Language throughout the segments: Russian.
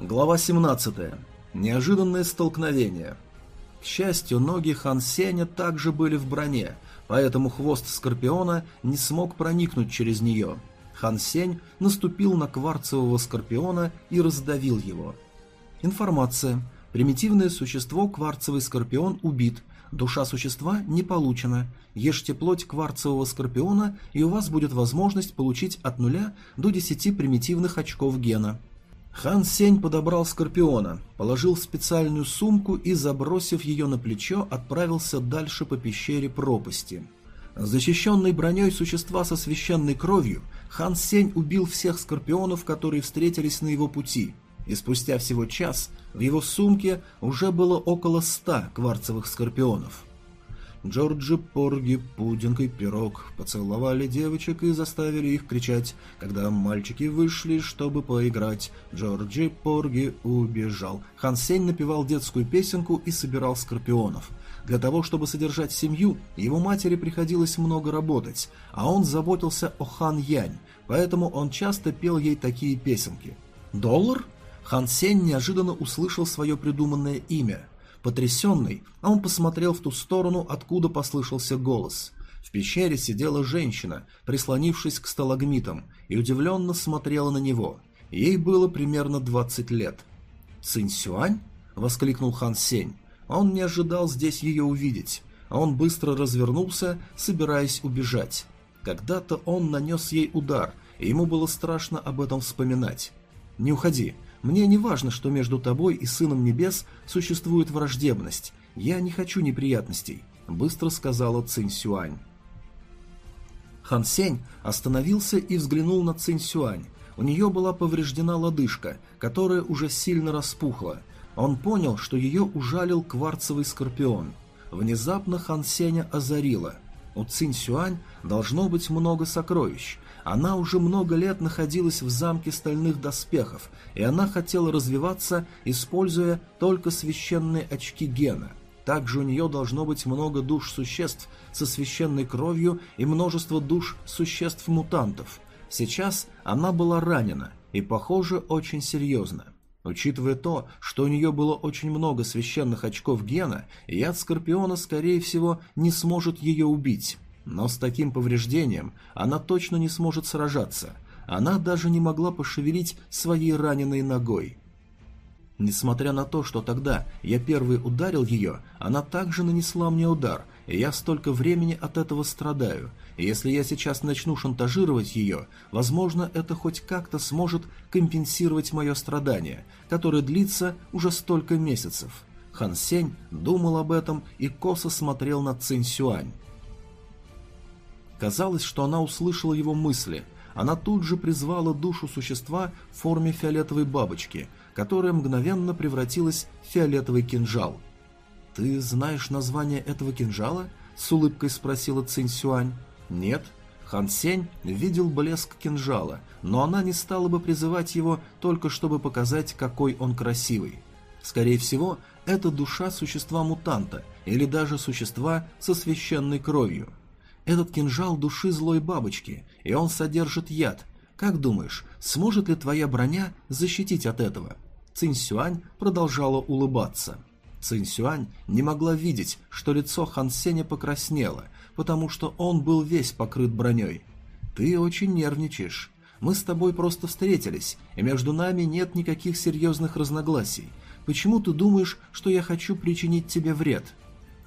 Глава 17. Неожиданное столкновение. К счастью, ноги Хан Сеня также были в броне, поэтому хвост Скорпиона не смог проникнуть через нее. Хан Сень наступил на кварцевого Скорпиона и раздавил его. Информация. Примитивное существо Кварцевый Скорпион убит. Душа существа не получена. Ешьте плоть Кварцевого Скорпиона, и у вас будет возможность получить от 0 до 10 примитивных очков гена. Хан Сень подобрал Скорпиона, положил в специальную сумку и, забросив ее на плечо, отправился дальше по пещере пропасти. Защищенный броней существа со священной кровью, Хан Сень убил всех скорпионов, которые встретились на его пути, и спустя всего час в его сумке уже было около ста кварцевых скорпионов. Джорджи, Порги, Пудинг и Пирог поцеловали девочек и заставили их кричать. Когда мальчики вышли, чтобы поиграть, Джорджи, Порги убежал. Хан Сень напевал детскую песенку и собирал скорпионов. Для того, чтобы содержать семью, его матери приходилось много работать, а он заботился о Хан Янь, поэтому он часто пел ей такие песенки. «Доллар?» Хан Сень неожиданно услышал свое придуманное имя. Потрясенный, он посмотрел в ту сторону, откуда послышался голос. В пещере сидела женщина, прислонившись к сталагмитам, и удивленно смотрела на него. Ей было примерно 20 лет. «Цинь-сюань?» — воскликнул Хан Сень. Он не ожидал здесь ее увидеть. Он быстро развернулся, собираясь убежать. Когда-то он нанес ей удар, и ему было страшно об этом вспоминать. «Не уходи, мне не важно, что между тобой и Сыном Небес существует враждебность. Я не хочу неприятностей», — быстро сказала Цинь Сюань. Хан Сень остановился и взглянул на Цинь Сюань. У нее была повреждена лодыжка, которая уже сильно распухла. Он понял, что ее ужалил кварцевый скорпион. Внезапно Хан Сеня озарило. У Цинь Сюань должно быть много сокровищ — она уже много лет находилась в замке стальных доспехов, и она хотела развиваться, используя только священные очки гена. Также у нее должно быть много душ существ со священной кровью и множество душ существ-мутантов. Сейчас она была ранена, и, похоже, очень серьезно. Учитывая то, что у нее было очень много священных очков гена, яд Скорпиона, скорее всего, не сможет ее убить. Но с таким повреждением она точно не сможет сражаться. Она даже не могла пошевелить своей раненой ногой. Несмотря на то, что тогда я первый ударил ее, она также нанесла мне удар, и я столько времени от этого страдаю. И если я сейчас начну шантажировать ее, возможно, это хоть как-то сможет компенсировать мое страдание, которое длится уже столько месяцев. Хан Сень думал об этом и косо смотрел на Цинь Сюань. Казалось, что она услышала его мысли. Она тут же призвала душу существа в форме фиолетовой бабочки, которая мгновенно превратилась в фиолетовый кинжал. «Ты знаешь название этого кинжала?» — с улыбкой спросила Цинь Сюань. «Нет». Хан Сень видел блеск кинжала, но она не стала бы призывать его только чтобы показать, какой он красивый. Скорее всего, это душа существа-мутанта или даже существа со священной кровью. Этот кинжал души злой бабочки, и он содержит яд. Как думаешь, сможет ли твоя броня защитить от этого?» Цинь Сюань продолжала улыбаться. Цинь Сюань не могла видеть, что лицо Хан Сеня покраснело, потому что он был весь покрыт броней. «Ты очень нервничаешь. Мы с тобой просто встретились, и между нами нет никаких серьезных разногласий. Почему ты думаешь, что я хочу причинить тебе вред?»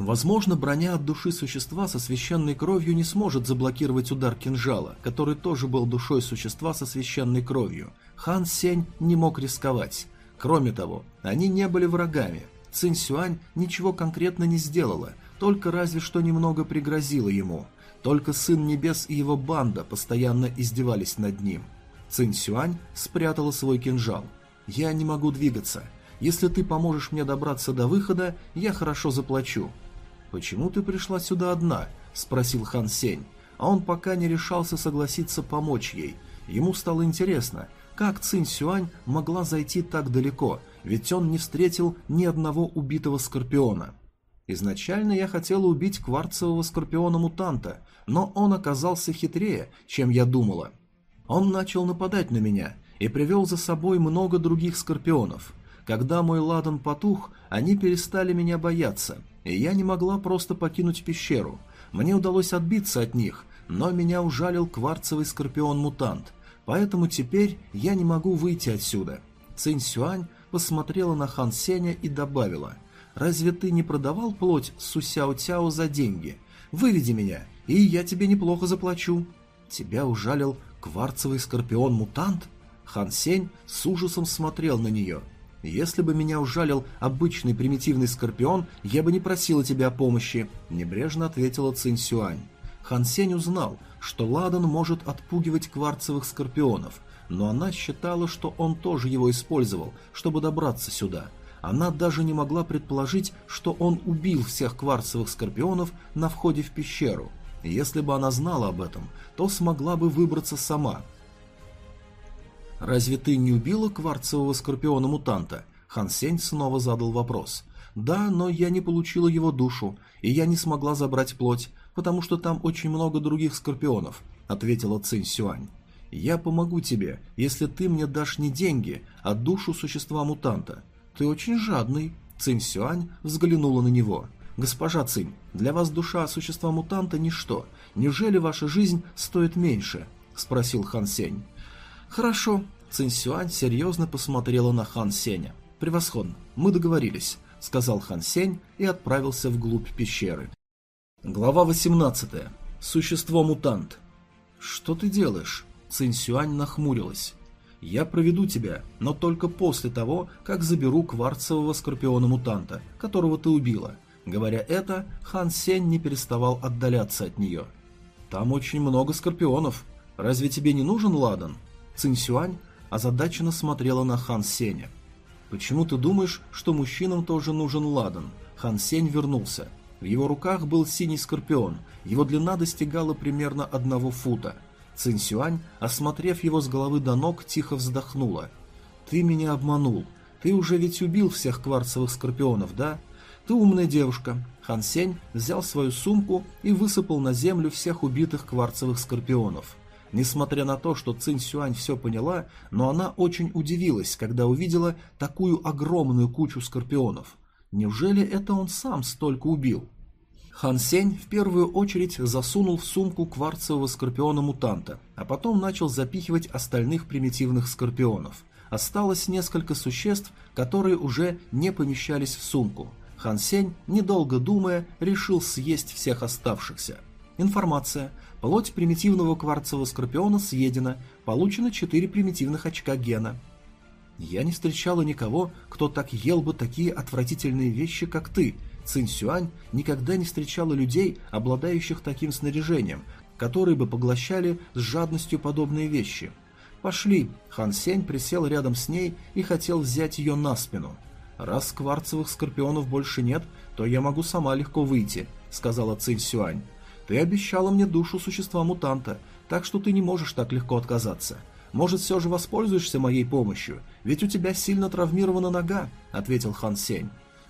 Возможно, броня от души существа со священной кровью не сможет заблокировать удар кинжала, который тоже был душой существа со священной кровью. Хан Сень не мог рисковать. Кроме того, они не были врагами. Цинь Сюань ничего конкретно не сделала, только разве что немного пригрозила ему. Только Сын Небес и его банда постоянно издевались над ним. Цинь Сюань спрятала свой кинжал. «Я не могу двигаться. Если ты поможешь мне добраться до выхода, я хорошо заплачу. «Почему ты пришла сюда одна?» – спросил Хан Сень, а он пока не решался согласиться помочь ей. Ему стало интересно, как Цинь Сюань могла зайти так далеко, ведь он не встретил ни одного убитого скорпиона. Изначально я хотела убить кварцевого скорпиона-мутанта, но он оказался хитрее, чем я думала. Он начал нападать на меня, и привел за собой много других скорпионов. Когда мой ладан потух, они перестали меня бояться, и я не могла просто покинуть пещеру. Мне удалось отбиться от них, но меня ужалил кварцевый скорпион-мутант, поэтому теперь я не могу выйти отсюда. Цинь Сюань посмотрела на Хан Сеня и добавила, «Разве ты не продавал плоть Сусяо Тяо за деньги? Выведи меня, и я тебе неплохо заплачу». «Тебя ужалил кварцевый скорпион-мутант?» Хан Сень с ужасом смотрел на нее. «Если бы меня ужалил обычный примитивный скорпион, я бы не просила тебя о помощи», – небрежно ответила Цинь Сюань. Хан Сень узнал, что Ладан может отпугивать кварцевых скорпионов, но она считала, что он тоже его использовал, чтобы добраться сюда. Она даже не могла предположить, что он убил всех кварцевых скорпионов на входе в пещеру. Если бы она знала об этом, то смогла бы выбраться сама – «Разве ты не убила кварцевого скорпиона-мутанта?» Хан Сень снова задал вопрос. «Да, но я не получила его душу, и я не смогла забрать плоть, потому что там очень много других скорпионов», — ответила Цинь Сюань. «Я помогу тебе, если ты мне дашь не деньги, а душу существа-мутанта. Ты очень жадный». Цинь Сюань взглянула на него. «Госпожа Цинь, для вас душа существа-мутанта – ничто. Неужели ваша жизнь стоит меньше?» – спросил Хан Сень. «Хорошо». Цинь Сюань серьезно посмотрела на Хан Сеня. «Превосходно. Мы договорились», — сказал Хан Сень и отправился вглубь пещеры. Глава 18. Существо-мутант. «Что ты делаешь?» Цинь Сюань нахмурилась. «Я проведу тебя, но только после того, как заберу кварцевого скорпиона-мутанта, которого ты убила». Говоря это, Хан Сень не переставал отдаляться от нее. «Там очень много скорпионов. Разве тебе не нужен ладан?» Цинсюань озадаченно смотрела на Хан Сеня. «Почему ты думаешь, что мужчинам тоже нужен ладан?» Хан Сень вернулся. В его руках был синий скорпион, его длина достигала примерно одного фута. Цинсюань, осмотрев его с головы до ног, тихо вздохнула. «Ты меня обманул. Ты уже ведь убил всех кварцевых скорпионов, да? Ты умная девушка». Хан Сень взял свою сумку и высыпал на землю всех убитых кварцевых скорпионов. Несмотря на то, что Цинь Сюань все поняла, но она очень удивилась, когда увидела такую огромную кучу скорпионов. Неужели это он сам столько убил? Хан Сень в первую очередь засунул в сумку кварцевого скорпиона-мутанта, а потом начал запихивать остальных примитивных скорпионов. Осталось несколько существ, которые уже не помещались в сумку. Хан Сень, недолго думая, решил съесть всех оставшихся. Информация. Плоть примитивного кварцевого скорпиона съедена, получено 4 примитивных очка гена. Я не встречала никого, кто так ел бы такие отвратительные вещи, как ты. Цинь Сюань никогда не встречала людей, обладающих таким снаряжением, которые бы поглощали с жадностью подобные вещи. «Пошли!» Хан Сень присел рядом с ней и хотел взять ее на спину. «Раз кварцевых скорпионов больше нет, то я могу сама легко выйти», — сказала Цинь Сюань. Ты обещала мне душу существа-мутанта, так что ты не можешь так легко отказаться. Может, все же воспользуешься моей помощью, ведь у тебя сильно травмирована нога», — ответил Хан Сень.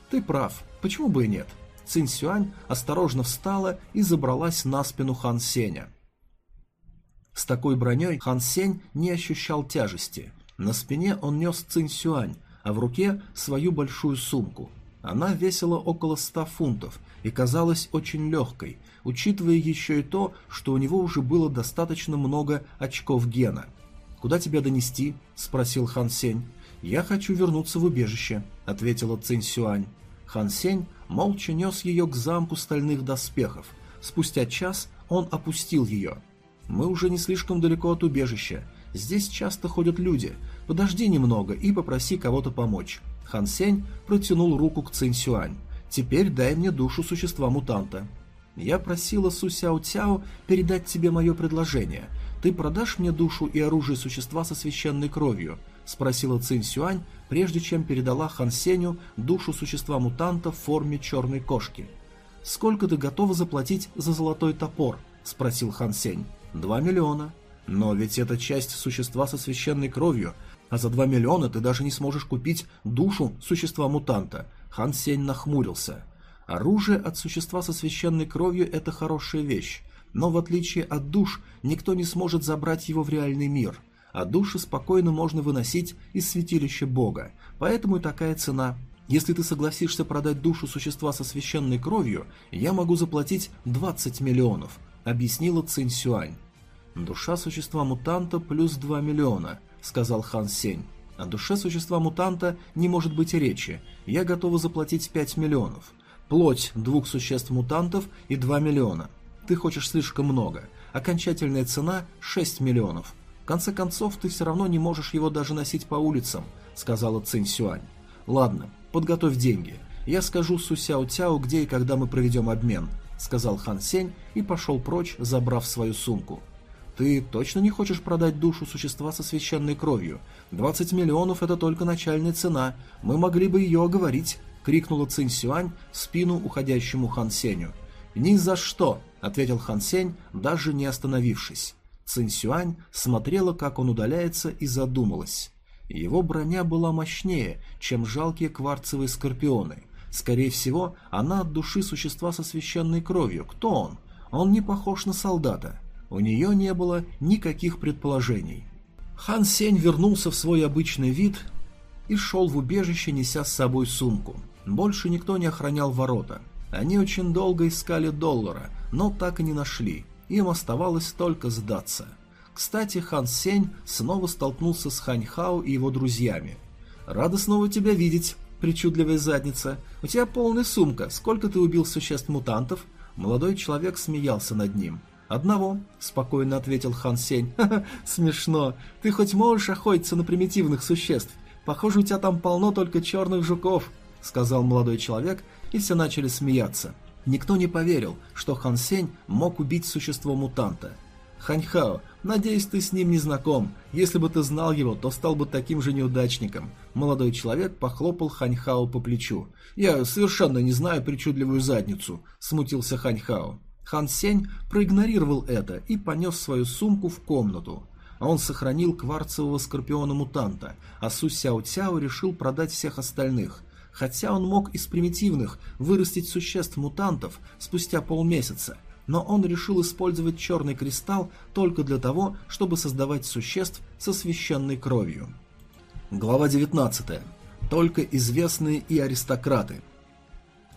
«Ты прав, почему бы и нет?» Цинь Сюань осторожно встала и забралась на спину Хан Сеня. С такой броней Хан Сень не ощущал тяжести. На спине он нес Цинь Сюань, а в руке свою большую сумку. Она весила около ста фунтов и казалась очень легкой, учитывая еще и то, что у него уже было достаточно много очков гена. «Куда тебя донести?» – спросил Хан Сень. «Я хочу вернуться в убежище», – ответила Цинь Сюань. Хан Сень молча нес ее к замку стальных доспехов. Спустя час он опустил ее. «Мы уже не слишком далеко от убежища. Здесь часто ходят люди. Подожди немного и попроси кого-то помочь». Хан Сень протянул руку к Цинь Сюань. «Теперь дай мне душу существа-мутанта». Я просила Су Сяо Цяо передать тебе мое предложение. Ты продашь мне душу и оружие существа со священной кровью?» — спросила Цинь Сюань, прежде чем передала Хан Сеню душу существа-мутанта в форме черной кошки. «Сколько ты готова заплатить за золотой топор?» — спросил Хан Сень. «Два миллиона». «Но ведь это часть существа со священной кровью, а за два миллиона ты даже не сможешь купить душу существа-мутанта». Хан Сень нахмурился. Оружие от существа со священной кровью – это хорошая вещь, но в отличие от душ, никто не сможет забрать его в реальный мир. а души спокойно можно выносить из святилища Бога, поэтому и такая цена. Если ты согласишься продать душу существа со священной кровью, я могу заплатить 20 миллионов», — объяснила Цинь Сюань. «Душа существа-мутанта плюс 2 миллиона», — сказал Хан Сень. «О душе существа-мутанта не может быть речи. Я готова заплатить 5 миллионов. Плоть двух существ-мутантов и 2 миллиона. Ты хочешь слишком много. Окончательная цена 6 миллионов. В конце концов, ты все равно не можешь его даже носить по улицам, сказала Цинь Сюань. Ладно, подготовь деньги. Я скажу Су Сяо Цяо, где и когда мы проведем обмен, сказал Хан Сень и пошел прочь, забрав свою сумку. Ты точно не хочешь продать душу существа со священной кровью? 20 миллионов – это только начальная цена. Мы могли бы ее оговорить», – крикнула Цинь Сюань в спину уходящему Хан Сенью. «Ни за что!» – ответил Хан Сень, даже не остановившись. Цинь Сюань смотрела, как он удаляется, и задумалась. Его броня была мощнее, чем жалкие кварцевые скорпионы. Скорее всего, она от души существа со священной кровью. Кто он? Он не похож на солдата. У нее не было никаких предположений. Хан Сень вернулся в свой обычный вид и шел в убежище, неся с собой сумку. Больше никто не охранял ворота. Они очень долго искали доллара, но так и не нашли. Им оставалось только сдаться. Кстати, Хан Сень снова столкнулся с Хань Хао и его друзьями. «Рада снова тебя видеть, причудливая задница. У тебя полная сумка. Сколько ты убил существ-мутантов?» Молодой человек смеялся над ним. «Одного», — спокойно ответил Хан Сень. «Ха-ха, смешно. Ты хоть можешь охотиться на примитивных существ? Похоже, у тебя там полно только черных жуков», — сказал молодой человек, и все начали смеяться. Никто не поверил, что Хан Сень мог убить существо-мутанта. «Ханьхао, надеюсь, ты с ним не знаком. Если бы ты знал его, то стал бы таким же неудачником». Молодой человек похлопал Ханьхао по плечу. «Я совершенно не знаю причудливую задницу», — смутился Ханьхао. Хан Сень проигнорировал это и понес свою сумку в комнату. Он сохранил кварцевого скорпиона-мутанта, а Су Сяо Цяо решил продать всех остальных — Хотя он мог из примитивных вырастить существ-мутантов спустя полмесяца, но он решил использовать черный кристалл только для того, чтобы создавать существ со священной кровью. Глава 19. Только известные и аристократы.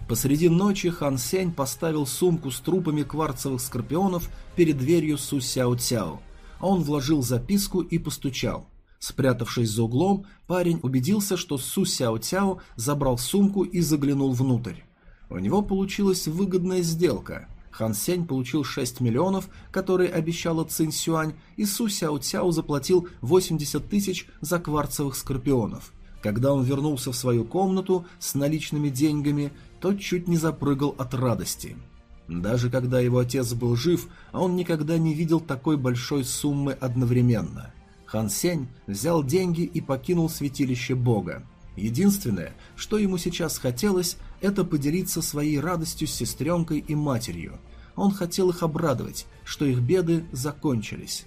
Посреди ночи Хан Сень поставил сумку с трупами кварцевых скорпионов перед дверью Су Сяо Цяо. Он вложил записку и постучал. Спрятавшись за углом, парень убедился, что Су Сяо Цяо забрал сумку и заглянул внутрь. У него получилась выгодная сделка. Хан Сень получил 6 миллионов, которые обещала Цин Сюань, и Су Сяо Цяо заплатил 80 тысяч за кварцевых скорпионов. Когда он вернулся в свою комнату с наличными деньгами, тот чуть не запрыгал от радости. Даже когда его отец был жив, он никогда не видел такой большой суммы одновременно. Хан Сень взял деньги и покинул святилище Бога. Единственное, что ему сейчас хотелось, это поделиться своей радостью с сестренкой и матерью. Он хотел их обрадовать, что их беды закончились.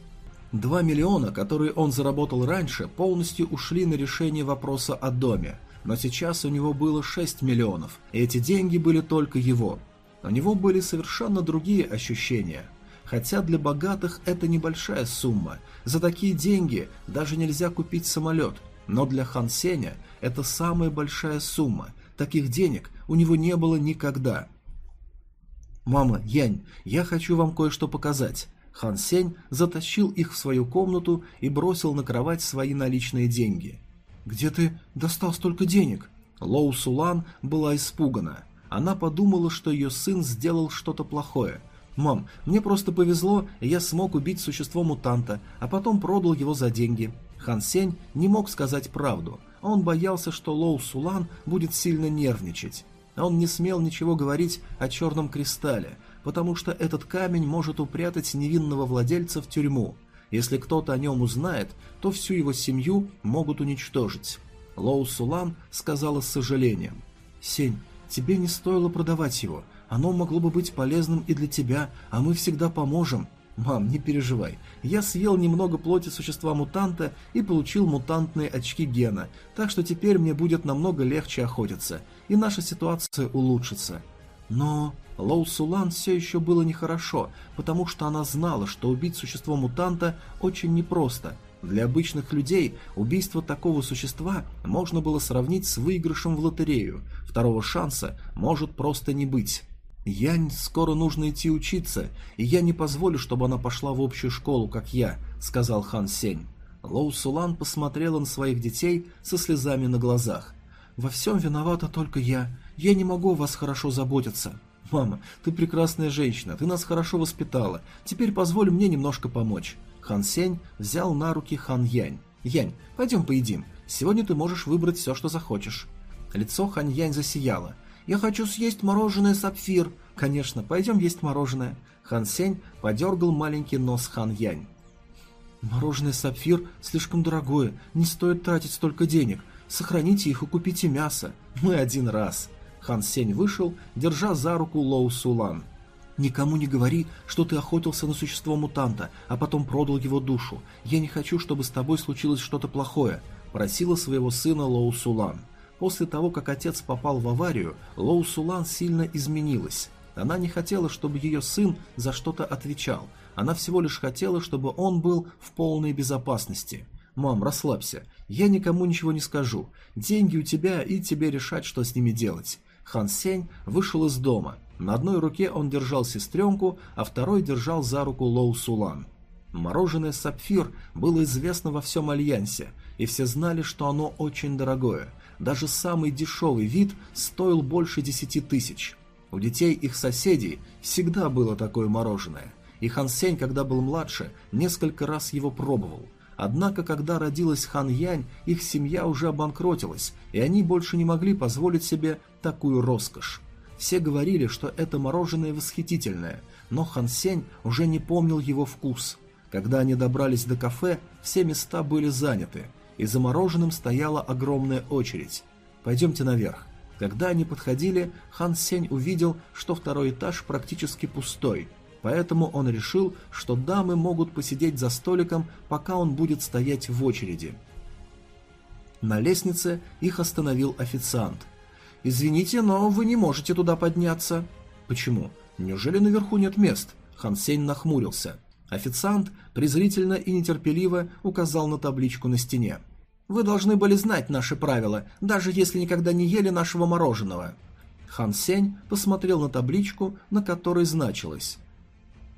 Два миллиона, которые он заработал раньше, полностью ушли на решение вопроса о доме, но сейчас у него было 6 миллионов, и эти деньги были только его. У него были совершенно другие ощущения – Хотя для богатых это небольшая сумма. За такие деньги даже нельзя купить самолет. Но для Хан Сеня это самая большая сумма. Таких денег у него не было никогда. «Мама, Янь, я хочу вам кое-что показать». Хан Сень затащил их в свою комнату и бросил на кровать свои наличные деньги. «Где ты достал столько денег?» Лоу Сулан была испугана. Она подумала, что ее сын сделал что-то плохое – «Мам, мне просто повезло, и я смог убить существо-мутанта, а потом продал его за деньги». Хан Сень не мог сказать правду. Он боялся, что Лоу Сулан будет сильно нервничать. Он не смел ничего говорить о черном кристалле, потому что этот камень может упрятать невинного владельца в тюрьму. Если кто-то о нем узнает, то всю его семью могут уничтожить. Лоу Сулан сказала с сожалением. «Сень, тебе не стоило продавать его. Оно могло бы быть полезным и для тебя, а мы всегда поможем. Мам, не переживай. Я съел немного плоти существа-мутанта и получил мутантные очки гена, так что теперь мне будет намного легче охотиться, и наша ситуация улучшится. Но Лоу Сулан все еще было нехорошо, потому что она знала, что убить существо-мутанта очень непросто, Для обычных людей убийство такого существа можно было сравнить с выигрышем в лотерею. Второго шанса может просто не быть. «Янь, скоро нужно идти учиться, и я не позволю, чтобы она пошла в общую школу, как я», — сказал Хан Сень. Лоу Сулан посмотрела на своих детей со слезами на глазах. «Во всем виновата только я. Я не могу о вас хорошо заботиться. Мама, ты прекрасная женщина, ты нас хорошо воспитала. Теперь позволь мне немножко помочь». Хан Сень взял на руки Хан Янь. «Янь, пойдем поедим. Сегодня ты можешь выбрать все, что захочешь». Лицо Хан Янь засияло. «Я хочу съесть мороженое сапфир». «Конечно, пойдем есть мороженое». Хан Сень подергал маленький нос Хан Янь. «Мороженое сапфир слишком дорогое, не стоит тратить столько денег. Сохраните их и купите мясо. Мы один раз». Хан Сень вышел, держа за руку Лоу Сулан. «Никому не говори, что ты охотился на существо мутанта, а потом продал его душу. Я не хочу, чтобы с тобой случилось что-то плохое», – просила своего сына Лоу Сулан. После того, как отец попал в аварию, Лоу Сулан сильно изменилась. Она не хотела, чтобы ее сын за что-то отвечал. Она всего лишь хотела, чтобы он был в полной безопасности. «Мам, расслабься. Я никому ничего не скажу. Деньги у тебя, и тебе решать, что с ними делать». Хан Сень вышел из дома. На одной руке он держал сестренку, а второй держал за руку Лоу Сулан. Мороженое «Сапфир» было известно во всем Альянсе, и все знали, что оно очень дорогое. Даже самый дешевый вид стоил больше десяти тысяч. У детей их соседей всегда было такое мороженое. И Хан Сень, когда был младше, несколько раз его пробовал. Однако, когда родилась Хан Янь, их семья уже обанкротилась, и они больше не могли позволить себе такую роскошь. Все говорили, что это мороженое восхитительное, но Хан Сень уже не помнил его вкус. Когда они добрались до кафе, все места были заняты, и за мороженым стояла огромная очередь. «Пойдемте наверх». Когда они подходили, Хан Сень увидел, что второй этаж практически пустой, поэтому он решил, что дамы могут посидеть за столиком, пока он будет стоять в очереди. На лестнице их остановил официант. «Извините, но вы не можете туда подняться». «Почему? Неужели наверху нет мест?» Хан Сень нахмурился. Официант презрительно и нетерпеливо указал на табличку на стене. «Вы должны были знать наши правила, даже если никогда не ели нашего мороженого». Хан Сень посмотрел на табличку, на которой значилось.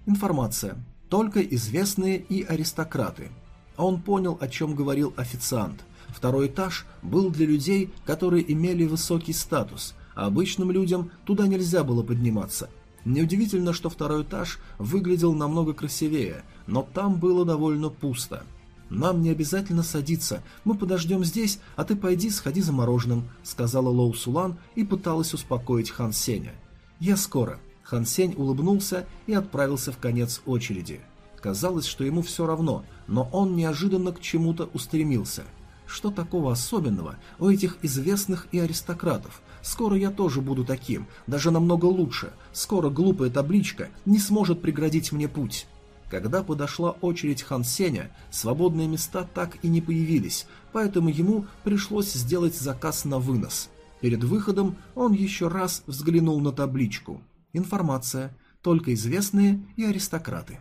Информация. Только известные и аристократы. А он понял, о чем говорил официант. Второй этаж был для людей, которые имели высокий статус, а обычным людям туда нельзя было подниматься. Неудивительно, что второй этаж выглядел намного красивее, но там было довольно пусто. «Нам не обязательно садиться, мы подождем здесь, а ты пойди сходи за мороженым», сказала Лоу Сулан и пыталась успокоить Хан Сеня. «Я скоро». Хан Сень улыбнулся и отправился в конец очереди. Казалось, что ему все равно, но он неожиданно к чему-то устремился – что такого особенного у этих известных и аристократов? Скоро я тоже буду таким, даже намного лучше. Скоро глупая табличка не сможет преградить мне путь. Когда подошла очередь Хан Сеня, свободные места так и не появились, поэтому ему пришлось сделать заказ на вынос. Перед выходом он еще раз взглянул на табличку. Информация. Только известные и аристократы.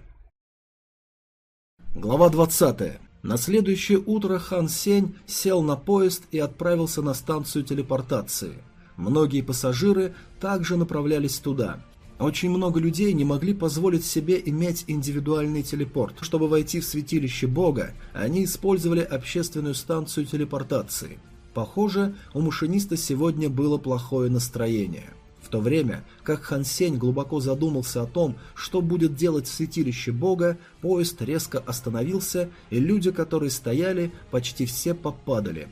Глава 20. На следующее утро Хан Сень сел на поезд и отправился на станцию телепортации. Многие пассажиры также направлялись туда. Очень много людей не могли позволить себе иметь индивидуальный телепорт. Чтобы войти в святилище Бога, они использовали общественную станцию телепортации. Похоже, у машиниста сегодня было плохое настроение то время, как Хан Сень глубоко задумался о том, что будет делать в святилище бога, поезд резко остановился, и люди, которые стояли, почти все попадали.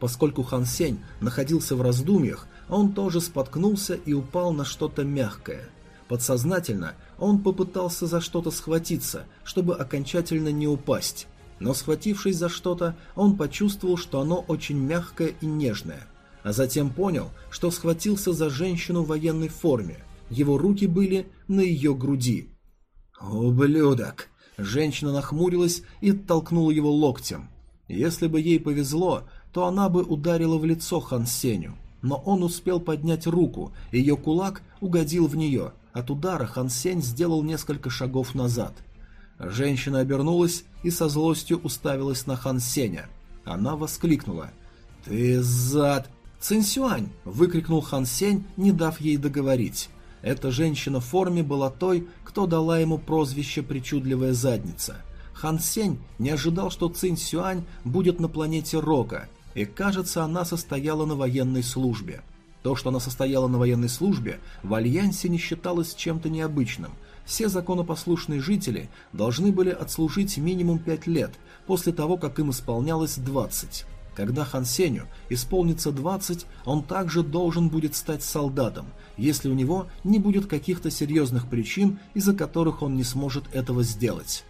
Поскольку Хан Сень находился в раздумьях, он тоже споткнулся и упал на что-то мягкое. Подсознательно он попытался за что-то схватиться, чтобы окончательно не упасть. Но схватившись за что-то, он почувствовал, что оно очень мягкое и нежное а затем понял, что схватился за женщину в военной форме. Его руки были на ее груди. «Ублюдок!» Женщина нахмурилась и толкнула его локтем. Если бы ей повезло, то она бы ударила в лицо Хан Сеню. Но он успел поднять руку, и ее кулак угодил в нее. От удара Хан Сень сделал несколько шагов назад. Женщина обернулась и со злостью уставилась на Хан Сеня. Она воскликнула. «Ты зад...» «Цинсюань!» – выкрикнул Хан Сень, не дав ей договорить. Эта женщина в форме была той, кто дала ему прозвище «причудливая задница». Хан Сень не ожидал, что Цинь Сюань будет на планете Рока, и, кажется, она состояла на военной службе. То, что она состояла на военной службе, в Альянсе не считалось чем-то необычным. Все законопослушные жители должны были отслужить минимум 5 лет после того, как им исполнялось 20. Когда Хан Сеню исполнится 20, он также должен будет стать солдатом, если у него не будет каких-то серьезных причин, из-за которых он не сможет этого сделать.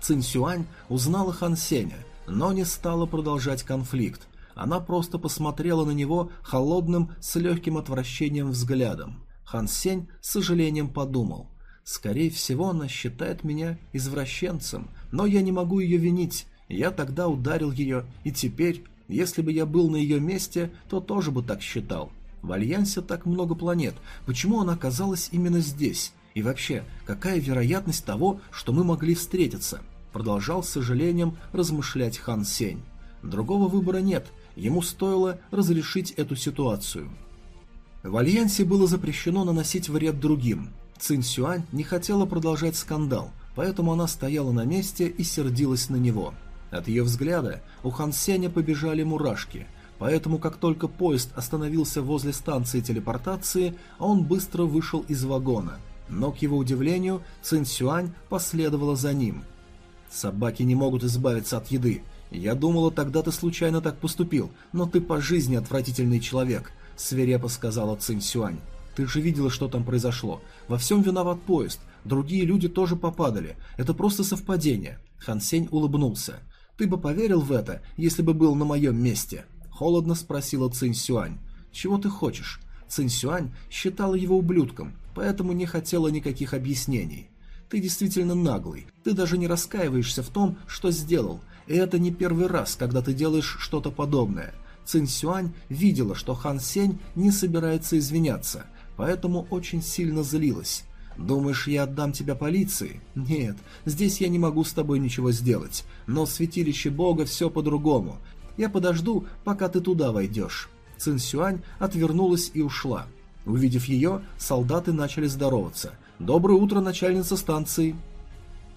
Цин Сюань узнала Хан Сеня, но не стала продолжать конфликт. Она просто посмотрела на него холодным, с легким отвращением взглядом. Хан Сень с сожалением подумал. «Скорее всего, она считает меня извращенцем, но я не могу ее винить. Я тогда ударил ее, и теперь, если бы я был на ее месте, то тоже бы так считал. В Альянсе так много планет, почему она оказалась именно здесь? И вообще, какая вероятность того, что мы могли встретиться? Продолжал с сожалением размышлять Хан Сень. Другого выбора нет, ему стоило разрешить эту ситуацию. В Альянсе было запрещено наносить вред другим. Цин Сюань не хотела продолжать скандал, поэтому она стояла на месте и сердилась на него – от ее взгляда у Хан Сеня побежали мурашки, поэтому как только поезд остановился возле станции телепортации, он быстро вышел из вагона. Но, к его удивлению, Цин Сюань последовала за ним. «Собаки не могут избавиться от еды. Я думала, тогда ты случайно так поступил, но ты по жизни отвратительный человек», — свирепо сказала Цин Сюань. «Ты же видела, что там произошло. Во всем виноват поезд. Другие люди тоже попадали. Это просто совпадение». Хан Сень улыбнулся. Ты бы поверил в это, если бы был на моем месте?» Холодно спросила Цинь Сюань. «Чего ты хочешь?» Цинь Сюань считала его ублюдком, поэтому не хотела никаких объяснений. «Ты действительно наглый. Ты даже не раскаиваешься в том, что сделал. И это не первый раз, когда ты делаешь что-то подобное». Цинь Сюань видела, что Хан Сень не собирается извиняться, поэтому очень сильно злилась. Думаешь, я отдам тебя полиции? Нет, здесь я не могу с тобой ничего сделать. Но святилище Бога все по-другому. Я подожду, пока ты туда войдешь». Цин Сюань отвернулась и ушла. Увидев ее, солдаты начали здороваться. «Доброе утро, начальница станции!»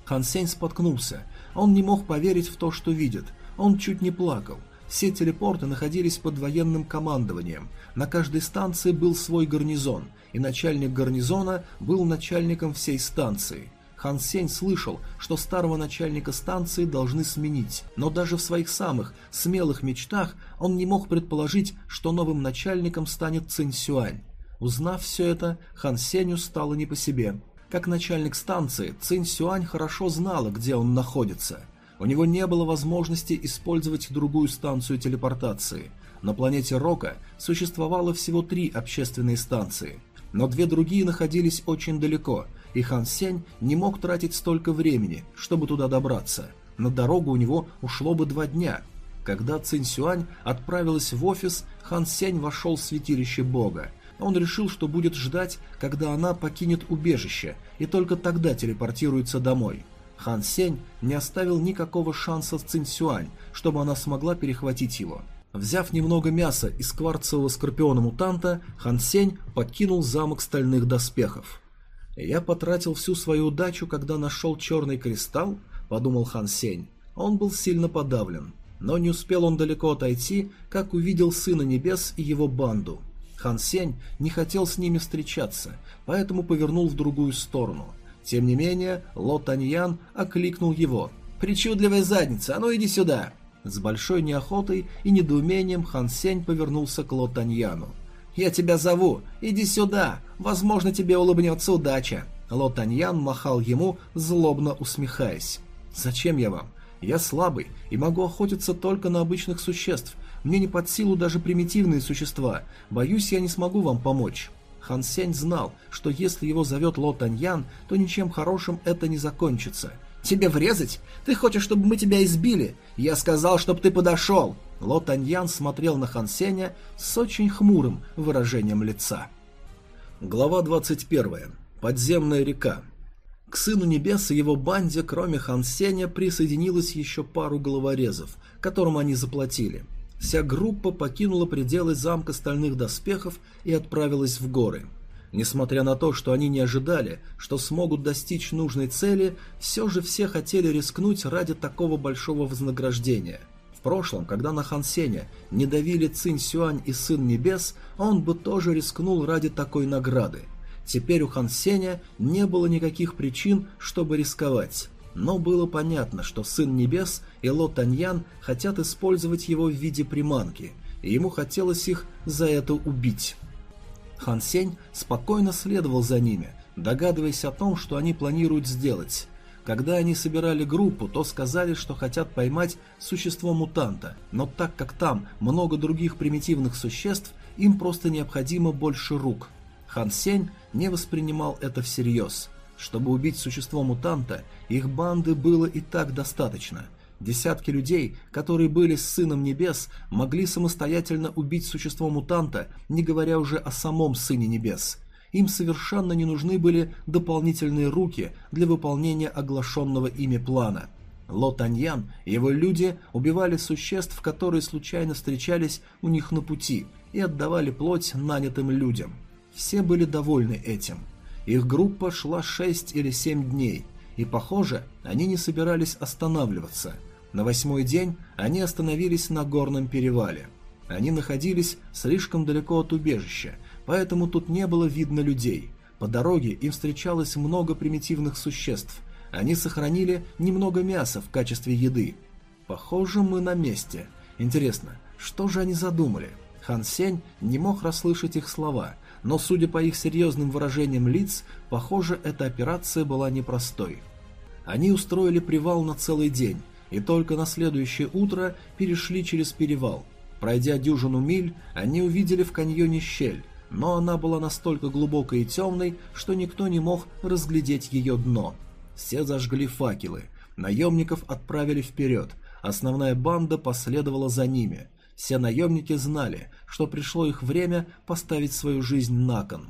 Хан Сень споткнулся. Он не мог поверить в то, что видит. Он чуть не плакал. Все телепорты находились под военным командованием. На каждой станции был свой гарнизон – и начальник гарнизона был начальником всей станции. Хан Сень слышал, что старого начальника станции должны сменить, но даже в своих самых смелых мечтах он не мог предположить, что новым начальником станет Цинь Сюань. Узнав все это, Хан Сенью стало не по себе. Как начальник станции, Цинь Сюань хорошо знала, где он находится. У него не было возможности использовать другую станцию телепортации. На планете Рока существовало всего три общественные станции – но две другие находились очень далеко, и Хан Сень не мог тратить столько времени, чтобы туда добраться. На дорогу у него ушло бы два дня. Когда Цинь Сюань отправилась в офис, Хан Сень вошел в святилище Бога. Он решил, что будет ждать, когда она покинет убежище, и только тогда телепортируется домой. Хан Сень не оставил никакого шанса Цинь Сюань, чтобы она смогла перехватить его. Взяв немного мяса из кварцевого скорпиона-мутанта, Хан Сень покинул замок стальных доспехов. «Я потратил всю свою удачу, когда нашел черный кристалл», — подумал Хан Сень. Он был сильно подавлен. Но не успел он далеко отойти, как увидел Сына Небес и его банду. Хан Сень не хотел с ними встречаться, поэтому повернул в другую сторону. Тем не менее, Ло Таньян окликнул его. «Причудливая задница, а ну иди сюда!» С большой неохотой и недоумением Хан Сень повернулся к Лотаньяну. «Я тебя зову! Иди сюда! Возможно, тебе улыбнется удача!» Лотаньян махал ему, злобно усмехаясь. «Зачем я вам? Я слабый и могу охотиться только на обычных существ. Мне не под силу даже примитивные существа. Боюсь, я не смогу вам помочь». Хан Сень знал, что если его зовет Ло Таньян, то ничем хорошим это не закончится – Тебе врезать? Ты хочешь, чтобы мы тебя избили? Я сказал, чтобы ты подошел!» Ло Таньян смотрел на Хан Сеня с очень хмурым выражением лица. Глава 21. Подземная река. К Сыну Небес и его банде, кроме Хан Сеня, присоединилось еще пару головорезов, которым они заплатили. Вся группа покинула пределы замка стальных доспехов и отправилась в горы. Несмотря на то, что они не ожидали, что смогут достичь нужной цели, все же все хотели рискнуть ради такого большого вознаграждения. В прошлом, когда на Хан Сеня не давили Цинь Сюань и Сын Небес, он бы тоже рискнул ради такой награды – Теперь у Хан Сеня не было никаких причин, чтобы рисковать. Но было понятно, что Сын Небес и Ло Таньян хотят использовать его в виде приманки, и ему хотелось их за это убить. Хан Сень спокойно следовал за ними, догадываясь о том, что они планируют сделать. Когда они собирали группу, то сказали, что хотят поймать существо-мутанта, но так как там много других примитивных существ, им просто необходимо больше рук – Хан Сень не воспринимал это всерьез. Чтобы убить существо-мутанта, их банды было и так достаточно. Десятки людей, которые были с Сыном Небес, могли самостоятельно убить существо-мутанта, не говоря уже о самом Сыне Небес. Им совершенно не нужны были дополнительные руки для выполнения оглашенного ими плана. Ло Таньян и его люди убивали существ, которые случайно встречались у них на пути, и отдавали плоть нанятым людям – все были довольны этим. Их группа шла 6 или 7 дней, и, похоже, они не собирались останавливаться. На восьмой день они остановились на горном перевале. Они находились слишком далеко от убежища, поэтому тут не было видно людей. По дороге им встречалось много примитивных существ. Они сохранили немного мяса в качестве еды. Похоже, мы на месте. Интересно, что же они задумали? Хан Сень не мог расслышать их слова – но, судя по их серьезным выражениям лиц, похоже, эта операция была непростой. Они устроили привал на целый день, и только на следующее утро перешли через перевал. Пройдя дюжину миль, они увидели в каньоне щель, но она была настолько глубокой и темной, что никто не мог разглядеть ее дно. Все зажгли факелы, наемников отправили вперед, основная банда последовала за ними – все наемники знали, что пришло их время поставить свою жизнь на кон.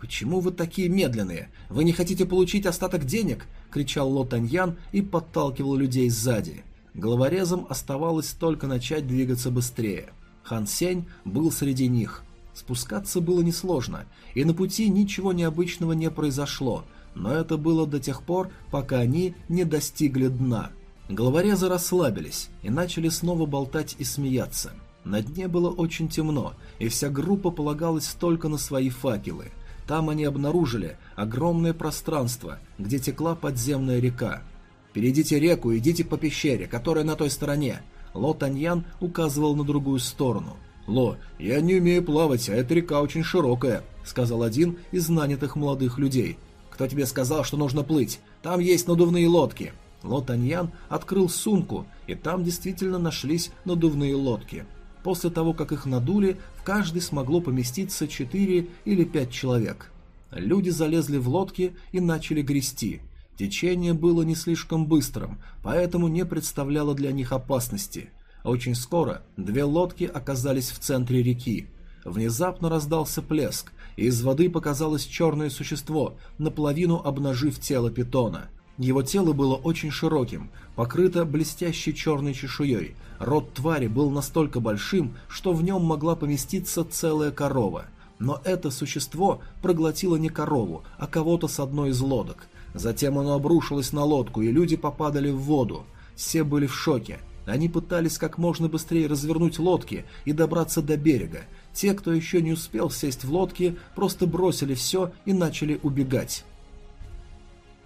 «Почему вы такие медленные? Вы не хотите получить остаток денег?» – кричал Ло Таньян и подталкивал людей сзади. Головорезам оставалось только начать двигаться быстрее. Хан Сень был среди них. Спускаться было несложно, и на пути ничего необычного не произошло, но это было до тех пор, пока они не достигли дна – Головорезы расслабились и начали снова болтать и смеяться. На дне было очень темно, и вся группа полагалась только на свои факелы. Там они обнаружили огромное пространство, где текла подземная река. «Перейдите реку идите по пещере, которая на той стороне». Ло Таньян указывал на другую сторону. «Ло, я не умею плавать, а эта река очень широкая», — сказал один из нанятых молодых людей. «Кто тебе сказал, что нужно плыть? Там есть надувные лодки». Ло Таньян открыл сумку, и там действительно нашлись надувные лодки. После того, как их надули, в каждой смогло поместиться 4 или 5 человек. Люди залезли в лодки и начали грести. Течение было не слишком быстрым, поэтому не представляло для них опасности. Очень скоро две лодки оказались в центре реки. Внезапно раздался плеск, и из воды показалось черное существо, наполовину обнажив тело питона – его тело было очень широким, покрыто блестящей черной чешуей. Рот твари был настолько большим, что в нем могла поместиться целая корова. Но это существо проглотило не корову, а кого-то с одной из лодок. Затем оно обрушилось на лодку, и люди попадали в воду. Все были в шоке. Они пытались как можно быстрее развернуть лодки и добраться до берега. Те, кто еще не успел сесть в лодки, просто бросили все и начали убегать.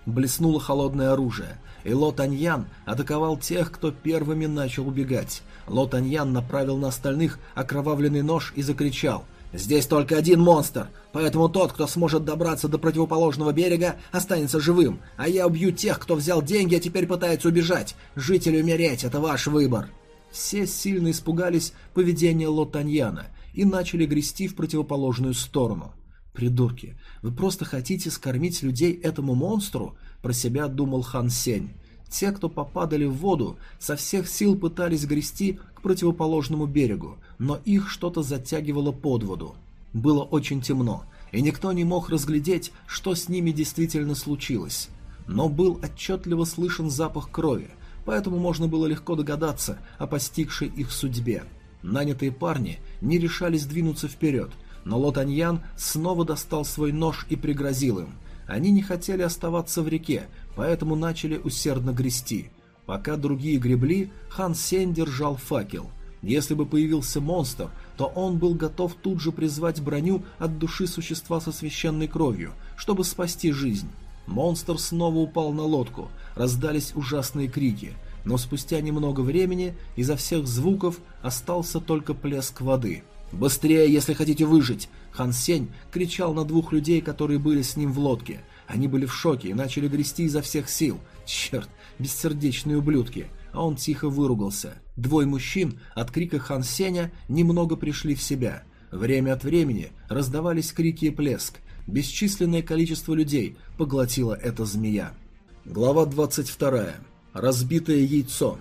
Блеснуло холодное оружие, и Ло Таньян атаковал тех, кто первыми начал убегать. Ло Таньян направил на остальных окровавленный нож и закричал «Здесь только один монстр, поэтому тот, кто сможет добраться до противоположного берега, останется живым, а я убью тех, кто взял деньги, а теперь пытается убежать. Жить или умереть – это ваш выбор». Все сильно испугались поведения Ло Таньяна и начали грести в противоположную сторону – «Придурки, вы просто хотите скормить людей этому монстру?» – про себя думал Хан Сень. Те, кто попадали в воду, со всех сил пытались грести к противоположному берегу, но их что-то затягивало под воду. Было очень темно, и никто не мог разглядеть, что с ними действительно случилось. но был отчетливо слышен запах крови, поэтому можно было легко догадаться о постигшей их судьбе. Нанятые парни не решались двинуться вперед, но Лотаньян снова достал свой нож и пригрозил им. Они не хотели оставаться в реке, поэтому начали усердно грести. Пока другие гребли, Хан Сень держал факел. Если бы появился монстр, то он был готов тут же призвать броню от души существа со священной кровью, чтобы спасти жизнь. Монстр снова упал на лодку, раздались ужасные крики, но спустя немного времени изо всех звуков остался только плеск воды. «Быстрее, если хотите выжить!» Хан Сень кричал на двух людей, которые были с ним в лодке. Они были в шоке и начали грести изо всех сил. Черт, бессердечные ублюдки! А он тихо выругался. Двое мужчин от крика Хан Сеня немного пришли в себя. Время от времени раздавались крики и плеск. Бесчисленное количество людей поглотила эта змея. Глава 22. Разбитое яйцо.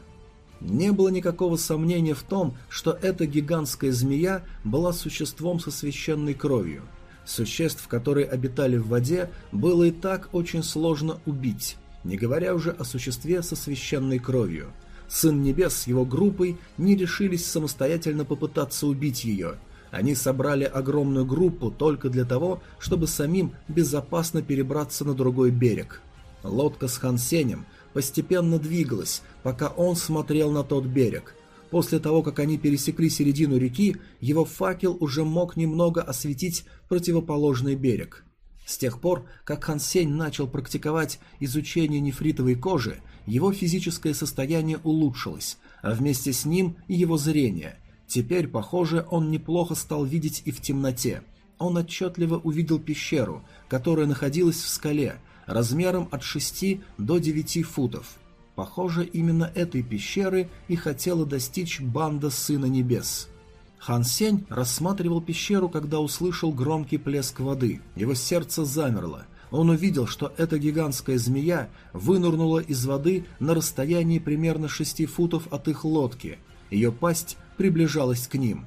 Не было никакого сомнения в том, что эта гигантская змея была существом со священной кровью. Существ, которые обитали в воде, было и так очень сложно убить, не говоря уже о существе со священной кровью. Сын Небес с его группой не решились самостоятельно попытаться убить ее. Они собрали огромную группу только для того, чтобы самим безопасно перебраться на другой берег. Лодка с Хансенем постепенно двигалась, пока он смотрел на тот берег. После того, как они пересекли середину реки, его факел уже мог немного осветить противоположный берег. С тех пор, как Хан Сень начал практиковать изучение нефритовой кожи, его физическое состояние улучшилось, а вместе с ним и его зрение. Теперь, похоже, он неплохо стал видеть и в темноте. Он отчетливо увидел пещеру, которая находилась в скале, размером от 6 до 9 футов. Похоже, именно этой пещеры и хотела достичь банда Сына Небес. Хан Сень рассматривал пещеру, когда услышал громкий плеск воды. Его сердце замерло. Он увидел, что эта гигантская змея вынырнула из воды на расстоянии примерно 6 футов от их лодки. Ее пасть приближалась к ним.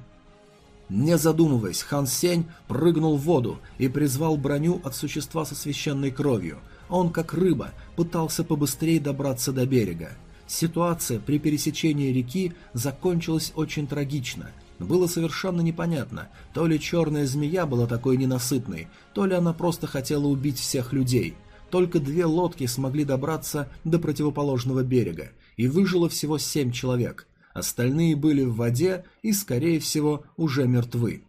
Не задумываясь, Хан Сень прыгнул в воду и призвал броню от существа со священной кровью. Он, как рыба, пытался побыстрее добраться до берега. Ситуация при пересечении реки закончилась очень трагично. Было совершенно непонятно, то ли черная змея была такой ненасытной, то ли она просто хотела убить всех людей. Только две лодки смогли добраться до противоположного берега, и выжило всего семь человек. Остальные были в воде и, скорее всего, уже мертвы.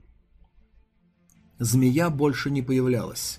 Змея больше не появлялась.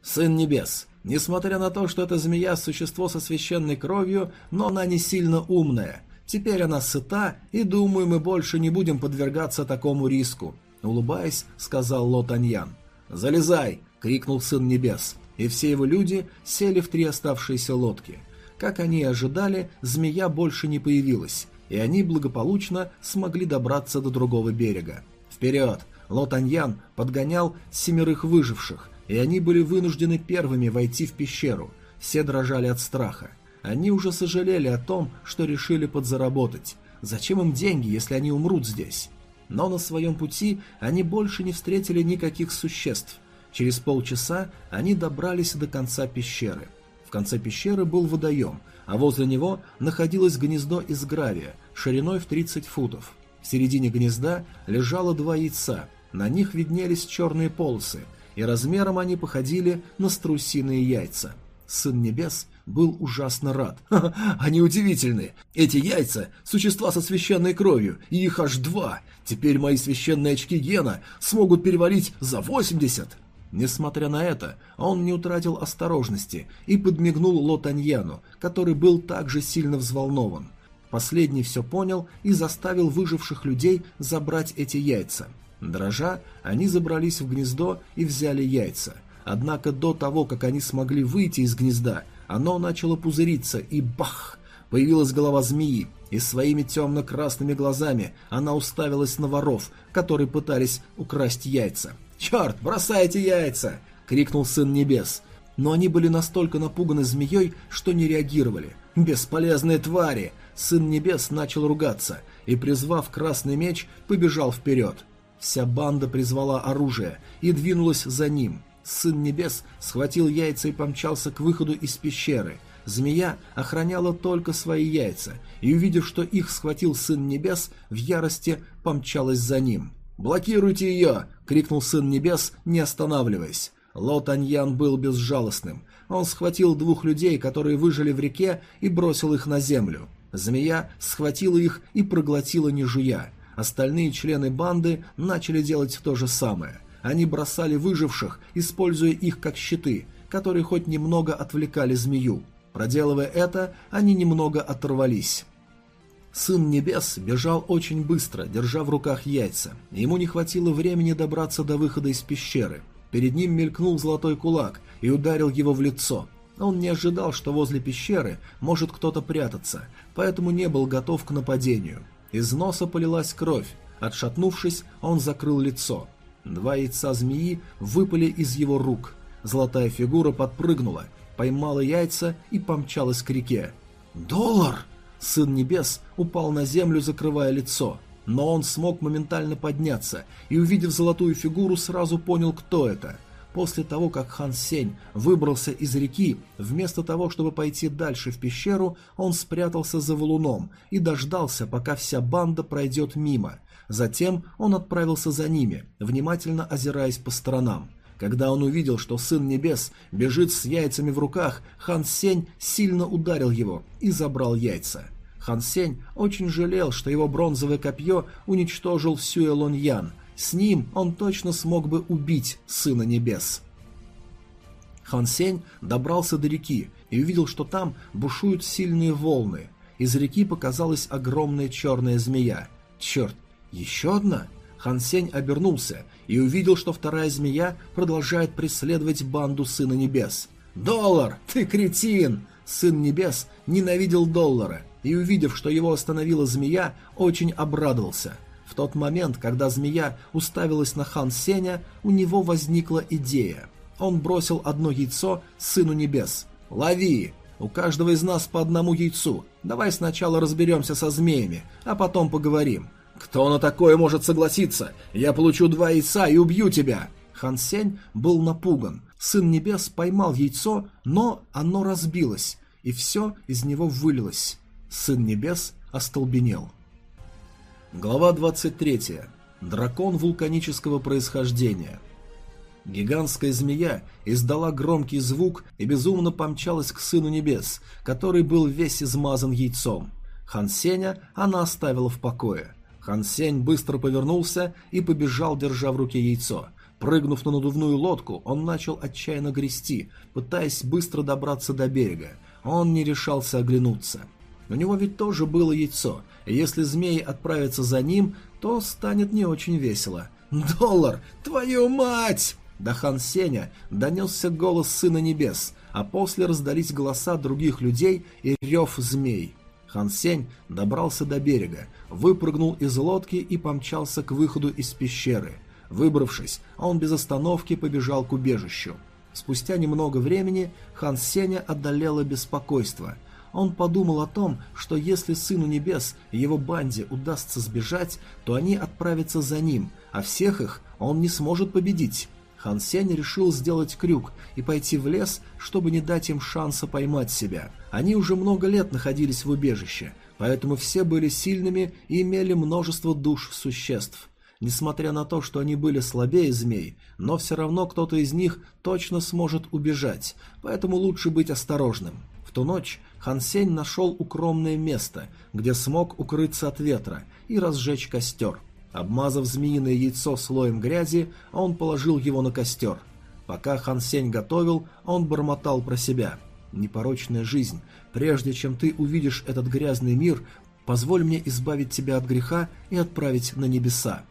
«Сын небес, несмотря на то, что эта змея – существо со священной кровью, но она не сильно умная. Теперь она сыта, и, думаю, мы больше не будем подвергаться такому риску», – улыбаясь, сказал Лотаньян. «Залезай!» – крикнул Сын Небес, и все его люди сели в три оставшиеся лодки. Как они и ожидали, змея больше не появилась, и они благополучно смогли добраться до другого берега. Вперед! Лотаньян подгонял семерых выживших, и они были вынуждены первыми войти в пещеру. Все дрожали от страха. Они уже сожалели о том, что решили подзаработать. Зачем им деньги, если они умрут здесь? Но на своем пути они больше не встретили никаких существ. Через полчаса они добрались до конца пещеры. В конце пещеры был водоем, а возле него находилось гнездо из гравия, шириной в 30 футов. В середине гнезда лежало два яйца, на них виднелись черные полосы, и размером они походили на страусиные яйца. Сын Небес был ужасно рад. «Ха -ха, они удивительны! Эти яйца – существа со священной кровью, и их аж два! Теперь мои священные очки Гена смогут перевалить за 80!» Несмотря на это, он не утратил осторожности и подмигнул Лотаньяну, который был также сильно взволнован. Последний все понял и заставил выживших людей забрать эти яйца. Дрожа, они забрались в гнездо и взяли яйца. Однако до того, как они смогли выйти из гнезда, оно начало пузыриться и бах! Появилась голова змеи, и своими темно-красными глазами она уставилась на воров, которые пытались украсть яйца. «Черт, бросайте яйца!» — крикнул Сын Небес. Но они были настолько напуганы змеей, что не реагировали. «Бесполезные твари!» Сын Небес начал ругаться и, призвав красный меч, побежал вперед. Вся банда призвала оружие и двинулась за ним. Сын Небес схватил яйца и помчался к выходу из пещеры. Змея охраняла только свои яйца, и, увидев, что их схватил Сын Небес, в ярости помчалась за ним. «Блокируйте ее!» — крикнул Сын Небес, не останавливаясь. Ло Таньян был безжалостным. Он схватил двух людей, которые выжили в реке, и бросил их на землю. Змея схватила их и проглотила не жуя. Остальные члены банды начали делать то же самое. Они бросали выживших, используя их как щиты, которые хоть немного отвлекали змею. Проделывая это, они немного оторвались. Сын Небес бежал очень быстро, держа в руках яйца. Ему не хватило времени добраться до выхода из пещеры. Перед ним мелькнул золотой кулак и ударил его в лицо. Он не ожидал, что возле пещеры может кто-то прятаться, поэтому не был готов к нападению. Из носа полилась кровь. Отшатнувшись, он закрыл лицо. Два яйца змеи выпали из его рук. Золотая фигура подпрыгнула, поймала яйца и помчалась к реке. «Доллар!» Сын Небес упал на землю, закрывая лицо. Но он смог моментально подняться и, увидев золотую фигуру, сразу понял, кто это. После того, как Хан Сень выбрался из реки, вместо того, чтобы пойти дальше в пещеру, он спрятался за валуном и дождался, пока вся банда пройдет мимо. Затем он отправился за ними, внимательно озираясь по сторонам. Когда он увидел, что Сын Небес бежит с яйцами в руках, Хан Сень сильно ударил его и забрал яйца. Хан Сень очень жалел, что его бронзовое копье уничтожил Сюэ Лон Ян. С ним он точно смог бы убить Сына Небес. Хан Сень добрался до реки и увидел, что там бушуют сильные волны. Из реки показалась огромная черная змея. Черт, еще одна? Хан Сень обернулся и увидел, что вторая змея продолжает преследовать банду Сына Небес. «Доллар! Ты кретин!» Сын Небес ненавидел доллара и, увидев, что его остановила змея, очень обрадовался. В тот момент, когда змея уставилась на хан Сеня, у него возникла идея. Он бросил одно яйцо Сыну Небес. «Лови! У каждого из нас по одному яйцу. Давай сначала разберемся со змеями, а потом поговорим. Кто на такое может согласиться? Я получу два яйца и убью тебя!» Хан Сень был напуган. Сын Небес поймал яйцо, но оно разбилось, и все из него вылилось. Сын Небес остолбенел. Глава 23. Дракон вулканического происхождения. Гигантская змея издала громкий звук и безумно помчалась к Сыну Небес, который был весь измазан яйцом. Хан Сеня она оставила в покое. Хан Сень быстро повернулся и побежал, держа в руке яйцо. Прыгнув на надувную лодку, он начал отчаянно грести, пытаясь быстро добраться до берега. Он не решался оглянуться. У него ведь тоже было яйцо, и если змеи отправятся за ним, то станет не очень весело. «Доллар! Твою мать!» До Хан Сеня донесся голос Сына Небес, а после раздались голоса других людей и рев змей. Хан Сень добрался до берега, выпрыгнул из лодки и помчался к выходу из пещеры. Выбравшись, он без остановки побежал к убежищу. Спустя немного времени Хан Сеня одолело беспокойство – он подумал о том, что если Сыну Небес его банде удастся сбежать, то они отправятся за ним, а всех их он не сможет победить. Хан Сень решил сделать крюк и пойти в лес, чтобы не дать им шанса поймать себя. Они уже много лет находились в убежище, поэтому все были сильными и имели множество душ существ. Несмотря на то, что они были слабее змей, но все равно кто-то из них точно сможет убежать, поэтому лучше быть осторожным. В ту ночь Хан Сень нашел укромное место, где смог укрыться от ветра и разжечь костер. Обмазав змеиное яйцо слоем грязи, он положил его на костер. Пока Хан Сень готовил, он бормотал про себя. «Непорочная жизнь, прежде чем ты увидишь этот грязный мир, позволь мне избавить тебя от греха и отправить на небеса».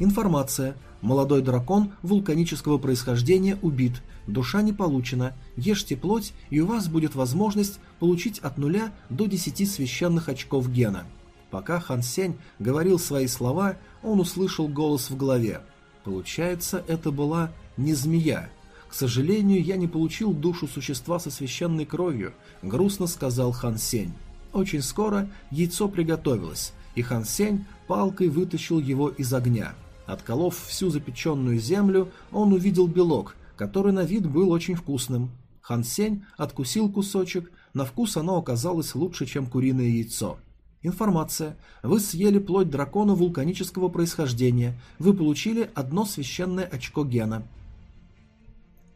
Информация. Молодой дракон вулканического происхождения убит. Душа не получена. Ешьте плоть, и у вас будет возможность получить от нуля до 10 священных очков гена. Пока Хан Сень говорил свои слова, он услышал голос в голове. Получается, это была не змея. К сожалению, я не получил душу существа со священной кровью, грустно сказал Хан Сень. Очень скоро яйцо приготовилось, и Хан Сень палкой вытащил его из огня. Отколов всю запеченную землю, он увидел белок, который на вид был очень вкусным. Хан Сень откусил кусочек, на вкус оно оказалось лучше, чем куриное яйцо. Информация. Вы съели плоть дракона вулканического происхождения. Вы получили одно священное очко гена.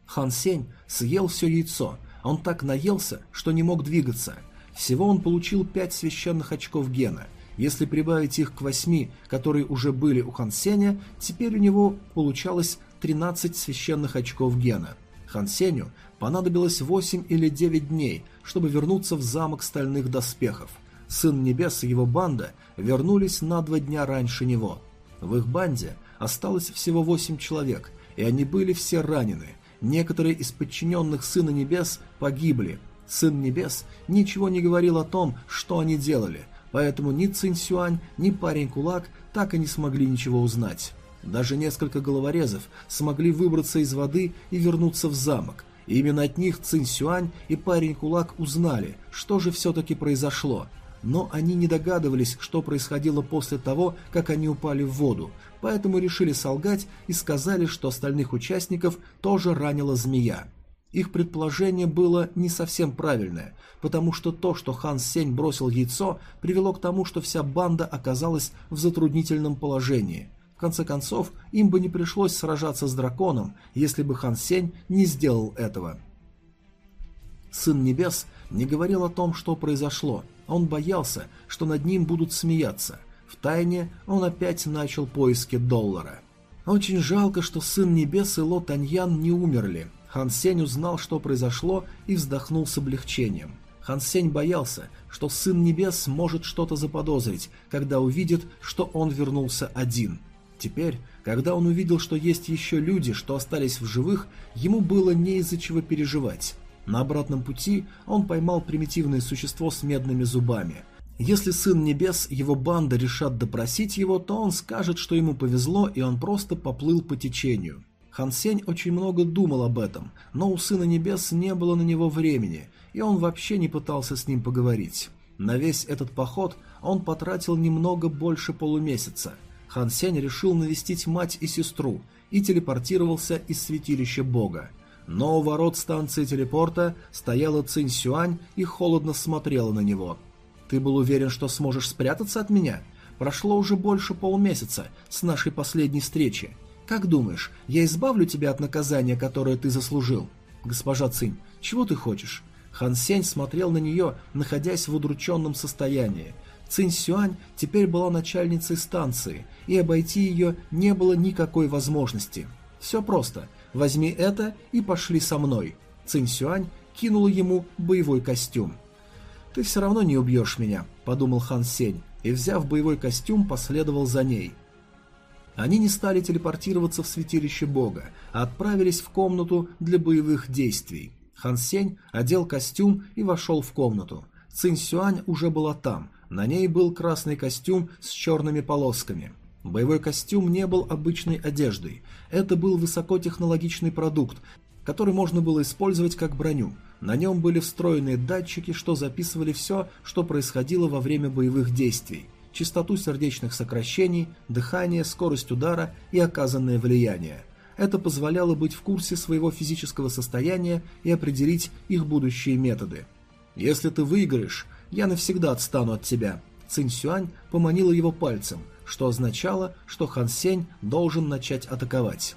Хан Сень съел все яйцо. Он так наелся, что не мог двигаться. Всего он получил пять священных очков гена. Если прибавить их к восьми, которые уже были у Хан Сеня, теперь у него получалось 13 священных очков гена. Хан Сеню понадобилось 8 или 9 дней, чтобы вернуться в замок стальных доспехов. Сын Небес и его банда вернулись на два дня раньше него. В их банде осталось всего 8 человек, и они были все ранены. Некоторые из подчиненных Сына Небес погибли. Сын Небес ничего не говорил о том, что они делали, поэтому ни Цинь Сюань, ни парень Кулак так и не смогли ничего узнать. Даже несколько головорезов смогли выбраться из воды и вернуться в замок. И именно от них Цинь Сюань и парень Кулак узнали, что же все-таки произошло. Но они не догадывались, что происходило после того, как они упали в воду, поэтому решили солгать и сказали, что остальных участников тоже ранила змея. Их предположение было не совсем правильное, потому что то, что Хан Сень бросил яйцо, привело к тому, что вся банда оказалась в затруднительном положении. В конце концов, им бы не пришлось сражаться с драконом, если бы Хан Сень не сделал этого. Сын Небес не говорил о том, что произошло. Он боялся, что над ним будут смеяться. Втайне он опять начал поиски доллара. Очень жалко, что Сын Небес и Ло Таньян не умерли. Хан Сень узнал, что произошло, и вздохнул с облегчением. Хан Сень боялся, что Сын Небес может что-то заподозрить, когда увидит, что он вернулся один. Теперь, когда он увидел, что есть еще люди, что остались в живых, ему было не из-за чего переживать. На обратном пути он поймал примитивное существо с медными зубами. Если Сын Небес, его банда решат допросить его, то он скажет, что ему повезло, и он просто поплыл по течению. Хан Сень очень много думал об этом, но у Сына Небес не было на него времени, и он вообще не пытался с ним поговорить. На весь этот поход он потратил немного больше полумесяца – Хан Сень решил навестить мать и сестру и телепортировался из святилища бога. Но у ворот станции телепорта стояла Цинь Сюань и холодно смотрела на него. «Ты был уверен, что сможешь спрятаться от меня? Прошло уже больше полмесяца с нашей последней встречи. Как думаешь, я избавлю тебя от наказания, которое ты заслужил?» «Госпожа Цинь, чего ты хочешь?» Хан Сень смотрел на нее, находясь в удрученном состоянии – Цинь Сюань теперь была начальницей станции, и обойти ее не было никакой возможности. Все просто. Возьми это и пошли со мной. Цинь Сюань кинула ему боевой костюм. «Ты все равно не убьешь меня», — подумал Хан Сень, и, взяв боевой костюм, последовал за ней. Они не стали телепортироваться в святилище бога, а отправились в комнату для боевых действий. Хан Сень одел костюм и вошел в комнату. Цинь Сюань уже была там, на ней был красный костюм с черными полосками. Боевой костюм не был обычной одеждой. Это был высокотехнологичный продукт, который можно было использовать как броню. На нем были встроенные датчики, что записывали все, что происходило во время боевых действий. Частоту сердечных сокращений, дыхание, скорость удара и оказанное влияние. Это позволяло быть в курсе своего физического состояния и определить их будущие методы. Если ты выиграешь, я навсегда отстану от тебя». Цинь Сюань поманила его пальцем, что означало, что Хан Сень должен начать атаковать.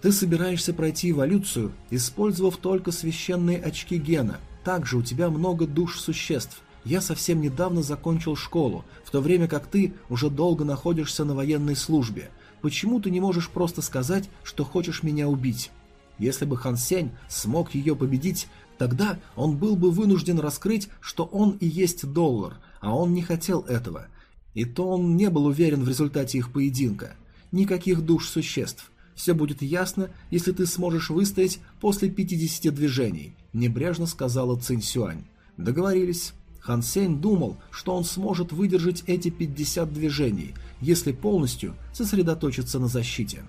«Ты собираешься пройти эволюцию, использовав только священные очки гена. Также у тебя много душ существ. Я совсем недавно закончил школу, в то время как ты уже долго находишься на военной службе. Почему ты не можешь просто сказать, что хочешь меня убить?» Если бы Хан Сень смог ее победить, Тогда он был бы вынужден раскрыть, что он и есть доллар, а он не хотел этого. И то он не был уверен в результате их поединка. Никаких душ существ. Все будет ясно, если ты сможешь выстоять после 50 движений, небрежно сказала Цинь Сюань. Договорились. Хан Сень думал, что он сможет выдержать эти 50 движений, если полностью сосредоточиться на защите.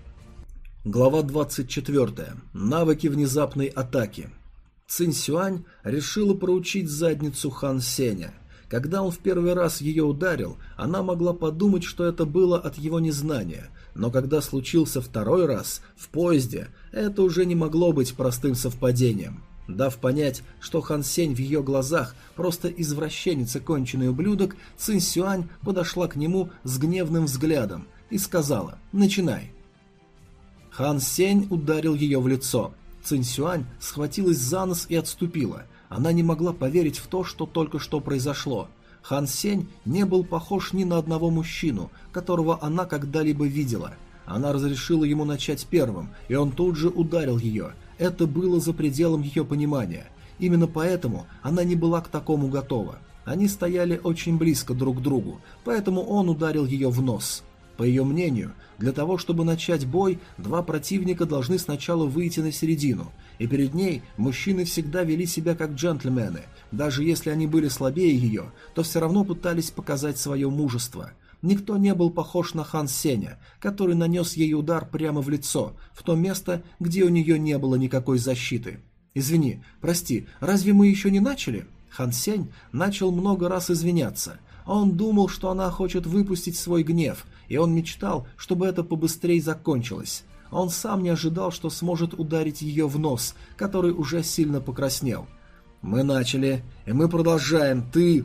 Глава 24. Навыки внезапной атаки. Цинь Сюань решила проучить задницу Хан Сеня. Когда он в первый раз ее ударил, она могла подумать, что это было от его незнания, но когда случился второй раз, в поезде, это уже не могло быть простым совпадением. Дав понять, что Хан Сень в ее глазах просто извращенец и конченый ублюдок, Цин Сюань подошла к нему с гневным взглядом и сказала «Начинай». Хан Сень ударил ее в лицо. Цин Сюань схватилась за нос и отступила. Она не могла поверить в то, что только что произошло. Хан Сень не был похож ни на одного мужчину, которого она когда-либо видела. Она разрешила ему начать первым, и он тут же ударил ее. Это было за пределом ее понимания. Именно поэтому она не была к такому готова. Они стояли очень близко друг к другу, поэтому он ударил ее в нос. По ее мнению, для того, чтобы начать бой, два противника должны сначала выйти на середину, и перед ней мужчины всегда вели себя как джентльмены, даже если они были слабее ее, то все равно пытались показать свое мужество. Никто не был похож на Хан Сеня, который нанес ей удар прямо в лицо, в то место, где у нее не было никакой защиты. «Извини, прости, разве мы еще не начали?» Хан Сень начал много раз извиняться. Он думал, что она хочет выпустить свой гнев, и он мечтал, чтобы это побыстрее закончилось. Он сам не ожидал, что сможет ударить ее в нос, который уже сильно покраснел. «Мы начали, и мы продолжаем, ты...»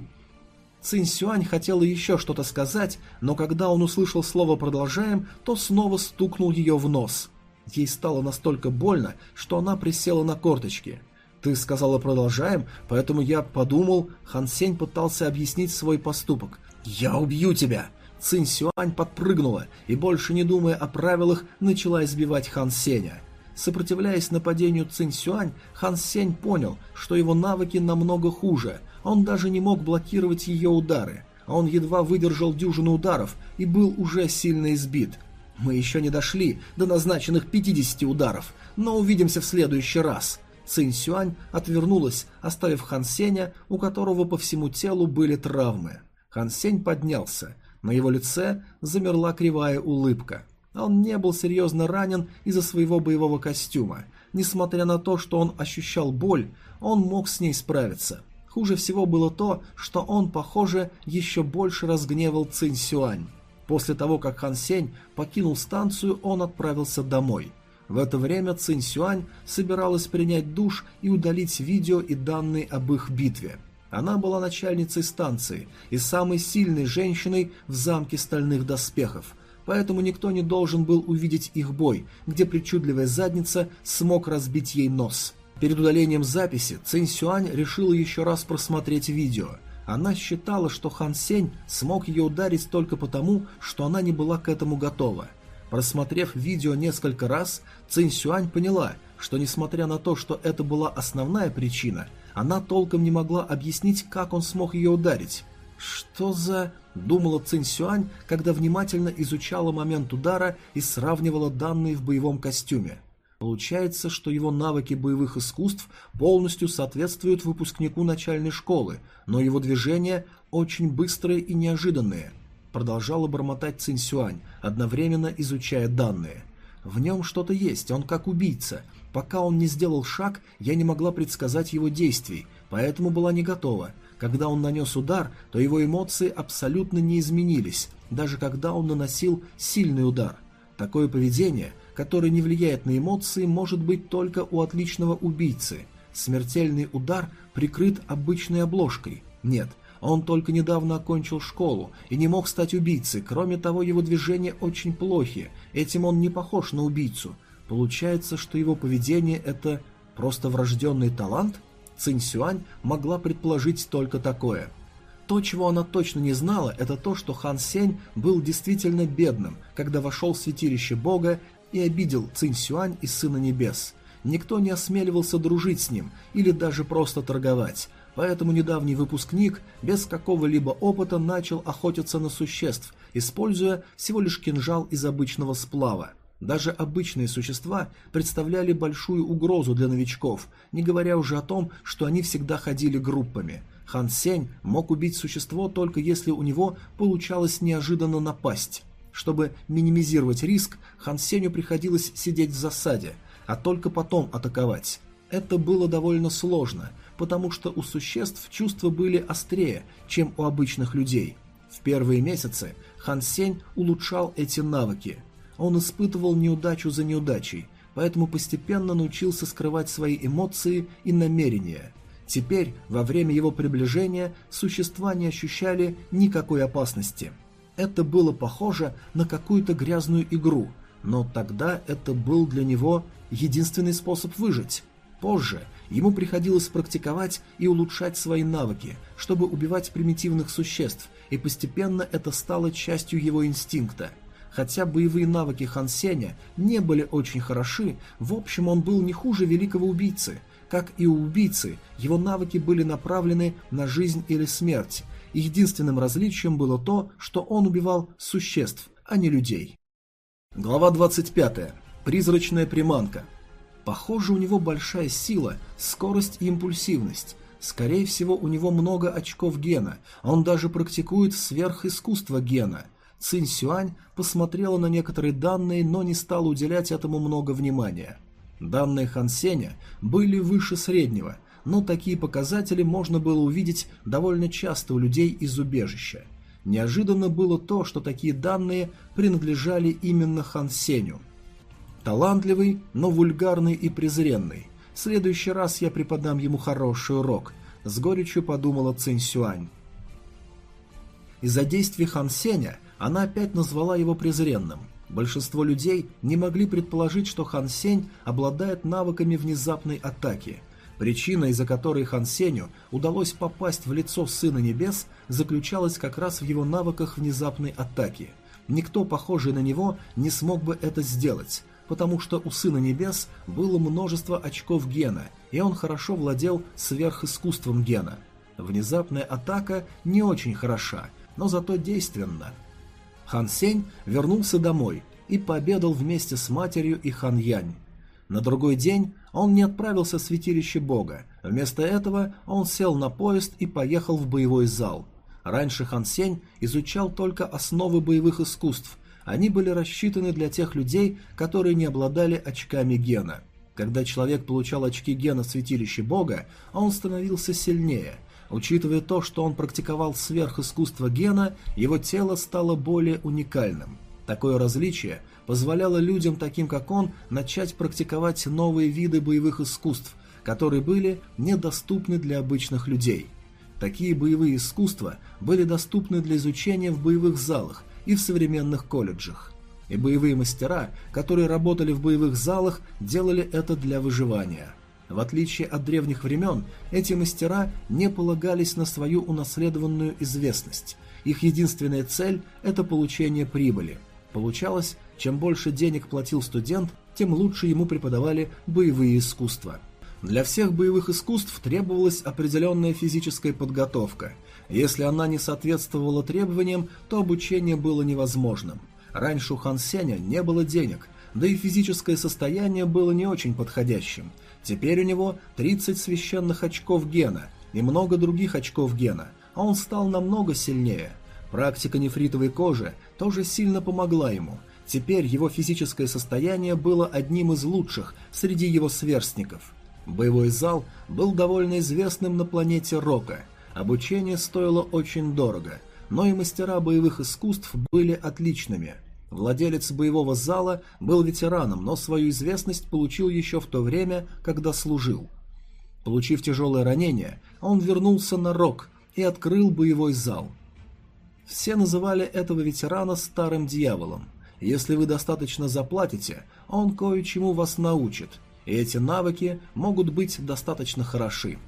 Цинь Сюань хотела еще что-то сказать, но когда он услышал слово «продолжаем», то снова стукнул ее в нос. Ей стало настолько больно, что она присела на корточки. «Ты сказала «продолжаем», поэтому я подумал...» Хан Сень пытался объяснить свой поступок. «Я убью тебя!» Цинь Сюань подпрыгнула и, больше не думая о правилах, начала избивать Хан Сеня. Сопротивляясь нападению Цинь Сюань, Хан Сень понял, что его навыки намного хуже. Он даже не мог блокировать ее удары. Он едва выдержал дюжину ударов и был уже сильно избит. Мы еще не дошли до назначенных 50 ударов, но увидимся в следующий раз. Цинь Сюань отвернулась, оставив Хан Сеня, у которого по всему телу были травмы. Хан Сень поднялся. На его лице замерла кривая улыбка. Он не был серьезно ранен из-за своего боевого костюма. Несмотря на то, что он ощущал боль, он мог с ней справиться. Хуже всего было то, что он, похоже, еще больше разгневал Цинь Сюань. После того, как Хан Сень покинул станцию, он отправился домой. В это время Цинь Сюань собиралась принять душ и удалить видео и данные об их битве. Она была начальницей станции и самой сильной женщиной в замке стальных доспехов, поэтому никто не должен был увидеть их бой, где причудливая задница смог разбить ей нос. Перед удалением записи Цинь Сюань решила еще раз просмотреть видео. Она считала, что Хан Сень смог ее ударить только потому, что она не была к этому готова. Просмотрев видео несколько раз, Цинь Сюань поняла, что несмотря на то, что это была основная причина, она толком не могла объяснить, как он смог ее ударить. «Что за...» – думала Цинь Сюань, когда внимательно изучала момент удара и сравнивала данные в боевом костюме. Получается, что его навыки боевых искусств полностью соответствуют выпускнику начальной школы, но его движения очень быстрые и неожиданные. Продолжала бормотать Цинь Сюань, одновременно изучая данные. В нем что-то есть, он как убийца – Пока он не сделал шаг, я не могла предсказать его действий, поэтому была не готова. Когда он нанес удар, то его эмоции абсолютно не изменились, даже когда он наносил сильный удар. Такое поведение, которое не влияет на эмоции, может быть только у отличного убийцы. Смертельный удар прикрыт обычной обложкой. Нет, он только недавно окончил школу и не мог стать убийцей, кроме того его движения очень плохи, этим он не похож на убийцу – Получается, что его поведение – это просто врожденный талант? Цинь Сюань могла предположить только такое. То, чего она точно не знала, это то, что Хан Сень был действительно бедным, когда вошел в святилище Бога и обидел Цинь Сюань из Сына Небес. Никто не осмеливался дружить с ним или даже просто торговать, поэтому недавний выпускник без какого-либо опыта начал охотиться на существ, используя всего лишь кинжал из обычного сплава. Даже обычные существа представляли большую угрозу для новичков, не говоря уже о том, что они всегда ходили группами. Хан Сень мог убить существо только если у него получалось неожиданно напасть. Чтобы минимизировать риск, Хан Сенью приходилось сидеть в засаде, а только потом атаковать. Это было довольно сложно, потому что у существ чувства были острее, чем у обычных людей. В первые месяцы Хан Сень улучшал эти навыки. Он испытывал неудачу за неудачей, поэтому постепенно научился скрывать свои эмоции и намерения. Теперь, во время его приближения, существа не ощущали никакой опасности. Это было похоже на какую-то грязную игру, но тогда это был для него единственный способ выжить. Позже ему приходилось практиковать и улучшать свои навыки, чтобы убивать примитивных существ, и постепенно это стало частью его инстинкта. Хотя боевые навыки Хан Сеня не были очень хороши, в общем он был не хуже великого убийцы. Как и у убийцы, его навыки были направлены на жизнь или смерть, единственным различием было то, что он убивал существ, а не людей. Глава 25. Призрачная приманка. Похоже, у него большая сила, скорость и импульсивность. Скорее всего, у него много очков гена, он даже практикует сверхискусство гена. Цинь Сюань посмотрела на некоторые данные, но не стала уделять этому много внимания. Данные Хан Сеня были выше среднего, но такие показатели можно было увидеть довольно часто у людей из убежища. Неожиданно было то, что такие данные принадлежали именно Хан Сеню. Талантливый, но вульгарный и презренный. В следующий раз я преподам ему хороший урок, с горечью подумала Цинь Сюань. Из-за действий Хан Сеня она опять назвала его презренным. Большинство людей не могли предположить, что Хан Сень обладает навыками внезапной атаки. Причина, из-за которой Хан Сеню удалось попасть в лицо Сына Небес, заключалась как раз в его навыках внезапной атаки. Никто, похожий на него, не смог бы это сделать, потому что у Сына Небес было множество очков гена, и он хорошо владел сверхискусством гена. Внезапная атака не очень хороша, но зато действенна. Хан Сень вернулся домой и пообедал вместе с матерью и Хан Янь. На другой день он не отправился в святилище бога, вместо этого он сел на поезд и поехал в боевой зал. Раньше Хан Сень изучал только основы боевых искусств, они были рассчитаны для тех людей, которые не обладали очками гена. Когда человек получал очки гена в святилище бога, он становился сильнее. Учитывая то, что он практиковал сверхискусство гена, его тело стало более уникальным. Такое различие позволяло людям, таким как он, начать практиковать новые виды боевых искусств, которые были недоступны для обычных людей. Такие боевые искусства были доступны для изучения в боевых залах, и в современных колледжах. И боевые мастера, которые работали в боевых залах, делали это для выживания. В отличие от древних времен, эти мастера не полагались на свою унаследованную известность. Их единственная цель – это получение прибыли. Получалось, чем больше денег платил студент, тем лучше ему преподавали боевые искусства. Для всех боевых искусств требовалась определенная физическая подготовка – если она не соответствовала требованиям, то обучение было невозможным. Раньше у Хан Сеня не было денег, да и физическое состояние было не очень подходящим. Теперь у него 30 священных очков гена и много других очков гена, а он стал намного сильнее. Практика нефритовой кожи тоже сильно помогла ему. Теперь его физическое состояние было одним из лучших среди его сверстников. Боевой зал был довольно известным на планете Рока – Обучение стоило очень дорого, но и мастера боевых искусств были отличными. Владелец боевого зала был ветераном, но свою известность получил еще в то время, когда служил. Получив тяжелое ранение, он вернулся на рок и открыл боевой зал. Все называли этого ветерана старым дьяволом. Если вы достаточно заплатите, он кое-чему вас научит, и эти навыки могут быть достаточно хороши.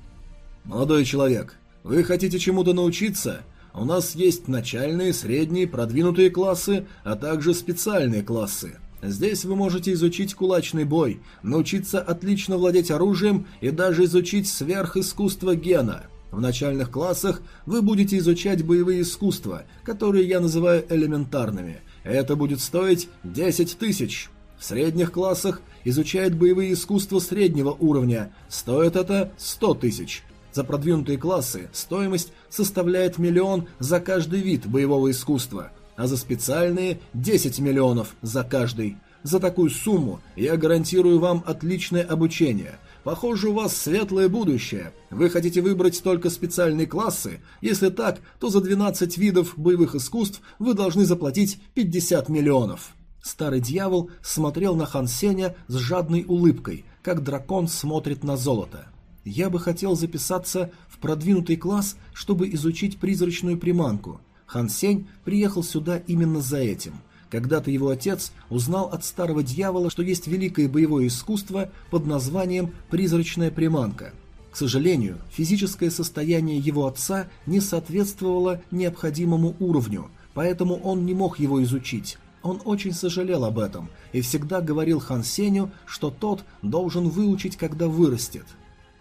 «Молодой человек, вы хотите чему-то научиться? У нас есть начальные, средние, продвинутые классы, а также специальные классы. Здесь вы можете изучить кулачный бой, научиться отлично владеть оружием и даже изучить сверхискусство гена. В начальных классах вы будете изучать боевые искусства, которые я называю элементарными. Это будет стоить 10 тысяч. В средних классах изучают боевые искусства среднего уровня. Стоит это 100 тысяч. За продвинутые классы стоимость составляет миллион за каждый вид боевого искусства, а за специальные 10 миллионов за каждый. За такую сумму я гарантирую вам отличное обучение. Похоже, у вас светлое будущее. Вы хотите выбрать только специальные классы? Если так, то за 12 видов боевых искусств вы должны заплатить 50 миллионов». Старый дьявол смотрел на Хан Сеня с жадной улыбкой, как дракон смотрит на золото. «Я бы хотел записаться в продвинутый класс, чтобы изучить призрачную приманку». Хан Сень приехал сюда именно за этим. Когда-то его отец узнал от старого дьявола, что есть великое боевое искусство под названием «призрачная приманка». К сожалению, физическое состояние его отца не соответствовало необходимому уровню, поэтому он не мог его изучить. Он очень сожалел об этом и всегда говорил Хан Сеню, что тот должен выучить, когда вырастет.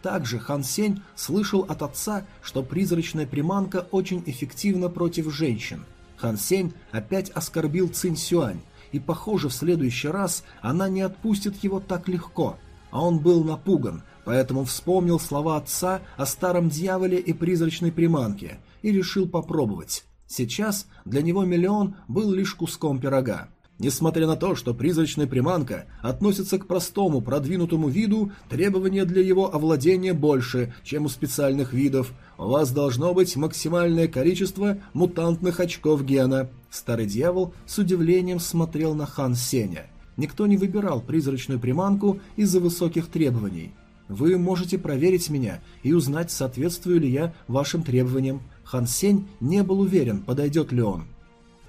Также Хан Сень слышал от отца, что призрачная приманка очень эффективна против женщин. Хан Сень опять оскорбил Цинь Сюань, и, похоже, в следующий раз она не отпустит его так легко. А он был напуган, поэтому вспомнил слова отца о старом дьяволе и призрачной приманке и решил попробовать. Сейчас для него миллион был лишь куском пирога. Несмотря на то, что призрачная приманка относится к простому продвинутому виду, требования для его овладения больше, чем у специальных видов. У вас должно быть максимальное количество мутантных очков гена. Старый дьявол с удивлением смотрел на Хан Сеня. Никто не выбирал призрачную приманку из-за высоких требований. Вы можете проверить меня и узнать, соответствую ли я вашим требованиям. Хан Сень не был уверен, подойдет ли он.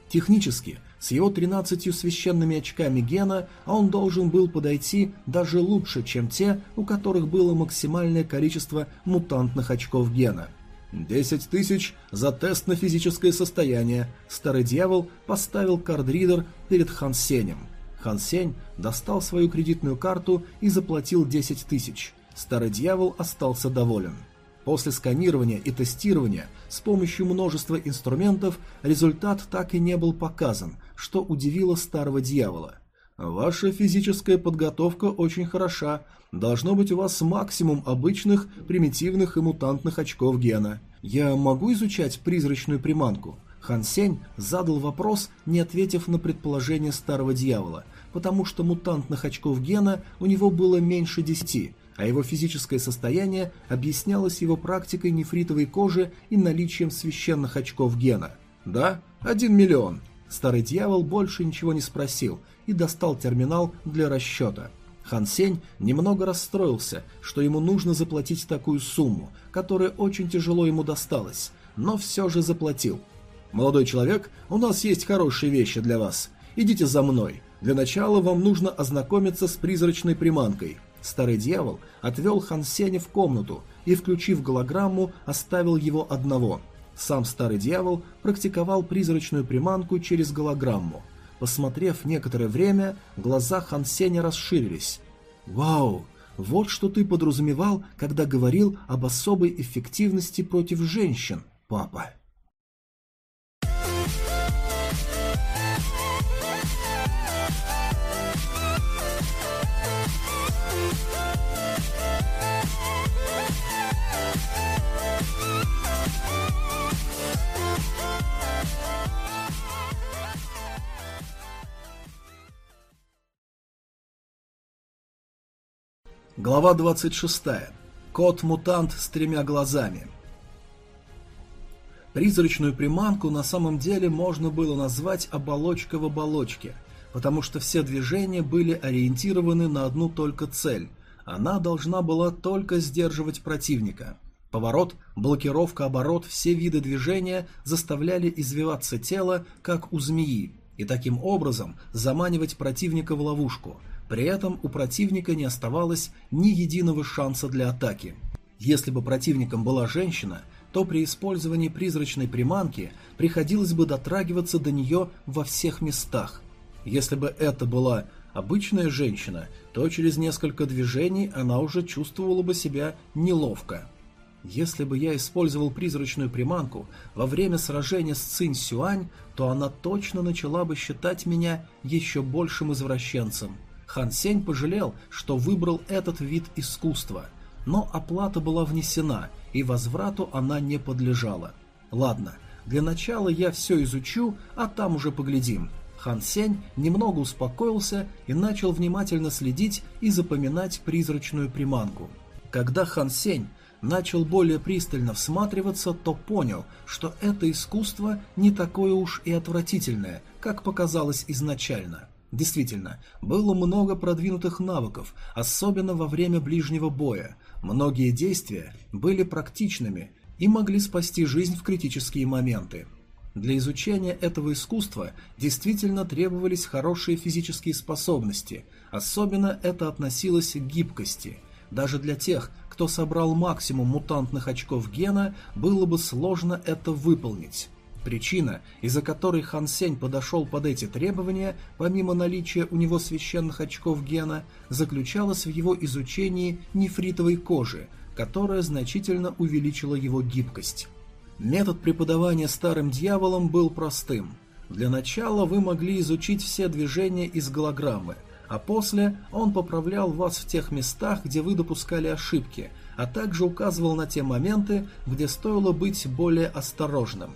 Технически, с его 13 священными очками гена он должен был подойти даже лучше, чем те, у которых было максимальное количество мутантных очков гена. «Десять тысяч за тест на физическое состояние», старый дьявол поставил кардридер перед Хан Сенем. Хан Сень достал свою кредитную карту и заплатил 10 тысяч. Старый дьявол остался доволен. После сканирования и тестирования с помощью множества инструментов результат так и не был показан, что удивило старого дьявола. «Ваша физическая подготовка очень хороша. Должно быть у вас максимум обычных, примитивных и мутантных очков гена. Я могу изучать призрачную приманку?» Хан Сень задал вопрос, не ответив на предположение старого дьявола, потому что мутантных очков гена у него было меньше десяти, а его физическое состояние объяснялось его практикой нефритовой кожи и наличием священных очков гена. «Да, один миллион». Старый дьявол больше ничего не спросил и достал терминал для расчета. Хан Сень немного расстроился, что ему нужно заплатить такую сумму, которая очень тяжело ему досталась, но все же заплатил. «Молодой человек, у нас есть хорошие вещи для вас. Идите за мной. Для начала вам нужно ознакомиться с призрачной приманкой. Старый дьявол отвел Хан Сеня в комнату и, включив голограмму, оставил его одного. Сам старый дьявол практиковал призрачную приманку через голограмму. Посмотрев некоторое время, глаза Хан Сеня расширились. «Вау! Вот что ты подразумевал, когда говорил об особой эффективности против женщин, папа!» Глава 26. Кот-мутант с тремя глазами. Призрачную приманку на самом деле можно было назвать оболочка в оболочке, потому что все движения были ориентированы на одну только цель. Она должна была только сдерживать противника. Поворот, блокировка, оборот, все виды движения заставляли извиваться тело, как у змеи, и таким образом заманивать противника в ловушку – при этом у противника не оставалось ни единого шанса для атаки. Если бы противником была женщина, то при использовании призрачной приманки приходилось бы дотрагиваться до нее во всех местах. Если бы это была обычная женщина, то через несколько движений она уже чувствовала бы себя неловко. Если бы я использовал призрачную приманку во время сражения с Цинь Сюань, то она точно начала бы считать меня еще большим извращенцем – Хан Сень пожалел, что выбрал этот вид искусства, но оплата была внесена, и возврату она не подлежала. Ладно, для начала я все изучу, а там уже поглядим. Хан Сень немного успокоился и начал внимательно следить и запоминать призрачную приманку. Когда Хан Сень начал более пристально всматриваться, то понял, что это искусство не такое уж и отвратительное, как показалось изначально. Действительно, было много продвинутых навыков, особенно во время ближнего боя. Многие действия были практичными и могли спасти жизнь в критические моменты. Для изучения этого искусства действительно требовались хорошие физические способности, особенно это относилось к гибкости. Даже для тех, кто собрал максимум мутантных очков гена, было бы сложно это выполнить. Причина, из-за которой Хан Сень подошел под эти требования, помимо наличия у него священных очков гена, заключалась в его изучении нефритовой кожи, которая значительно увеличила его гибкость. Метод преподавания старым дьяволом был простым. Для начала вы могли изучить все движения из голограммы – а после он поправлял вас в тех местах, где вы допускали ошибки, а также указывал на те моменты, где стоило быть более осторожным.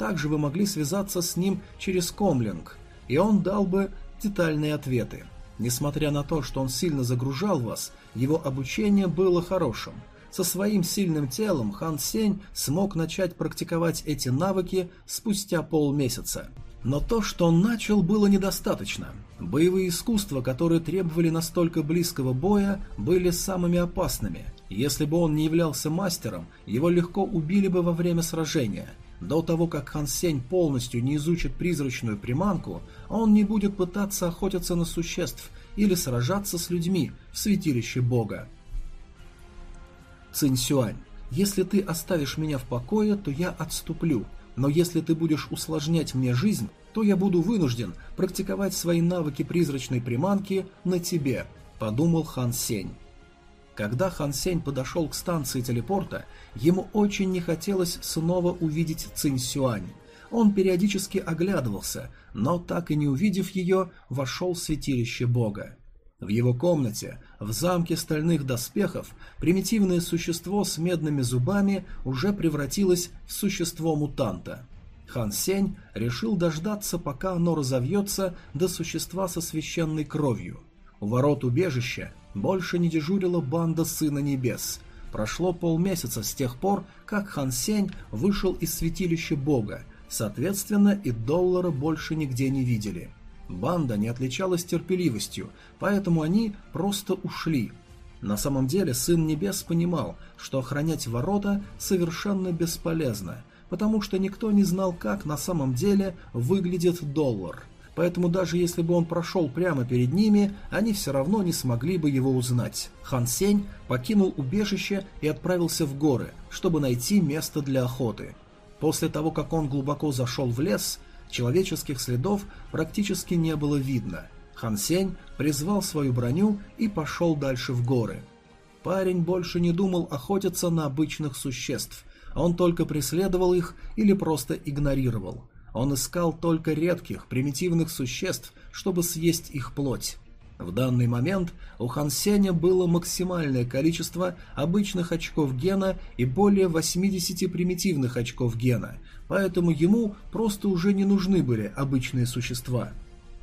Также вы могли связаться с ним через комлинг, и он дал бы детальные ответы. Несмотря на то, что он сильно загружал вас, его обучение было хорошим. Со своим сильным телом Хан Сень смог начать практиковать эти навыки спустя полмесяца. Но то, что он начал, было недостаточно. Боевые искусства, которые требовали настолько близкого боя, были самыми опасными. Если бы он не являлся мастером, его легко убили бы во время сражения. До того, как Хан Сень полностью не изучит призрачную приманку, он не будет пытаться охотиться на существ или сражаться с людьми в святилище Бога. Цинь Сюань, если ты оставишь меня в покое, то я отступлю – но если ты будешь усложнять мне жизнь, то я буду вынужден практиковать свои навыки призрачной приманки на тебе», – подумал Хан Сень. Когда Хан Сень подошел к станции телепорта, ему очень не хотелось снова увидеть Цинь Сюань. Он периодически оглядывался, но так и не увидев ее, вошел в святилище бога. В его комнате, в замке стальных доспехов, примитивное существо с медными зубами уже превратилось в существо мутанта. Хан Сень решил дождаться, пока оно разовьется до существа со священной кровью. У ворот убежища больше не дежурила банда Сына Небес. Прошло полмесяца с тех пор, как Хан Сень вышел из святилища Бога, соответственно и доллара больше нигде не видели. Банда не отличалась терпеливостью, поэтому они просто ушли. На самом деле Сын Небес понимал, что охранять ворота совершенно бесполезно, потому что никто не знал, как на самом деле выглядит доллар. Поэтому даже если бы он прошел прямо перед ними, они все равно не смогли бы его узнать. Хан Сень покинул убежище и отправился в горы, чтобы найти место для охоты. После того, как он глубоко зашел в лес, Человеческих следов практически не было видно. Хан Сень призвал свою броню и пошел дальше в горы. Парень больше не думал охотиться на обычных существ, он только преследовал их или просто игнорировал. Он искал только редких, примитивных существ, чтобы съесть их плоть. В данный момент у Хан Сеня было максимальное количество обычных очков гена и более 80 примитивных очков гена, поэтому ему просто уже не нужны были обычные существа.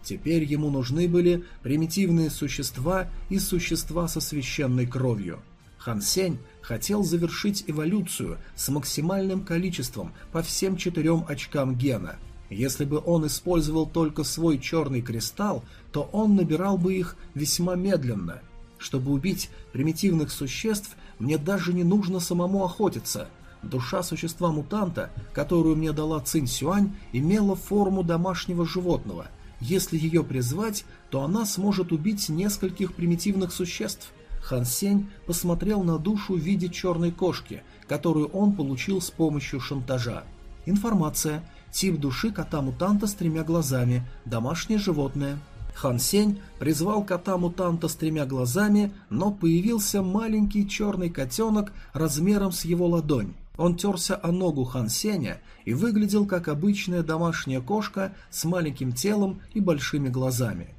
Теперь ему нужны были примитивные существа и существа со священной кровью. Хан Сень хотел завершить эволюцию с максимальным количеством по всем четырем очкам гена – если бы он использовал только свой черный кристалл, то он набирал бы их весьма медленно. Чтобы убить примитивных существ, мне даже не нужно самому охотиться. Душа существа-мутанта, которую мне дала Цинь Сюань, имела форму домашнего животного. Если ее призвать, то она сможет убить нескольких примитивных существ. Хан Сень посмотрел на душу в виде черной кошки, которую он получил с помощью шантажа. Информация – Тип души кота-мутанта с тремя глазами. Домашнее животное. Хан Сень призвал кота-мутанта с тремя глазами, но появился маленький черный котенок размером с его ладонь. Он терся о ногу Хан Сеня и выглядел как обычная домашняя кошка с маленьким телом и большими глазами.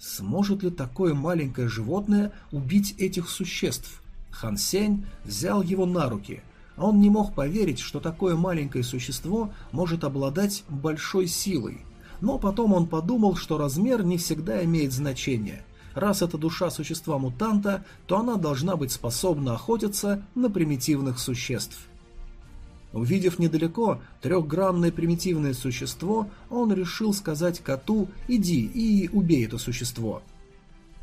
Сможет ли такое маленькое животное убить этих существ? Хан Сень взял его на руки – он не мог поверить, что такое маленькое существо может обладать большой силой. Но потом он подумал, что размер не всегда имеет значение. Раз это душа существа-мутанта, то она должна быть способна охотиться на примитивных существ. Увидев недалеко трехгранное примитивное существо, он решил сказать коту «иди и убей это существо».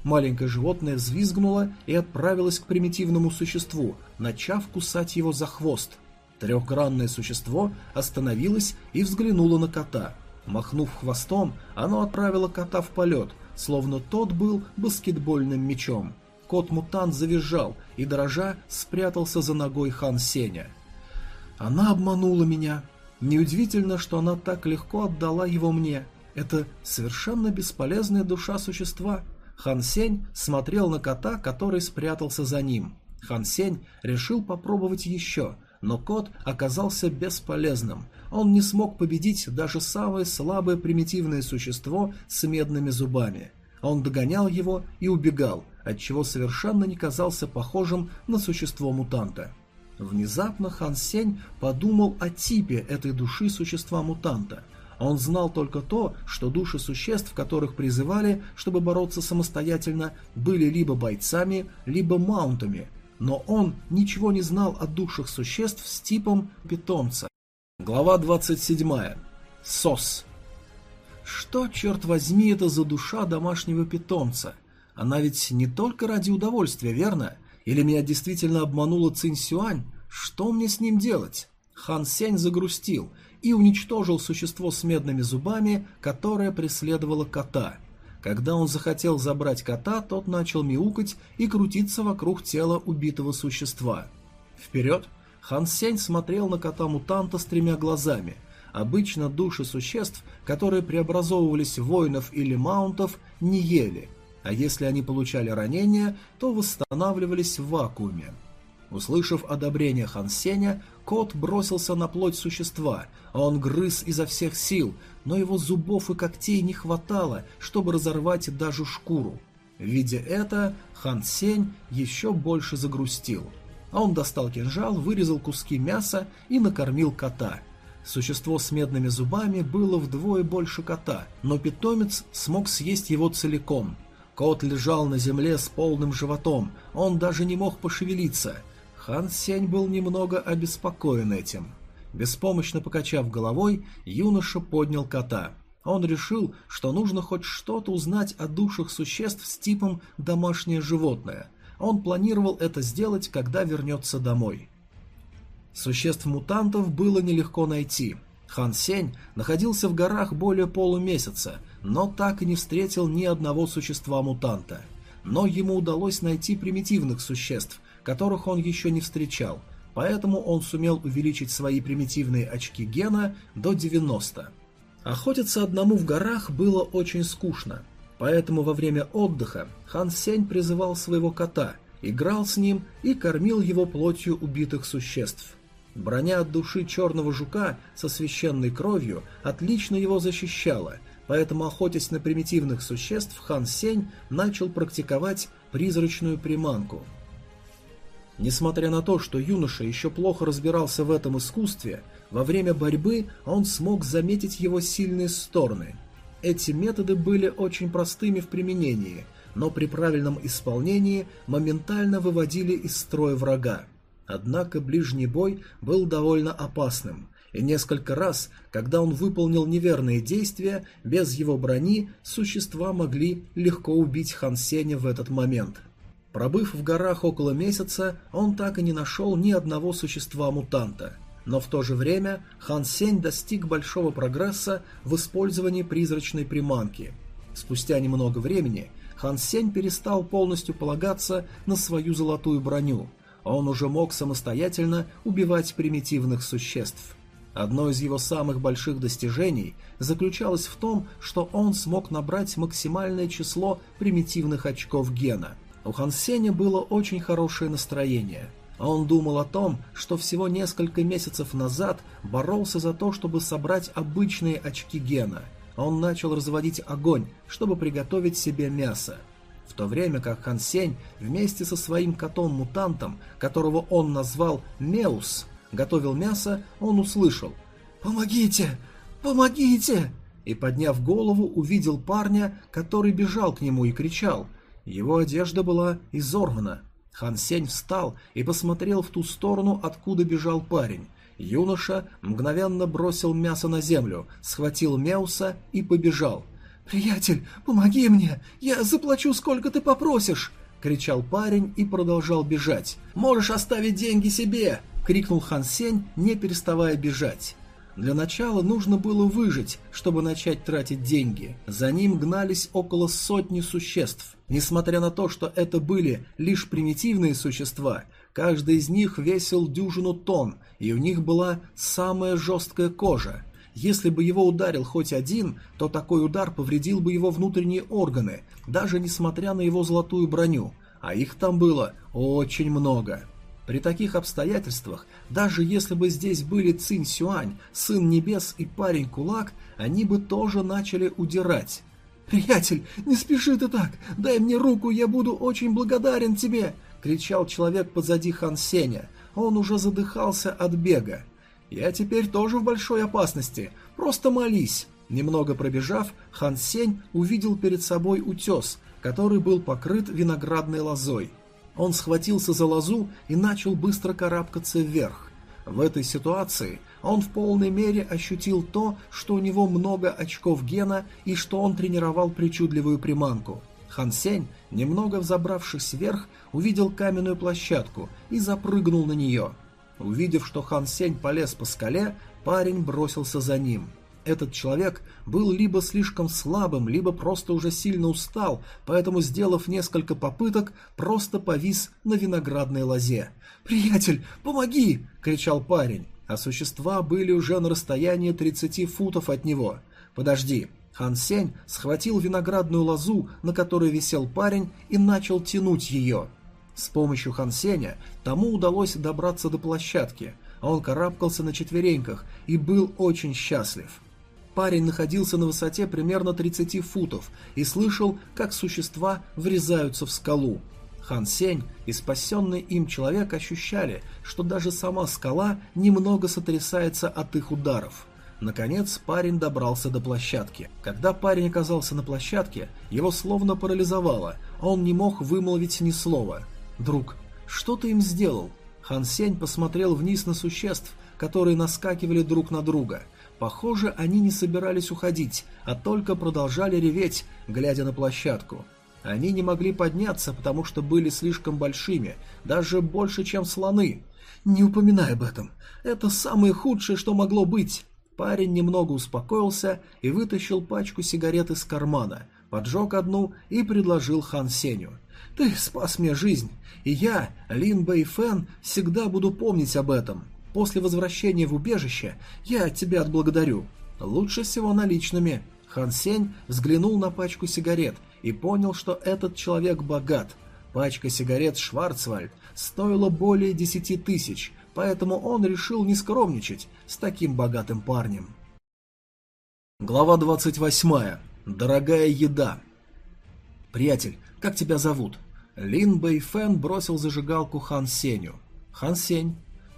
Маленькое животное взвизгнуло и отправилось к примитивному существу, начав кусать его за хвост. Трехгранное существо остановилось и взглянуло на кота. Махнув хвостом, оно отправило кота в полет, словно тот был баскетбольным мячом. Кот-мутант завизжал и, дрожа, спрятался за ногой Хан Сеня. Она обманула меня. Неудивительно, что она так легко отдала его мне. Это совершенно бесполезная душа существа. Хан Сень смотрел на кота, который спрятался за ним. Хан Сень решил попробовать еще, но кот оказался бесполезным. Он не смог победить даже самое слабое примитивное существо с медными зубами. Он догонял его и убегал, отчего совершенно не казался похожим на существо мутанта. Внезапно Хан Сень подумал о типе этой души существа-мутанта. Он знал только то, что души существ, которых призывали, чтобы бороться самостоятельно, были либо бойцами, либо маунтами, но он ничего не знал о душах существ с типом питомца. Глава 27. СОС. Что, черт возьми, это за душа домашнего питомца? Она ведь не только ради удовольствия, верно? Или меня действительно обманула Цинь Сюань? Что мне с ним делать? Хан Сень загрустил и уничтожил существо с медными зубами, которое преследовало кота. Когда он захотел забрать кота, тот начал мяукать и крутиться вокруг тела убитого существа. Вперед! Хан Сень смотрел на кота-мутанта с тремя глазами. Обычно души существ, которые преобразовывались воинов или маунтов, не ели – а если они получали ранения, то восстанавливались в вакууме. Услышав одобрение Хан Сеня, кот бросился на плоть существа, а он грыз изо всех сил, но его зубов и когтей не хватало, чтобы разорвать даже шкуру. Видя это, Хан Сень еще больше загрустил. А он достал кинжал, вырезал куски мяса и накормил кота. Существо с медными зубами было вдвое больше кота, но питомец смог съесть его целиком – Кот лежал на земле с полным животом, он даже не мог пошевелиться. Хан Сень был немного обеспокоен этим. Беспомощно покачав головой, юноша поднял кота. Он решил, что нужно хоть что-то узнать о душах существ с типом «домашнее животное». Он планировал это сделать, когда вернется домой. Существ-мутантов было нелегко найти. Хан Сень находился в горах более полумесяца, но так и не встретил ни одного существа-мутанта. Но ему удалось найти примитивных существ, которых он еще не встречал, поэтому он сумел увеличить свои примитивные очки гена до 90. Охотиться одному в горах было очень скучно, поэтому во время отдыха Хан Сень призывал своего кота, играл с ним и кормил его плотью убитых существ. Броня от души черного жука со священной кровью отлично его защищала, поэтому, охотясь на примитивных существ, Хан Сень начал практиковать призрачную приманку. Несмотря на то, что юноша еще плохо разбирался в этом искусстве, во время борьбы он смог заметить его сильные стороны. Эти методы были очень простыми в применении, но при правильном исполнении моментально выводили из строя врага. Однако ближний бой был довольно опасным, и несколько раз, когда он выполнил неверные действия, без его брони существа могли легко убить Хан Сеня в этот момент. Пробыв в горах около месяца, он так и не нашел ни одного существа-мутанта. Но в то же время Хан Сень достиг большого прогресса в использовании призрачной приманки. Спустя немного времени Хан Сень перестал полностью полагаться на свою золотую броню – он уже мог самостоятельно убивать примитивных существ. Одно из его самых больших достижений заключалось в том, что он смог набрать максимальное число примитивных очков гена. У Хан Сеня было очень хорошее настроение. Он думал о том, что всего несколько месяцев назад боролся за то, чтобы собрать обычные очки гена. Он начал разводить огонь, чтобы приготовить себе мясо то время как Хан Сень вместе со своим котом-мутантом, которого он назвал Меус, готовил мясо, он услышал «Помогите! Помогите!» и, подняв голову, увидел парня, который бежал к нему и кричал. Его одежда была изорвана. Хан Сень встал и посмотрел в ту сторону, откуда бежал парень. Юноша мгновенно бросил мясо на землю, схватил Меуса и побежал. «Приятель, помоги мне! Я заплачу, сколько ты попросишь!» — кричал парень и продолжал бежать. «Можешь оставить деньги себе!» — крикнул Хан Сень, не переставая бежать. Для начала нужно было выжить, чтобы начать тратить деньги. За ним гнались около сотни существ. Несмотря на то, что это были лишь примитивные существа, каждый из них весил дюжину тонн, и у них была самая жесткая кожа. Если бы его ударил хоть один, то такой удар повредил бы его внутренние органы, даже несмотря на его золотую броню, а их там было очень много. При таких обстоятельствах, даже если бы здесь были Цинь Сюань, Сын Небес и Парень Кулак, они бы тоже начали удирать. «Приятель, не спеши ты так! Дай мне руку, я буду очень благодарен тебе!» — кричал человек позади Хан Сеня. Он уже задыхался от бега. «Я теперь тоже в большой опасности. Просто молись!» Немного пробежав, Хан Сень увидел перед собой утес, который был покрыт виноградной лозой. Он схватился за лозу и начал быстро карабкаться вверх. В этой ситуации он в полной мере ощутил то, что у него много очков гена и что он тренировал причудливую приманку. Хан Сень, немного взобравшись вверх, увидел каменную площадку и запрыгнул на нее. Увидев, что Хан Сень полез по скале, парень бросился за ним. Этот человек был либо слишком слабым, либо просто уже сильно устал, поэтому, сделав несколько попыток, просто повис на виноградной лозе. «Приятель, помоги!» — кричал парень, а существа были уже на расстоянии 30 футов от него. «Подожди!» Хан Сень схватил виноградную лозу, на которой висел парень, и начал тянуть ее. С помощью Хан Сеня тому удалось добраться до площадки, а он карабкался на четвереньках и был очень счастлив. Парень находился на высоте примерно 30 футов и слышал, как существа врезаются в скалу. Хан Сень и спасенный им человек ощущали, что даже сама скала немного сотрясается от их ударов. Наконец парень добрался до площадки. Когда парень оказался на площадке, его словно парализовало, а он не мог вымолвить ни слова. «Друг, что ты им сделал?» Хан Сень посмотрел вниз на существ, которые наскакивали друг на друга – Похоже, они не собирались уходить, а только продолжали реветь, глядя на площадку. Они не могли подняться, потому что были слишком большими, даже больше, чем слоны. Не упоминай об этом. Это самое худшее, что могло быть. Парень немного успокоился и вытащил пачку сигарет из кармана, поджег одну и предложил Хан Сеню. «Ты спас мне жизнь, и я, Лин Бэй Фэн, всегда буду помнить об этом. После возвращения в убежище я тебя отблагодарю. Лучше всего наличными. Хан Сень взглянул на пачку сигарет и понял, что этот человек богат. Пачка сигарет Шварцвальд стоила более десяти тысяч, поэтому он решил не скромничать с таким богатым парнем. Глава 28. Дорогая еда. «Приятель, как тебя зовут?» Лин Бэй Фэн бросил зажигалку Хан Сенью. «Хан Сень,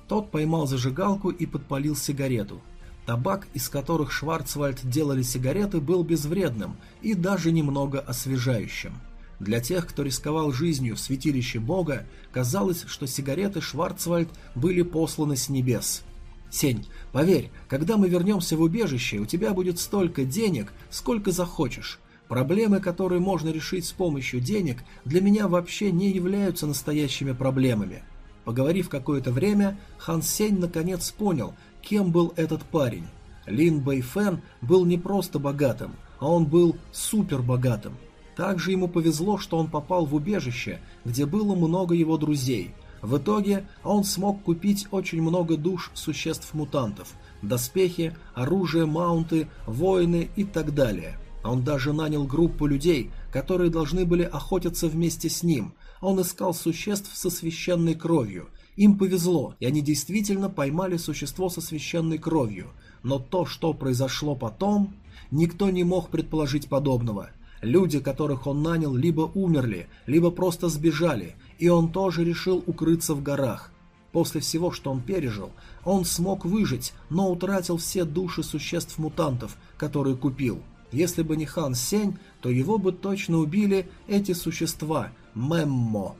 тот поймал зажигалку и подпалил сигарету. Табак, из которых Шварцвальд делали сигареты, был безвредным и даже немного освежающим. Для тех, кто рисковал жизнью в святилище Бога, казалось, что сигареты Шварцвальд были посланы с небес. «Сень, поверь, когда мы вернемся в убежище, у тебя будет столько денег, сколько захочешь. Проблемы, которые можно решить с помощью денег, для меня вообще не являются настоящими проблемами. Поговорив какое-то время, Хан Сень наконец понял, кем был этот парень. Лин Бэйфэн был не просто богатым, а он был супербогатым. Также ему повезло, что он попал в убежище, где было много его друзей. В итоге он смог купить очень много душ существ-мутантов, доспехи, оружие, маунты, воины и так далее. Он даже нанял группу людей, которые должны были охотиться вместе с ним, он искал существ со священной кровью. Им повезло, и они действительно поймали существо со священной кровью. Но то, что произошло потом, никто не мог предположить подобного. Люди, которых он нанял, либо умерли, либо просто сбежали, и он тоже решил укрыться в горах. После всего, что он пережил, он смог выжить, но утратил все души существ-мутантов, которые купил. Если бы не Хан Сень, то его бы точно убили эти существа – Меммо.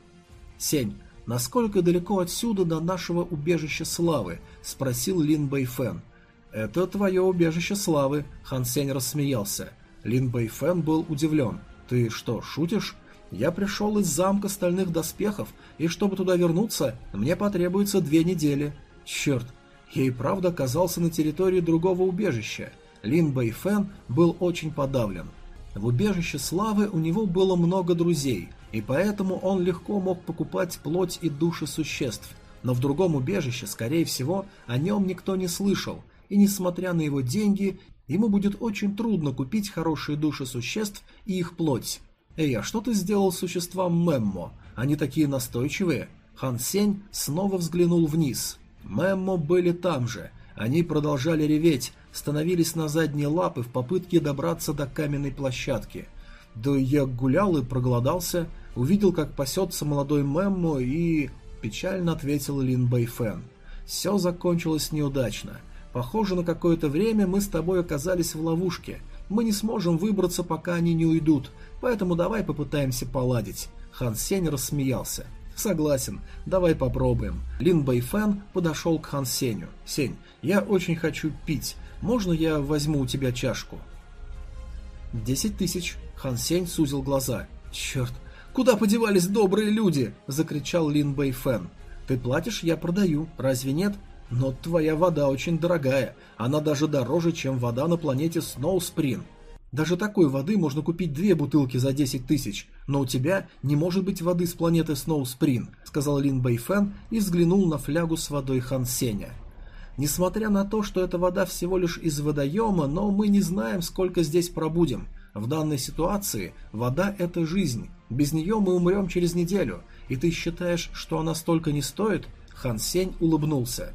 Сень, насколько далеко отсюда до нашего убежища славы? – спросил Лин Бэйфэн. «Это твое убежище славы», – Хан Сень рассмеялся. Лин Бэйфэн был удивлен. «Ты что, шутишь?» Я пришел из замка стальных доспехов, и чтобы туда вернуться, мне потребуется две недели. Черт, я и правда оказался на территории другого убежища. Лин Бэйфэн был очень подавлен. В убежище славы у него было много друзей, и поэтому он легко мог покупать плоть и души существ. Но в другом убежище, скорее всего, о нем никто не слышал, и несмотря на его деньги, ему будет очень трудно купить хорошие души существ и их плоть. «Эй, а что ты сделал с существам Меммо? Они такие настойчивые?» Хан Сень снова взглянул вниз. Меммо были там же. Они продолжали реветь, становились на задние лапы в попытке добраться до каменной площадки. Да я гулял и проголодался, увидел, как пасется молодой Меммо и... Печально ответил Лин Бэйфэн. Все закончилось неудачно. Похоже, на какое-то время мы с тобой оказались в ловушке. Мы не сможем выбраться, пока они не уйдут, поэтому давай попытаемся поладить». Хан Сень рассмеялся. «Согласен, давай попробуем». Лин Бэйфэн подошел к Хан Сенью. «Сень, я очень хочу пить. Можно я возьму у тебя чашку?» «Десять тысяч». Хан Сень сузил глаза. «Черт, куда подевались добрые люди?» – закричал Лин Бэйфэн. «Ты платишь, я продаю. Разве нет?» Но твоя вода очень дорогая, она даже дороже, чем вода на планете Сноусприн. Даже такой воды можно купить две бутылки за 10 тысяч, но у тебя не может быть воды с планеты Сноусприн, сказал Лин Бэйфэн и взглянул на флягу с водой Хан Сеня. Несмотря на то, что эта вода всего лишь из водоема, но мы не знаем, сколько здесь пробудем. В данной ситуации вода – это жизнь. Без нее мы умрем через неделю. И ты считаешь, что она столько не стоит? Хан Сень улыбнулся.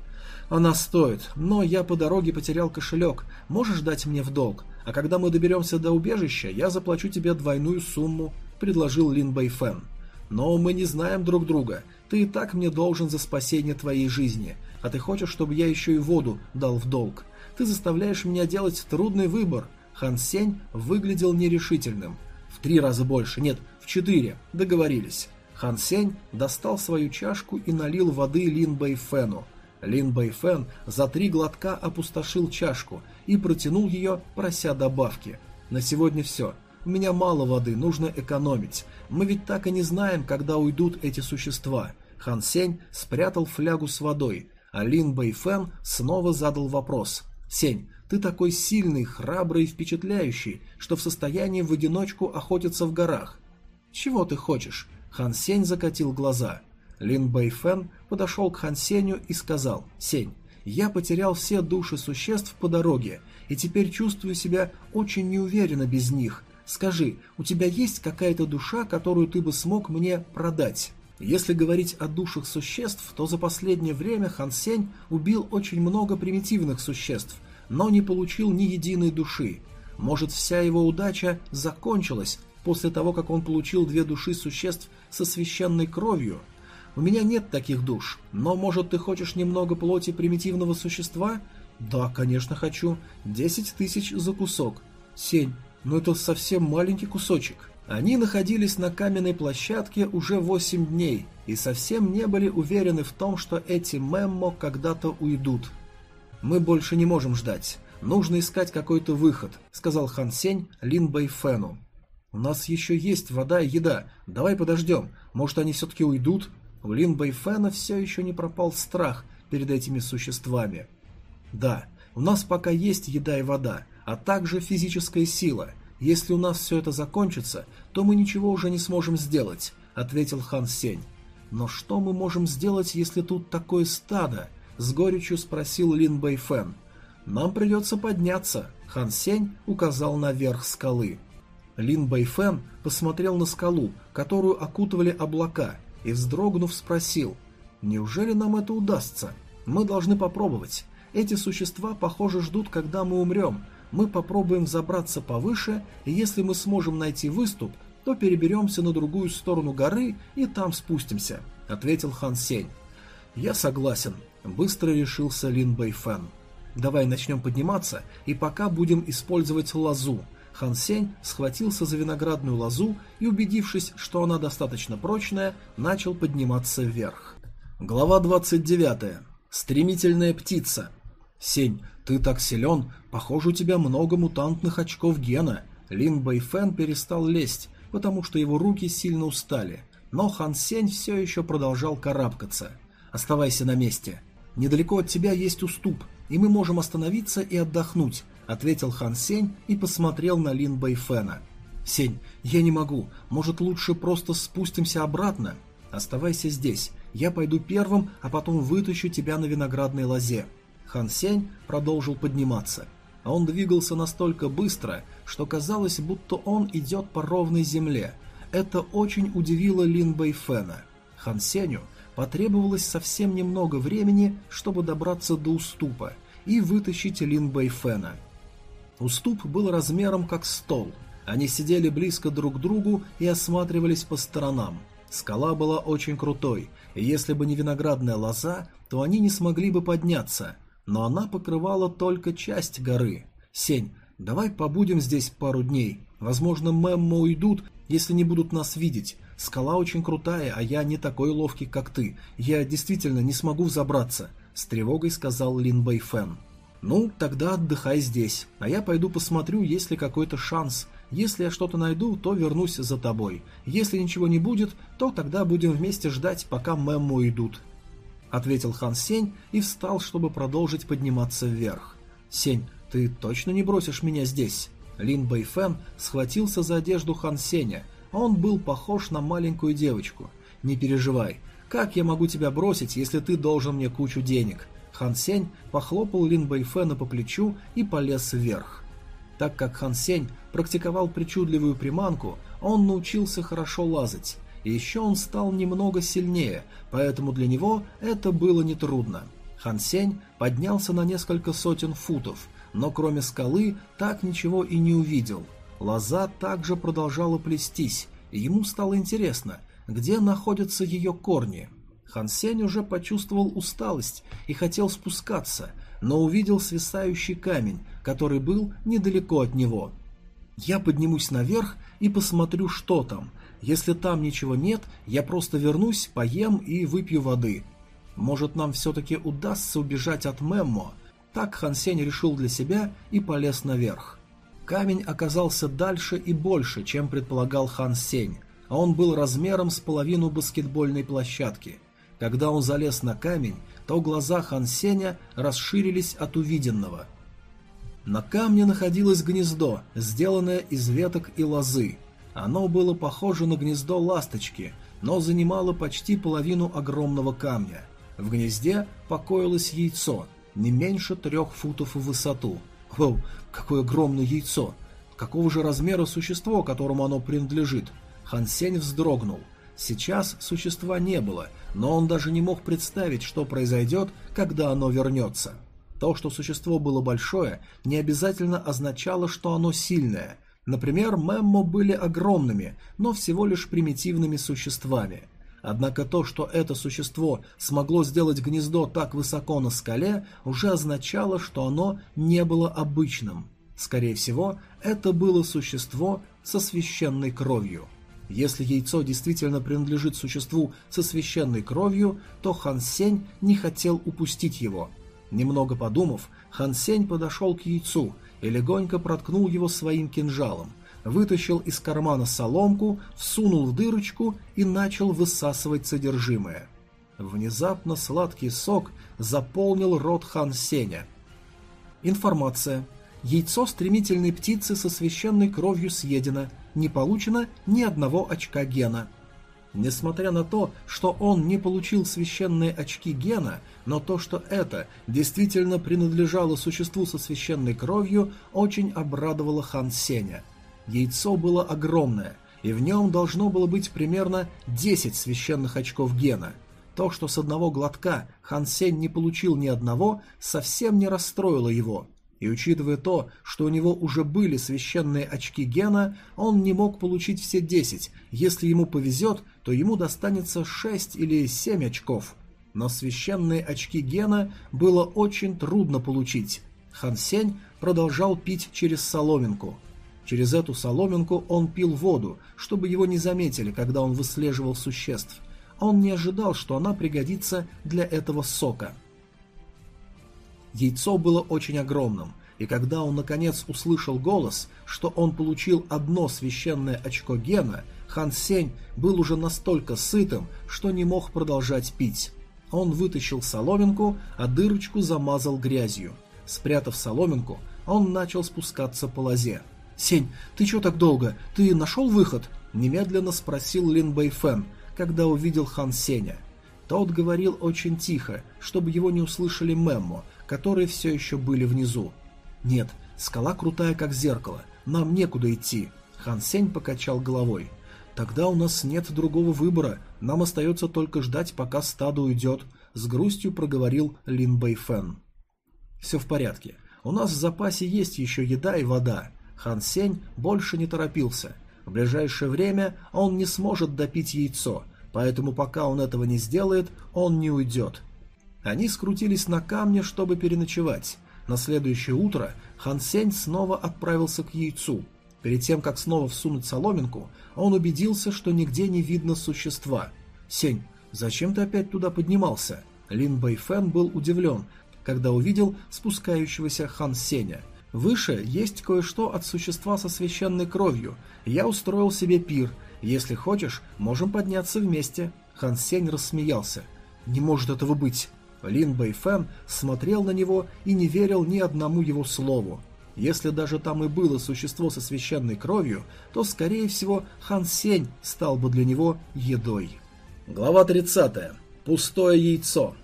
Она стоит, но я по дороге потерял кошелек. Можешь дать мне в долг? А когда мы доберемся до убежища, я заплачу тебе двойную сумму», — предложил Лин Бэйфэн. «Но мы не знаем друг друга. Ты и так мне должен за спасение твоей жизни. А ты хочешь, чтобы я еще и воду дал в долг? Ты заставляешь меня делать трудный выбор». Хан Сень выглядел нерешительным. «В три раза больше. Нет, в четыре. Договорились». Хан Сень достал свою чашку и налил воды Лин Бэйфэну. Лин Бэйфэн за три глотка опустошил чашку и протянул ее, прося добавки. «На сегодня все. У меня мало воды, нужно экономить. Мы ведь так и не знаем, когда уйдут эти существа». Хан Сень спрятал флягу с водой, а Лин Бэйфэн снова задал вопрос. «Сень, ты такой сильный, храбрый и впечатляющий, что в состоянии в одиночку охотиться в горах. Чего ты хочешь?» Хан Сень закатил глаза. Лин Бэйфэн подошел к Хан Сенью и сказал, «Сень, я потерял все души существ по дороге, и теперь чувствую себя очень неуверенно без них. Скажи, у тебя есть какая-то душа, которую ты бы смог мне продать?» Если говорить о душах существ, то за последнее время Хан Сень убил очень много примитивных существ, но не получил ни единой души. Может, вся его удача закончилась после того, как он получил две души существ со священной кровью – у меня нет таких душ, но, может, ты хочешь немного плоти примитивного существа? Да, конечно, хочу. Десять тысяч за кусок. Сень, но это совсем маленький кусочек. Они находились на каменной площадке уже восемь дней и совсем не были уверены в том, что эти меммо когда-то уйдут. «Мы больше не можем ждать. Нужно искать какой-то выход», — сказал Хан Сень Лин Бэйфэну. «У нас еще есть вода и еда. Давай подождем. Может, они все-таки уйдут?» У Лин Бэйфэна все еще не пропал страх перед этими существами. Да, у нас пока есть еда и вода, а также физическая сила. Если у нас все это закончится, то мы ничего уже не сможем сделать, ответил Хан Сень. Но что мы можем сделать, если тут такое стадо? С горечью спросил Лин Бэйфэн. Нам придется подняться. Хан Сень указал наверх скалы. Лин Бэйфэн посмотрел на скалу, которую окутывали облака, и, вздрогнув, спросил, «Неужели нам это удастся? Мы должны попробовать. Эти существа, похоже, ждут, когда мы умрем. Мы попробуем забраться повыше, и если мы сможем найти выступ, то переберемся на другую сторону горы и там спустимся», — ответил Хан Сень. «Я согласен», – быстро решился Лин Бэйфэн. «Давай начнем подниматься, и пока будем использовать лозу». Хан Сень схватился за виноградную лозу и, убедившись, что она достаточно прочная, начал подниматься вверх. Глава 29. Стремительная птица. «Сень, ты так силен, похоже, у тебя много мутантных очков гена». Лин Бэйфэн перестал лезть, потому что его руки сильно устали, но Хан Сень все еще продолжал карабкаться – Оставайся на месте. Недалеко от тебя есть уступ, и мы можем остановиться и отдохнуть», — ответил Хан Сень и посмотрел на Лин Бэйфэна. «Сень, я не могу. Может, лучше просто спустимся обратно? Оставайся здесь. Я пойду первым, а потом вытащу тебя на виноградной лозе». Хан Сень продолжил подниматься. А он двигался настолько быстро, что казалось, будто он идет по ровной земле. Это очень удивило Лин Бэйфэна. Хан Сенью Потребовалось совсем немного времени, чтобы добраться до уступа и вытащить Лин Бэйфэна. Уступ был размером как стол. Они сидели близко друг к другу и осматривались по сторонам. Скала была очень крутой, и если бы не виноградная лоза, то они не смогли бы подняться, но она покрывала только часть горы. «Сень, давай побудем здесь пару дней. Возможно, Мэммо уйдут, если не будут нас видеть. Скала очень крутая, а я не такой ловкий, как ты. Я действительно не смогу взобраться», — с тревогой сказал Лин Бэй Фэн. «Ну, тогда отдыхай здесь, а я пойду посмотрю, есть ли какой-то шанс. Если я что-то найду, то вернусь за тобой. Если ничего не будет, то тогда будем вместе ждать, пока Мэммо уйдут», — ответил Хан Сень и встал, чтобы продолжить подниматься вверх. «Сень, ты точно не бросишь меня здесь?» Лин Бэй Фэн схватился за одежду Хан Сеня — он был похож на маленькую девочку. «Не переживай. Как я могу тебя бросить, если ты должен мне кучу денег?» Хан Сень похлопал Лин Бэйфэна по плечу и полез вверх. Так как Хан Сень практиковал причудливую приманку, он научился хорошо лазать. И еще он стал немного сильнее, поэтому для него это было нетрудно. Хан Сень поднялся на несколько сотен футов, но кроме скалы так ничего и не увидел – Лоза также продолжала плестись, ему стало интересно, где находятся ее корни. Хан Сень уже почувствовал усталость и хотел спускаться, но увидел свисающий камень, который был недалеко от него. «Я поднимусь наверх и посмотрю, что там. Если там ничего нет, я просто вернусь, поем и выпью воды. Может, нам все-таки удастся убежать от Меммо?» Так Хан Сень решил для себя и полез наверх. Камень оказался дальше и больше, чем предполагал Хан Сень, а он был размером с половину баскетбольной площадки. Когда он залез на камень, то глаза Хан Сеня расширились от увиденного. На камне находилось гнездо, сделанное из веток и лозы. Оно было похоже на гнездо ласточки, но занимало почти половину огромного камня. В гнезде покоилось яйцо, не меньше трех футов в высоту – Воу, какое огромное яйцо! Какого же размера существо, которому оно принадлежит? Хан Сень вздрогнул. Сейчас существа не было, но он даже не мог представить, что произойдет, когда оно вернется. То, что существо было большое, не обязательно означало, что оно сильное. Например, Меммо были огромными, но всего лишь примитивными существами – Однако то, что это существо смогло сделать гнездо так высоко на скале, уже означало, что оно не было обычным. Скорее всего, это было существо со священной кровью. Если яйцо действительно принадлежит существу со священной кровью, то Хан Сень не хотел упустить его. Немного подумав, Хан Сень подошел к яйцу и легонько проткнул его своим кинжалом – вытащил из кармана соломку, всунул в дырочку и начал высасывать содержимое. Внезапно сладкий сок заполнил рот Хан Сеня. Информация. Яйцо стремительной птицы со священной кровью съедено. Не получено ни одного очка гена. Несмотря на то, что он не получил священные очки гена, но то, что это действительно принадлежало существу со священной кровью, очень обрадовало Хан Сеня – Яйцо было огромное, и в нем должно было быть примерно 10 священных очков гена. То, что с одного глотка Хан Сень не получил ни одного, совсем не расстроило его. И учитывая то, что у него уже были священные очки гена, он не мог получить все 10. Если ему повезет, то ему достанется 6 или 7 очков. но священные очки Гена было очень трудно получить. Хан Сень продолжал пить через соломинку. Через эту соломинку он пил воду, чтобы его не заметили, когда он выслеживал существ. Он не ожидал, что она пригодится для этого сока. Яйцо было очень огромным, и когда он наконец услышал голос, что он получил одно священное очко гена, Хан Сень был уже настолько сытым, что не мог продолжать пить. Он вытащил соломинку, а дырочку замазал грязью. Спрятав соломинку, он начал спускаться по лозе. «Сень, ты чё так долго? Ты нашел выход?» – немедленно спросил Лин Бэй Фэн, когда увидел Хан Сеня. Тот говорил очень тихо, чтобы его не услышали Меммо, которые все еще были внизу. «Нет, скала крутая, как зеркало. Нам некуда идти». Хан Сень покачал головой. «Тогда у нас нет другого выбора. Нам остается только ждать, пока стадо уйдет», — с грустью проговорил Лин Бэйфэн. «Все в порядке. У нас в запасе есть еще еда и вода». Хан Сень больше не торопился. В ближайшее время он не сможет допить яйцо, поэтому пока он этого не сделает, он не уйдет. Они скрутились на камне, чтобы переночевать. На следующее утро Хан Сень снова отправился к яйцу. Перед тем, как снова всунуть соломинку, он убедился, что нигде не видно существа. «Сень, зачем ты опять туда поднимался?» Лин Бэйфэн был удивлен, когда увидел спускающегося Хан Сеня. «Выше есть кое-что от существа со священной кровью. Я устроил себе пир. Если хочешь, можем подняться вместе». Хан Сень рассмеялся. «Не может этого быть. Лин Бэйфэн смотрел на него и не верил ни одному его слову. Если даже там и было существо со священной кровью, то, скорее всего, Хан Сень стал бы для него едой. Глава 30. Пустое яйцо.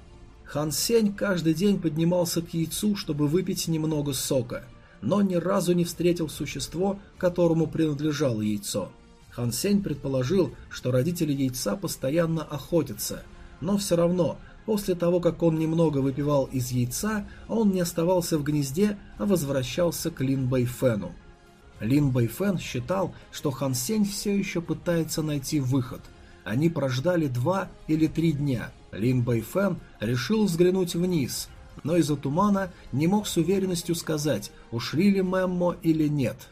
Хан Сень каждый день поднимался к яйцу, чтобы выпить немного сока, но ни разу не встретил существо, которому принадлежало яйцо. Хан Сень предположил, что родители яйца постоянно охотятся, но все равно – После того, как он немного выпивал из яйца, он не оставался в гнезде, а возвращался к Лин Бэйфену. Лин Бэйфен считал, что Хан Сень все еще пытается найти выход. Они прождали два или три дня. Лин Бэйфен решил взглянуть вниз, но из-за тумана не мог с уверенностью сказать, ушли ли Мэммо или нет.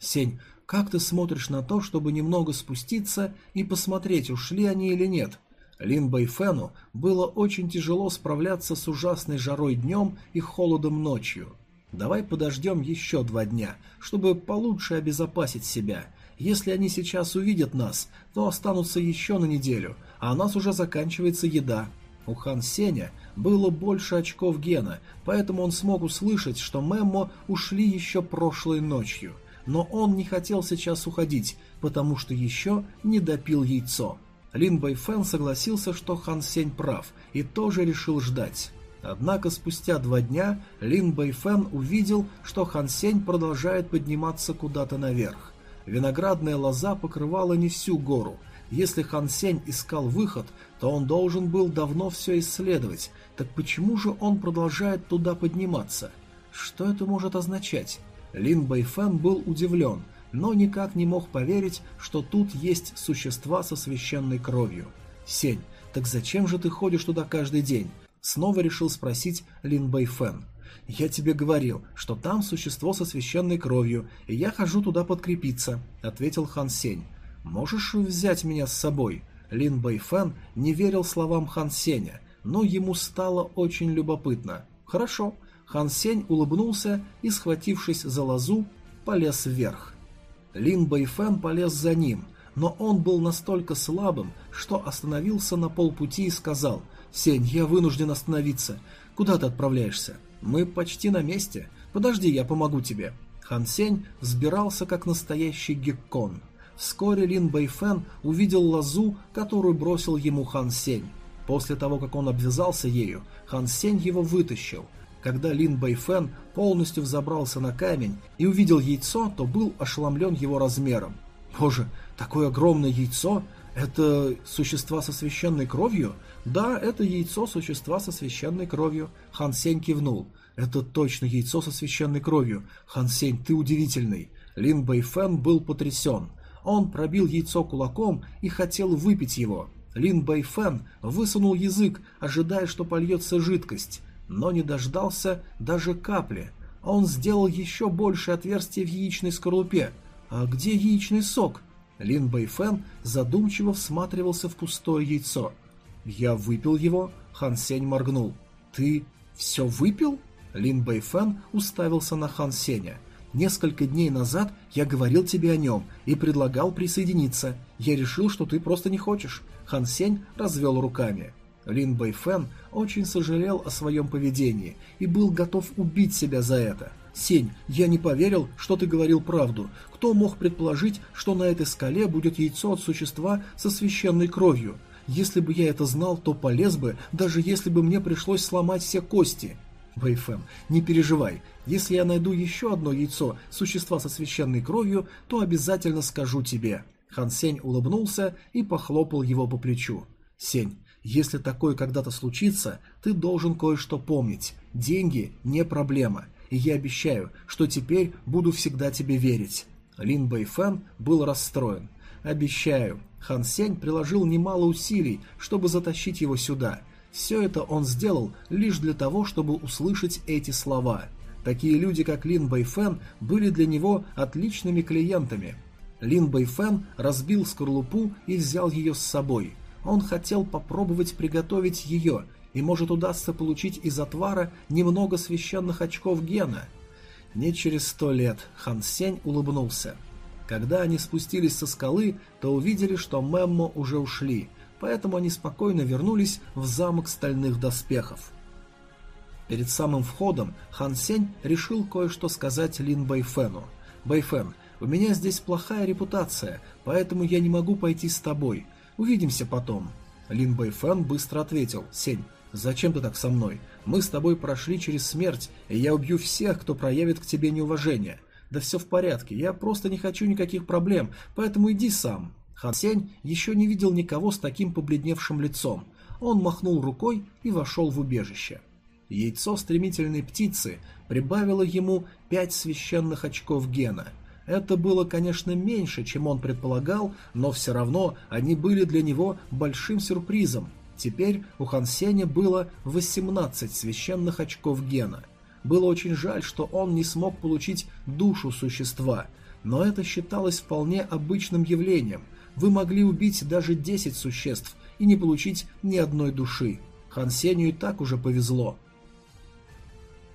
«Сень, как ты смотришь на то, чтобы немного спуститься и посмотреть, ушли они или нет?» Лин Бэйфену было очень тяжело справляться с ужасной жарой днем и холодом ночью. Давай подождем еще два дня, чтобы получше обезопасить себя. Если они сейчас увидят нас, то останутся еще на неделю, а у нас уже заканчивается еда. У Хан Сеня было больше очков гена, поэтому он смог услышать, что Мэммо ушли еще прошлой ночью. Но он не хотел сейчас уходить, потому что еще не допил яйцо. Лин Бэйфэн согласился, что Хан Сень прав, и тоже решил ждать. Однако спустя два дня Лин Бэйфэн увидел, что Хан Сень продолжает подниматься куда-то наверх. Виноградная лоза покрывала не всю гору. Если Хан Сень искал выход, то он должен был давно все исследовать. Так почему же он продолжает туда подниматься? Что это может означать? Лин Бэйфэн был удивлен но никак не мог поверить, что тут есть существа со священной кровью. «Сень, так зачем же ты ходишь туда каждый день?» Снова решил спросить Лин Бэй Фэн. «Я тебе говорил, что там существо со священной кровью, и я хожу туда подкрепиться», — ответил Хан Сень. «Можешь взять меня с собой?» Лин Бэй Фэн не верил словам Хан Сеня, но ему стало очень любопытно. «Хорошо». Хан Сень улыбнулся и, схватившись за лозу, полез вверх. Лин Бэйфэн полез за ним, но он был настолько слабым, что остановился на полпути и сказал «Сень, я вынужден остановиться. Куда ты отправляешься?» «Мы почти на месте. Подожди, я помогу тебе». Хан Сень взбирался как настоящий геккон. Вскоре Лин Бэйфэн увидел лозу, которую бросил ему Хан Сень. После того, как он обвязался ею, Хан Сень его вытащил – когда Лин Бэйфэн полностью взобрался на камень и увидел яйцо, то был ошеломлен его размером. Боже, такое огромное яйцо! Это существа со священной кровью? Да, это яйцо существа со священной кровью. Хан Сень кивнул. Это точно яйцо со священной кровью. Хан Сень, ты удивительный. Лин Бэйфэн был потрясен. Он пробил яйцо кулаком и хотел выпить его. Лин Бэйфэн высунул язык, ожидая, что польется жидкость, но не дождался даже капли. Он сделал еще больше отверстие в яичной скорлупе. А где яичный сок? Лин Бэйфэн задумчиво всматривался в пустое яйцо. «Я выпил его?» Хан Сень моргнул. «Ты все выпил?» Лин Бэйфэн уставился на Хан Сеня. Несколько дней назад я говорил тебе о нем и предлагал присоединиться. Я решил, что ты просто не хочешь. Хан Сень развел руками. Лин Бэйфэн очень сожалел о своем поведении и был готов убить себя за это. «Сень, я не поверил, что ты говорил правду. Кто мог предположить, что на этой скале будет яйцо от существа со священной кровью? Если бы я это знал, то полез бы, даже если бы мне пришлось сломать все кости». Бэйфэн, не переживай, если я найду еще одно яйцо существа со священной кровью, то обязательно скажу тебе». Хан Сень улыбнулся и похлопал его по плечу. «Сень, если такое когда-то случится, ты должен кое-что помнить. Деньги не проблема, и я обещаю, что теперь буду всегда тебе верить». Лин Бэйфэн был расстроен. «Обещаю». Хан Сень приложил немало усилий, чтобы затащить его сюда – все это он сделал лишь для того, чтобы услышать эти слова. Такие люди, как Лин Бэйфэн, были для него отличными клиентами. Лин Бэйфэн разбил скорлупу и взял ее с собой. Он хотел попробовать приготовить ее, и может удастся получить из отвара немного священных очков гена. Не через сто лет Хан Сень улыбнулся. Когда они спустились со скалы, то увидели, что Меммо уже ушли – поэтому они спокойно вернулись в замок стальных доспехов. Перед самым входом Хан Сень решил кое-что сказать Лин Бэйфэну. «Бэйфэн, у меня здесь плохая репутация, поэтому я не могу пойти с тобой. Увидимся потом». Лин Бэйфэн быстро ответил. «Сень, зачем ты так со мной? Мы с тобой прошли через смерть, и я убью всех, кто проявит к тебе неуважение. Да все в порядке, я просто не хочу никаких проблем, поэтому иди сам». Хан Сень еще не видел никого с таким побледневшим лицом. Он махнул рукой и вошел в убежище. Яйцо стремительной птицы прибавило ему пять священных очков гена. Это было, конечно, меньше, чем он предполагал, но все равно они были для него большим сюрпризом. Теперь у Хан Сеня было 18 священных очков гена. Было очень жаль, что он не смог получить душу существа, но это считалось вполне обычным явлением, вы могли убить даже 10 существ и не получить ни одной души. Хан Сенью и так уже повезло.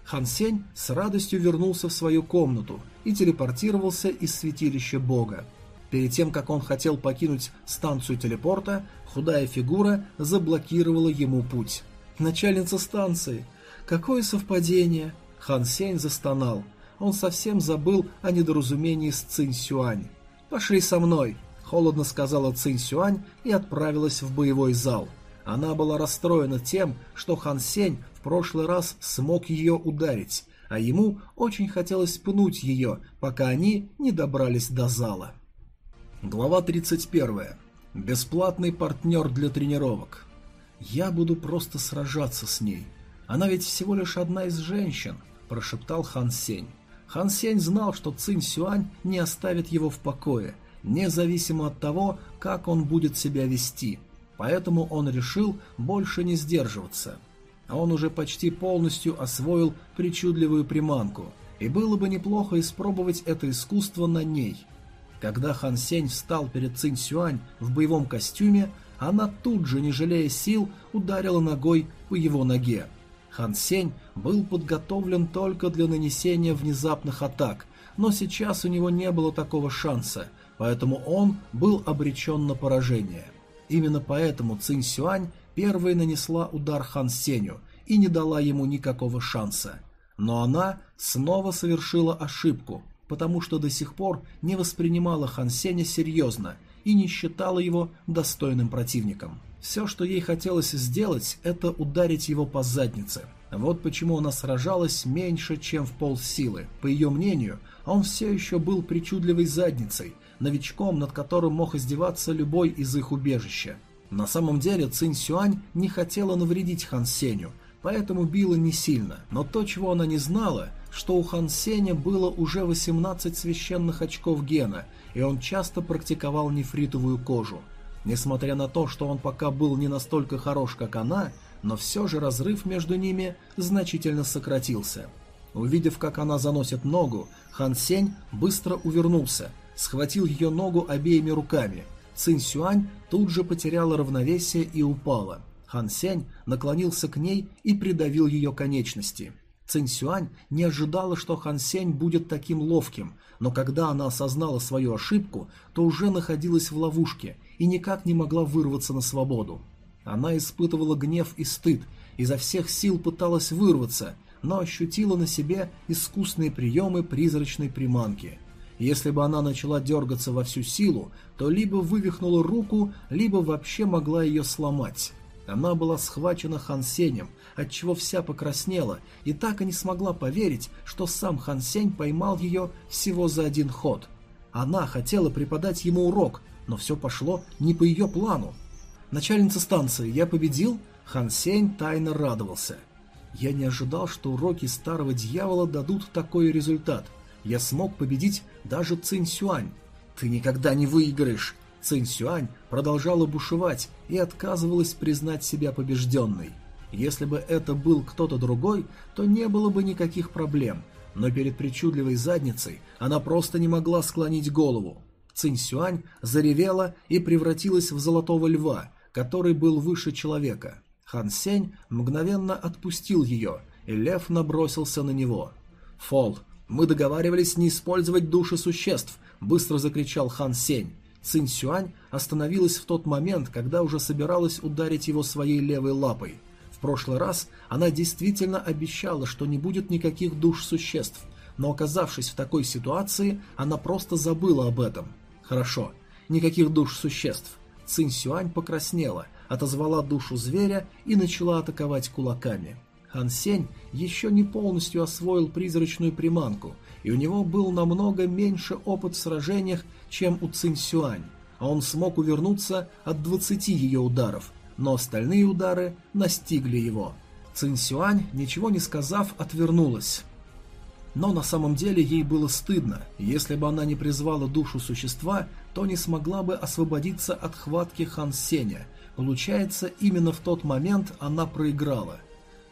Хан Сень с радостью вернулся в свою комнату и телепортировался из святилища бога. Перед тем, как он хотел покинуть станцию телепорта, худая фигура заблокировала ему путь. «Начальница станции! Какое совпадение!» Хан Сень застонал. Он совсем забыл о недоразумении с Цинь Сюань. «Пошли со мной!» холодно сказала Цинь Сюань и отправилась в боевой зал. Она была расстроена тем, что Хан Сень в прошлый раз смог ее ударить, а ему очень хотелось пнуть ее, пока они не добрались до зала. Глава 31. Бесплатный партнер для тренировок. «Я буду просто сражаться с ней. Она ведь всего лишь одна из женщин», – прошептал Хан Сень. Хан Сень знал, что Цинь Сюань не оставит его в покое – независимо от того, как он будет себя вести, поэтому он решил больше не сдерживаться. А он уже почти полностью освоил причудливую приманку, и было бы неплохо испробовать это искусство на ней. Когда Хан Сень встал перед Цинь Сюань в боевом костюме, она тут же, не жалея сил, ударила ногой по его ноге. Хан Сень был подготовлен только для нанесения внезапных атак, но сейчас у него не было такого шанса, поэтому он был обречен на поражение. Именно поэтому Цинь Сюань первой нанесла удар Хан Сеню и не дала ему никакого шанса. Но она снова совершила ошибку, потому что до сих пор не воспринимала Хан Сеня серьезно и не считала его достойным противником. Все, что ей хотелось сделать, это ударить его по заднице. Вот почему она сражалась меньше, чем в полсилы. По ее мнению, он все еще был причудливой задницей – новичком, над которым мог издеваться любой из их убежища. На самом деле Цинь Сюань не хотела навредить Хан Сеню, поэтому била не сильно, но то, чего она не знала, что у Хан Сеня было уже 18 священных очков гена, и он часто практиковал нефритовую кожу. Несмотря на то, что он пока был не настолько хорош, как она, но все же разрыв между ними значительно сократился. Увидев, как она заносит ногу, Хан Сень быстро увернулся, схватил ее ногу обеими руками. Цинь Сюань тут же потеряла равновесие и упала. Хан Сень наклонился к ней и придавил ее конечности. Цинь Сюань не ожидала, что Хан Сень будет таким ловким, но когда она осознала свою ошибку, то уже находилась в ловушке и никак не могла вырваться на свободу. Она испытывала гнев и стыд, изо всех сил пыталась вырваться, но ощутила на себе искусные приемы призрачной приманки. Если бы она начала дергаться во всю силу, то либо вывихнула руку, либо вообще могла ее сломать. Она была схвачена Хан Сенем, отчего вся покраснела, и так и не смогла поверить, что сам Хан Сень поймал ее всего за один ход. Она хотела преподать ему урок, но все пошло не по ее плану. «Начальница станции, я победил?» Хан Сень тайно радовался. «Я не ожидал, что уроки старого дьявола дадут такой результат. Я смог победить даже Цинь Сюань. Ты никогда не выиграешь!» Цинь Сюань продолжала бушевать и отказывалась признать себя побежденной. Если бы это был кто-то другой, то не было бы никаких проблем, но перед причудливой задницей она просто не могла склонить голову. Цинь Сюань заревела и превратилась в золотого льва, который был выше человека. Хан Сень мгновенно отпустил ее, и лев набросился на него. «Фол, мы договаривались не использовать души существ», — быстро закричал Хан Сень. Цинь Сюань остановилась в тот момент, когда уже собиралась ударить его своей левой лапой. В прошлый раз она действительно обещала, что не будет никаких душ существ, но оказавшись в такой ситуации, она просто забыла об этом. Хорошо, никаких душ существ. Цинь Сюань покраснела, отозвала душу зверя и начала атаковать кулаками. Хан Сень еще не полностью освоил призрачную приманку, и у него был намного меньше опыт в сражениях, чем у Цинь Сюань, а он смог увернуться от 20 ее ударов, но остальные удары настигли его. Цинь Сюань, ничего не сказав, отвернулась. Но на самом деле ей было стыдно. Если бы она не призвала душу существа, то не смогла бы освободиться от хватки Хан Сеня. Получается, именно в тот момент она проиграла.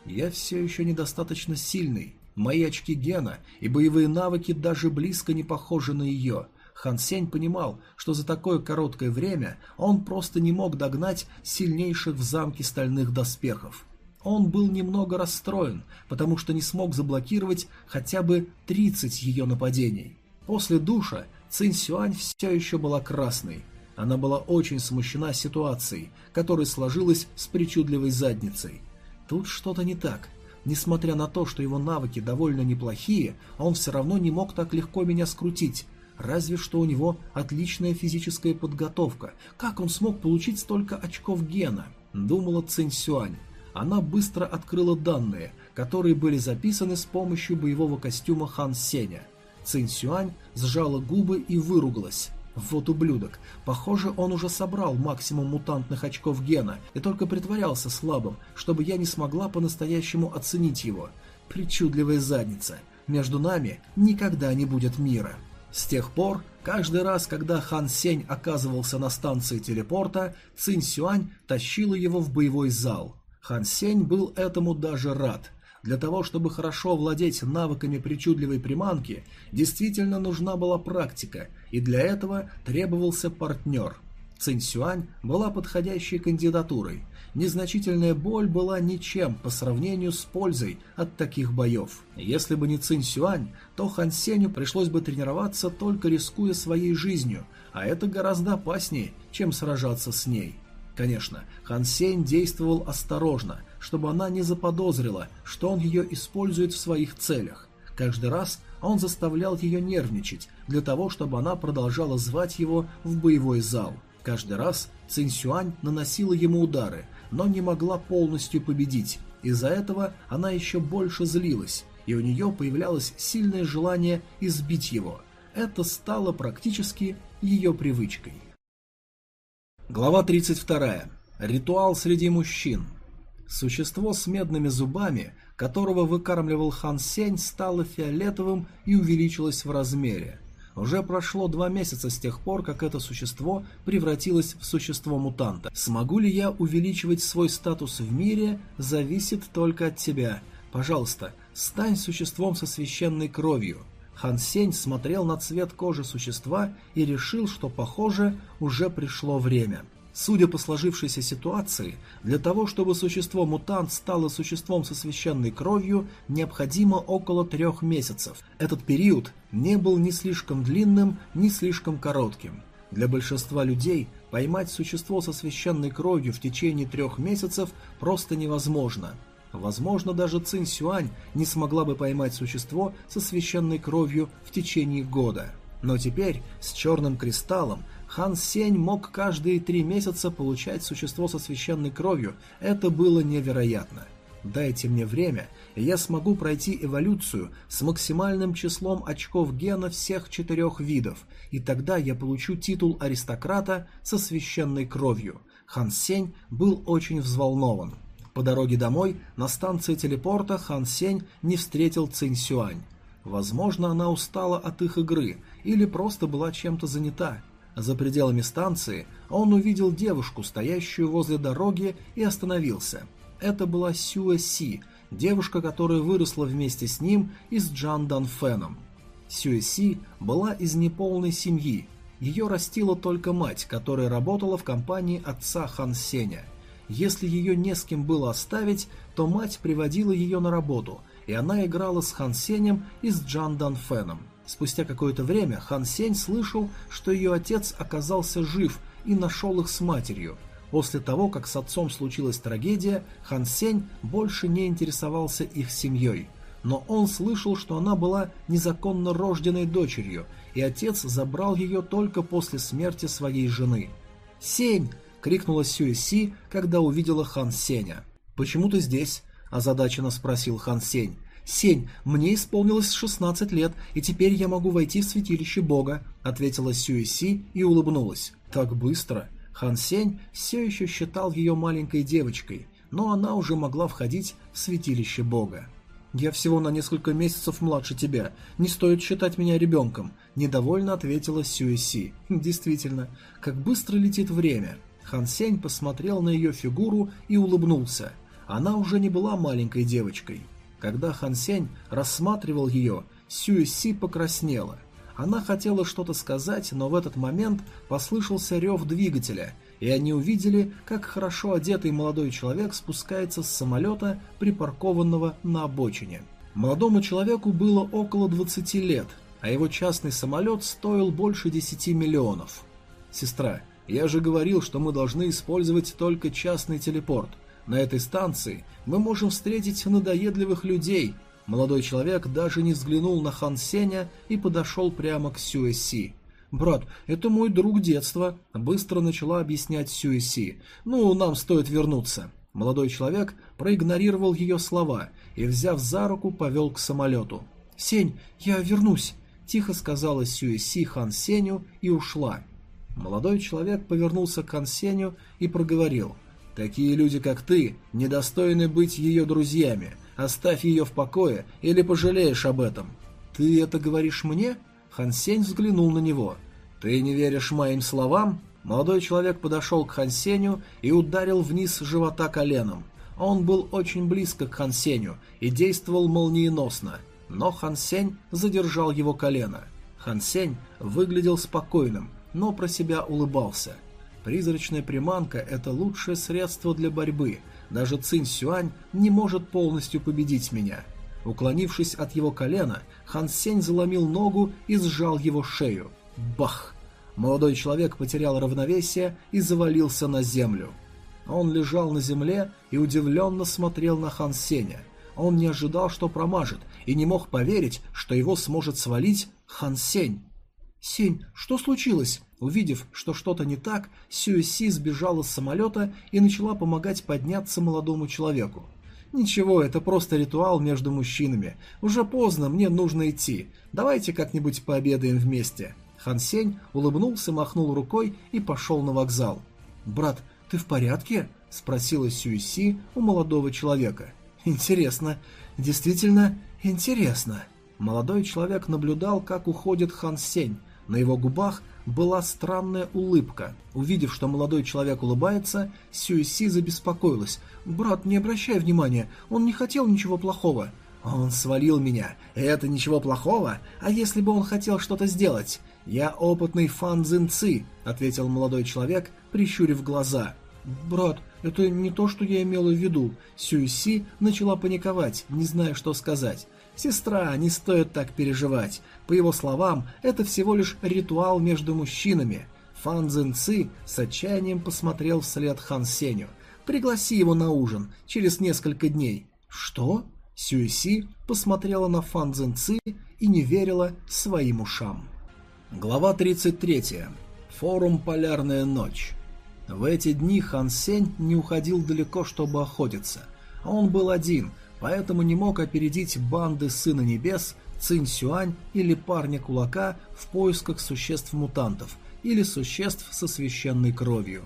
Я все еще недостаточно сильный. Мои очки гена и боевые навыки даже близко не похожи на ее. Хан Сень понимал, что за такое короткое время он просто не мог догнать сильнейших в замке стальных доспехов. Он был немного расстроен, потому что не смог заблокировать хотя бы 30 ее нападений. После душа Цинь Сюань все еще была красной. Она была очень смущена ситуацией, которая сложилась с причудливой задницей. Тут что-то не так. Несмотря на то, что его навыки довольно неплохие, он все равно не мог так легко меня скрутить. Разве что у него отличная физическая подготовка. Как он смог получить столько очков гена? Думала Цинь Сюань. Она быстро открыла данные, которые были записаны с помощью боевого костюма Хан Сеня. Цинь Сюань сжала губы и выругалась. Вот ублюдок. Похоже, он уже собрал максимум мутантных очков гена и только притворялся слабым, чтобы я не смогла по-настоящему оценить его. Причудливая задница. Между нами никогда не будет мира. С тех пор, каждый раз, когда Хан Сень оказывался на станции телепорта, Цинь Сюань тащила его в боевой зал. Хан Сень был этому даже рад. Для того, чтобы хорошо владеть навыками причудливой приманки, действительно нужна была практика, и для этого требовался партнер. Цинь Сюань была подходящей кандидатурой. Незначительная боль была ничем по сравнению с пользой от таких боев. Если бы не Цинь Сюань, то Хан Сеню пришлось бы тренироваться только рискуя своей жизнью, а это гораздо опаснее, чем сражаться с ней. Конечно, Хан Сень действовал осторожно, чтобы она не заподозрила, что он ее использует в своих целях. Каждый раз он заставлял ее нервничать, для того, чтобы она продолжала звать его в боевой зал. Каждый раз Цинь Сюань наносила ему удары, но не могла полностью победить. Из-за этого она еще больше злилась, и у нее появлялось сильное желание избить его. Это стало практически ее привычкой. Глава 32. Ритуал среди мужчин. Существо с медными зубами, которого выкармливал Хан Сень, стало фиолетовым и увеличилось в размере. Уже прошло два месяца с тех пор, как это существо превратилось в существо мутанта. Смогу ли я увеличивать свой статус в мире, зависит только от тебя. Пожалуйста, стань существом со священной кровью. Хан Сень смотрел на цвет кожи существа и решил, что, похоже, уже пришло время. Судя по сложившейся ситуации, для того, чтобы существо-мутант стало существом со священной кровью, необходимо около трех месяцев. Этот период не был ни слишком длинным, ни слишком коротким. Для большинства людей поймать существо со священной кровью в течение трех месяцев просто невозможно. Возможно, даже Цинь Сюань не смогла бы поймать существо со священной кровью в течение года. Но теперь, с черным кристаллом, Хан Сень мог каждые три месяца получать существо со священной кровью. Это было невероятно. Дайте мне время, и я смогу пройти эволюцию с максимальным числом очков гена всех четырех видов, и тогда я получу титул аристократа со священной кровью. Хан Сень был очень взволнован. По дороге домой на станции телепорта Хан Сень не встретил Цинь Сюань. Возможно, она устала от их игры или просто была чем-то занята. За пределами станции он увидел девушку, стоящую возле дороги, и остановился. Это была Сюэ Си, девушка, которая выросла вместе с ним и с Джан Дан Феном. Сюэ Си была из неполной семьи. Ее растила только мать, которая работала в компании отца Хан Сеня. Если ее не с кем было оставить, то мать приводила ее на работу, и она играла с Хан Сенем и с Джан Дан Феном. Спустя какое-то время Хан Сень слышал, что ее отец оказался жив и нашел их с матерью. После того, как с отцом случилась трагедия, Хан Сень больше не интересовался их семьей. Но он слышал, что она была незаконно рожденной дочерью, и отец забрал ее только после смерти своей жены. «Сень!» — крикнула Сюэси, когда увидела Хан Сеня. «Почему ты здесь?» – озадаченно спросил Хан Сень. «Сень, мне исполнилось 16 лет, и теперь я могу войти в святилище Бога», — ответила Сюэси и улыбнулась. «Так быстро». Хан Сень все еще считал ее маленькой девочкой, но она уже могла входить в святилище Бога. «Я всего на несколько месяцев младше тебя. Не стоит считать меня ребенком», – недовольно ответила Сюэси. «Действительно, как быстро летит время». Хан Сень посмотрел на ее фигуру и улыбнулся. Она уже не была маленькой девочкой. Когда Хан Сень рассматривал ее, Сюэ Си покраснела. Она хотела что-то сказать, но в этот момент послышался рев двигателя, и они увидели, как хорошо одетый молодой человек спускается с самолета, припаркованного на обочине. Молодому человеку было около 20 лет, а его частный самолет стоил больше 10 миллионов. «Сестра, я же говорил, что мы должны использовать только частный телепорт. На этой станции мы можем встретить надоедливых людей. Молодой человек даже не взглянул на Хан Сеня и подошел прямо к Сюэси. «Брат, это мой друг детства», — быстро начала объяснять Сюэси. «Ну, нам стоит вернуться». Молодой человек проигнорировал ее слова и, взяв за руку, повел к самолету. «Сень, я вернусь», — тихо сказала Сюэси Хан Сеню и ушла. Молодой человек повернулся к Хан Сеню и проговорил. Такие люди, как ты, недостойны быть ее друзьями. Оставь ее в покое, или пожалеешь об этом. Ты это говоришь мне? Хан Сень взглянул на него. Ты не веришь моим словам? Молодой человек подошел к Хан Сенью и ударил вниз живота коленом. Он был очень близко к Хан Сенью и действовал молниеносно, но Хан Сень задержал его колено. Хан Сень выглядел спокойным, но про себя улыбался. Призрачная приманка – это лучшее средство для борьбы. Даже Цинь Сюань не может полностью победить меня. Уклонившись от его колена, Хан Сень заломил ногу и сжал его шею. Бах! Молодой человек потерял равновесие и завалился на землю. Он лежал на земле и удивленно смотрел на Хан Сеня. Он не ожидал, что промажет, и не мог поверить, что его сможет свалить Хан Сень. «Сень, что случилось?» Увидев, что что-то не так, Сюэси сбежала с самолета и начала помогать подняться молодому человеку. «Ничего, это просто ритуал между мужчинами. Уже поздно, мне нужно идти. Давайте как-нибудь пообедаем вместе». Хан Сень улыбнулся, махнул рукой и пошел на вокзал. «Брат, ты в порядке?» – спросила Сюэси у молодого человека. «Интересно. Действительно интересно». Молодой человек наблюдал, как уходит Хан Сень. На его губах была странная улыбка. Увидев, что молодой человек улыбается, Сюэси забеспокоилась. «Брат, не обращай внимания, он не хотел ничего плохого». «Он свалил меня. Это ничего плохого? А если бы он хотел что-то сделать?» «Я опытный фан Цзин Ци», — ответил молодой человек, прищурив глаза. «Брат, это не то, что я имела в виду». Сюэси начала паниковать, не зная, что сказать. «Сестра, не стоит так переживать. По его словам, это всего лишь ритуал между мужчинами». Фан Цзин Ци с отчаянием посмотрел вслед Хан Сеню. «Пригласи его на ужин через несколько дней». «Что?» Сюэси посмотрела на Фан Цзин Ци и не верила своим ушам. Глава 33. Форум «Полярная ночь». В эти дни Хан Сень не уходил далеко, чтобы охотиться. Он был один, поэтому не мог опередить банды Сына Небес, Цинь Сюань или Парня Кулака в поисках существ-мутантов или существ со священной кровью.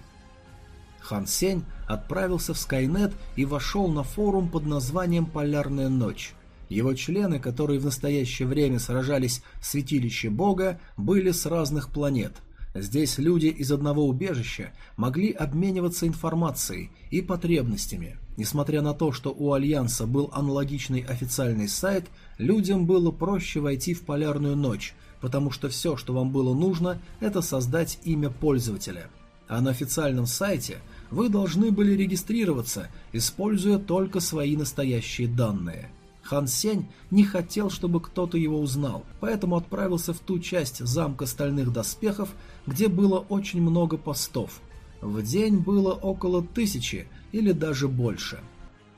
Хан Сень отправился в Скайнет и вошел на форум под названием «Полярная ночь». Его члены, которые в настоящее время сражались в святилище Бога, были с разных планет. Здесь люди из одного убежища могли обмениваться информацией и потребностями. Несмотря на то, что у Альянса был аналогичный официальный сайт, людям было проще войти в полярную ночь, потому что все, что вам было нужно, это создать имя пользователя. А на официальном сайте вы должны были регистрироваться, используя только свои настоящие данные – Хан Сень не хотел, чтобы кто-то его узнал, поэтому отправился в ту часть замка стальных доспехов, где было очень много постов. В день было около тысячи или даже больше.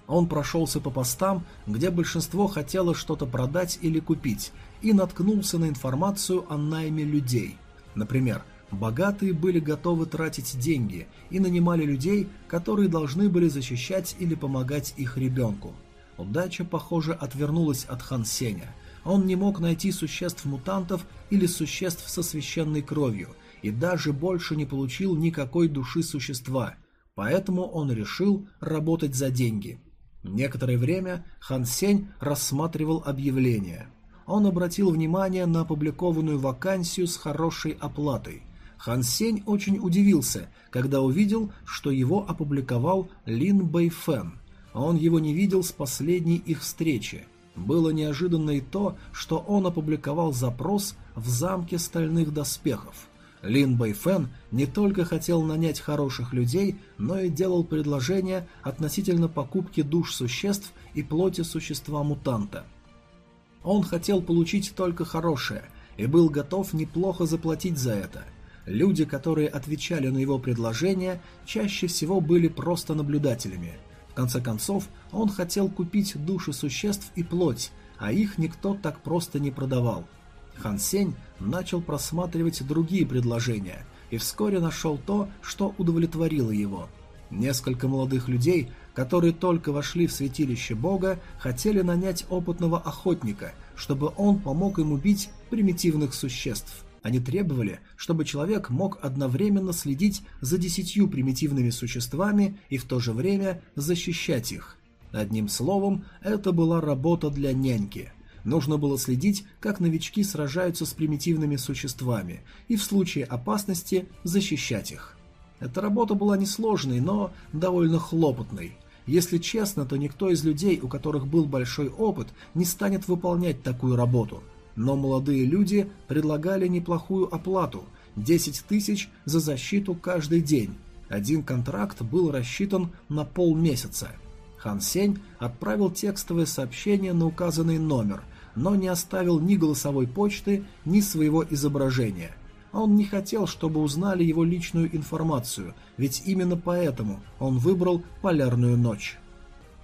Он прошелся по постам, где большинство хотело что-то продать или купить, и наткнулся на информацию о найме людей. Например, богатые были готовы тратить деньги и нанимали людей, которые должны были защищать или помогать их ребенку. Удача, похоже, отвернулась от Хан Сеня. Он не мог найти существ-мутантов или существ со священной кровью, и даже больше не получил никакой души существа, поэтому он решил работать за деньги. Некоторое время Хан Сень рассматривал объявление. Он обратил внимание на опубликованную вакансию с хорошей оплатой. Хан Сень очень удивился, когда увидел, что его опубликовал Лин Бэйфэн – он его не видел с последней их встречи. Было неожиданно и то, что он опубликовал запрос в замке стальных доспехов. Лин Бэйфэн не только хотел нанять хороших людей, но и делал предложение относительно покупки душ существ и плоти существа-мутанта. Он хотел получить только хорошее и был готов неплохо заплатить за это. Люди, которые отвечали на его предложение, чаще всего были просто наблюдателями – в конце концов, он хотел купить души существ и плоть, а их никто так просто не продавал. Хан Сень начал просматривать другие предложения и вскоре нашел то, что удовлетворило его. Несколько молодых людей, которые только вошли в святилище бога, хотели нанять опытного охотника, чтобы он помог им убить примитивных существ – они требовали, чтобы человек мог одновременно следить за десятью примитивными существами и в то же время защищать их. Одним словом, это была работа для няньки. Нужно было следить, как новички сражаются с примитивными существами, и в случае опасности защищать их. Эта работа была несложной, но довольно хлопотной. Если честно, то никто из людей, у которых был большой опыт, не станет выполнять такую работу – но молодые люди предлагали неплохую оплату – 10 тысяч за защиту каждый день. Один контракт был рассчитан на полмесяца. Хан Сень отправил текстовое сообщение на указанный номер, но не оставил ни голосовой почты, ни своего изображения. Он не хотел, чтобы узнали его личную информацию, ведь именно поэтому он выбрал полярную ночь.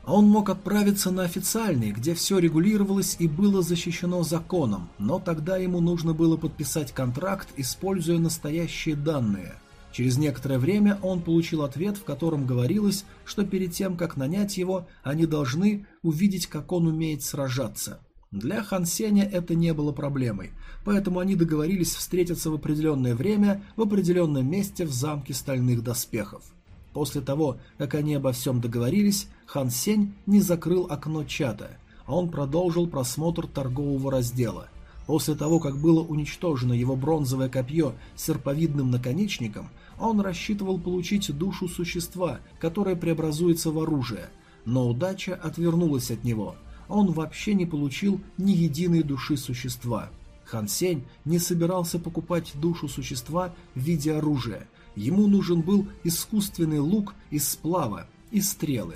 Он мог отправиться на официальный, где все регулировалось и было защищено законом, но тогда ему нужно было подписать контракт, используя настоящие данные. Через некоторое время он получил ответ, в котором говорилось, что перед тем, как нанять его, они должны увидеть, как он умеет сражаться. Для Хан Сеня это не было проблемой, поэтому они договорились встретиться в определенное время в определенном месте в замке стальных доспехов. После того, как они обо всем договорились, Хан Сень не закрыл окно чата. а он продолжил просмотр торгового раздела. После того, как было уничтожено его бронзовое копье с серповидным наконечником, он рассчитывал получить душу существа, которое преобразуется в оружие, но удача отвернулась от него. Он вообще не получил ни единой души существа. Хан Сень не собирался покупать душу существа в виде оружия. Ему нужен был искусственный лук из сплава и стрелы.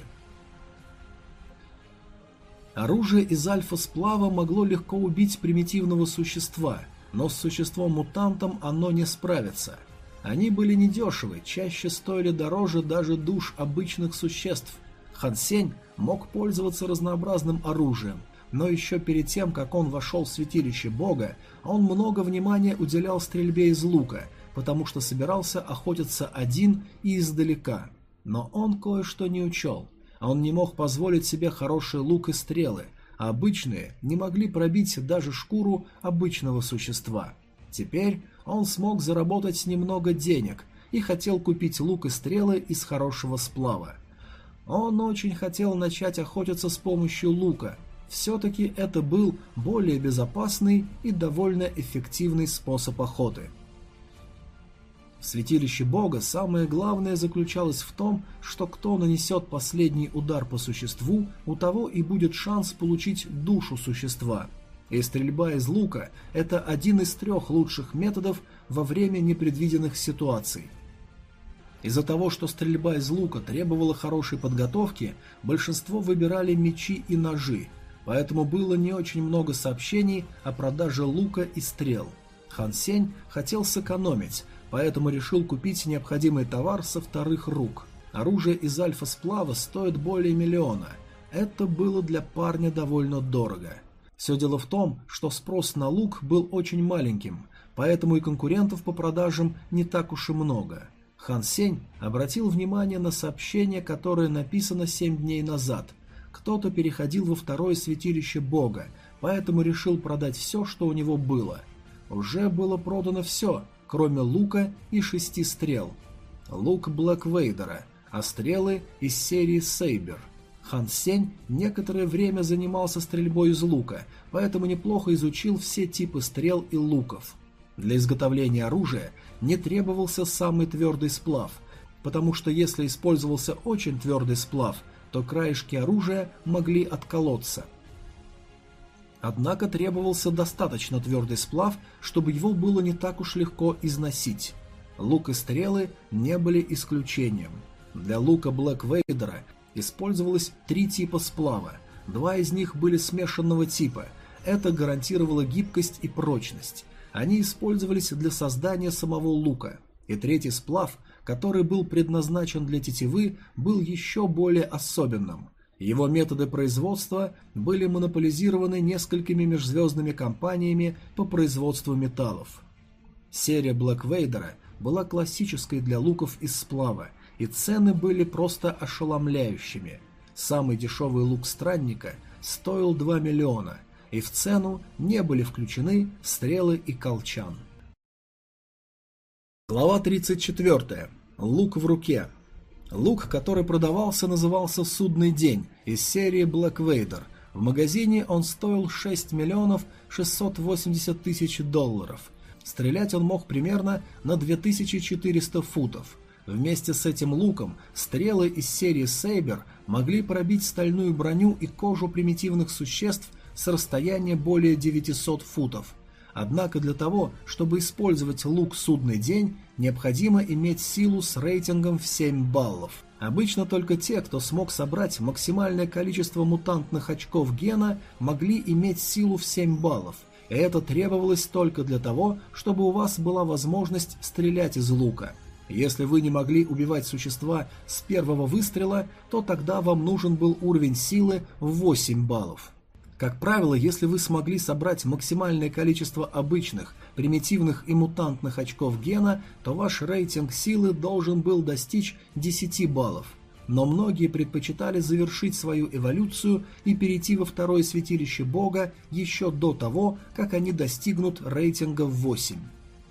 Оружие из альфа-сплава могло легко убить примитивного существа, но с существом-мутантом оно не справится. Они были недешевы, чаще стоили дороже даже душ обычных существ. Хан Сень мог пользоваться разнообразным оружием, но еще перед тем, как он вошел в святилище бога, он много внимания уделял стрельбе из лука, потому что собирался охотиться один и издалека. Но он кое-что не учел – он не мог позволить себе хороший лук и стрелы, а обычные не могли пробить даже шкуру обычного существа. Теперь он смог заработать немного денег и хотел купить лук и стрелы из хорошего сплава. Он очень хотел начать охотиться с помощью лука. Все-таки это был более безопасный и довольно эффективный способ охоты – святилище бога самое главное заключалось в том, что кто нанесет последний удар по существу, у того и будет шанс получить душу существа. И стрельба из лука – это один из трех лучших методов во время непредвиденных ситуаций. Из-за того, что стрельба из лука требовала хорошей подготовки, большинство выбирали мечи и ножи, поэтому было не очень много сообщений о продаже лука и стрел. Хан Сень хотел сэкономить, поэтому решил купить необходимый товар со вторых рук. Оружие из альфа-сплава стоит более миллиона. Это было для парня довольно дорого. Все дело в том, что спрос на лук был очень маленьким, поэтому и конкурентов по продажам не так уж и много. Хан Сень обратил внимание на сообщение, которое написано 7 дней назад. Кто-то переходил во второе святилище бога, поэтому решил продать все, что у него было. Уже было продано все, кроме лука и шести стрел. Лук Блэк Вейдера, а стрелы из серии Сейбер. Хан Сень некоторое время занимался стрельбой из лука, поэтому неплохо изучил все типы стрел и луков. Для изготовления оружия не требовался самый твердый сплав, потому что если использовался очень твердый сплав, то краешки оружия могли отколоться – Однако требовался достаточно твердый сплав, чтобы его было не так уж легко износить. Лук и стрелы не были исключением. Для лука Блэк Вейдера использовалось три типа сплава. Два из них были смешанного типа. Это гарантировало гибкость и прочность. Они использовались для создания самого лука. И третий сплав, который был предназначен для тетивы, был еще более особенным – его методы производства были монополизированы несколькими межзвездными компаниями по производству металлов. Серия Блэк Вейдера была классической для луков из сплава, и цены были просто ошеломляющими. Самый дешевый лук странника стоил 2 миллиона, и в цену не были включены стрелы и колчан. Глава 34. Лук в руке. Лук, который продавался, назывался «Судный день» из серии Black Vader. В магазине он стоил 6 миллионов 680 тысяч долларов. Стрелять он мог примерно на 2400 футов. Вместе с этим луком стрелы из серии Сейбер могли пробить стальную броню и кожу примитивных существ с расстояния более 900 футов – Однако для того, чтобы использовать лук «Судный день», необходимо иметь силу с рейтингом в 7 баллов. Обычно только те, кто смог собрать максимальное количество мутантных очков гена, могли иметь силу в 7 баллов. И это требовалось только для того, чтобы у вас была возможность стрелять из лука. Если вы не могли убивать существа с первого выстрела, то тогда вам нужен был уровень силы в 8 баллов. Как правило, если вы смогли собрать максимальное количество обычных, примитивных и мутантных очков гена, то ваш рейтинг силы должен был достичь 10 баллов. Но многие предпочитали завершить свою эволюцию и перейти во второе святилище бога еще до того, как они достигнут рейтинга в 8.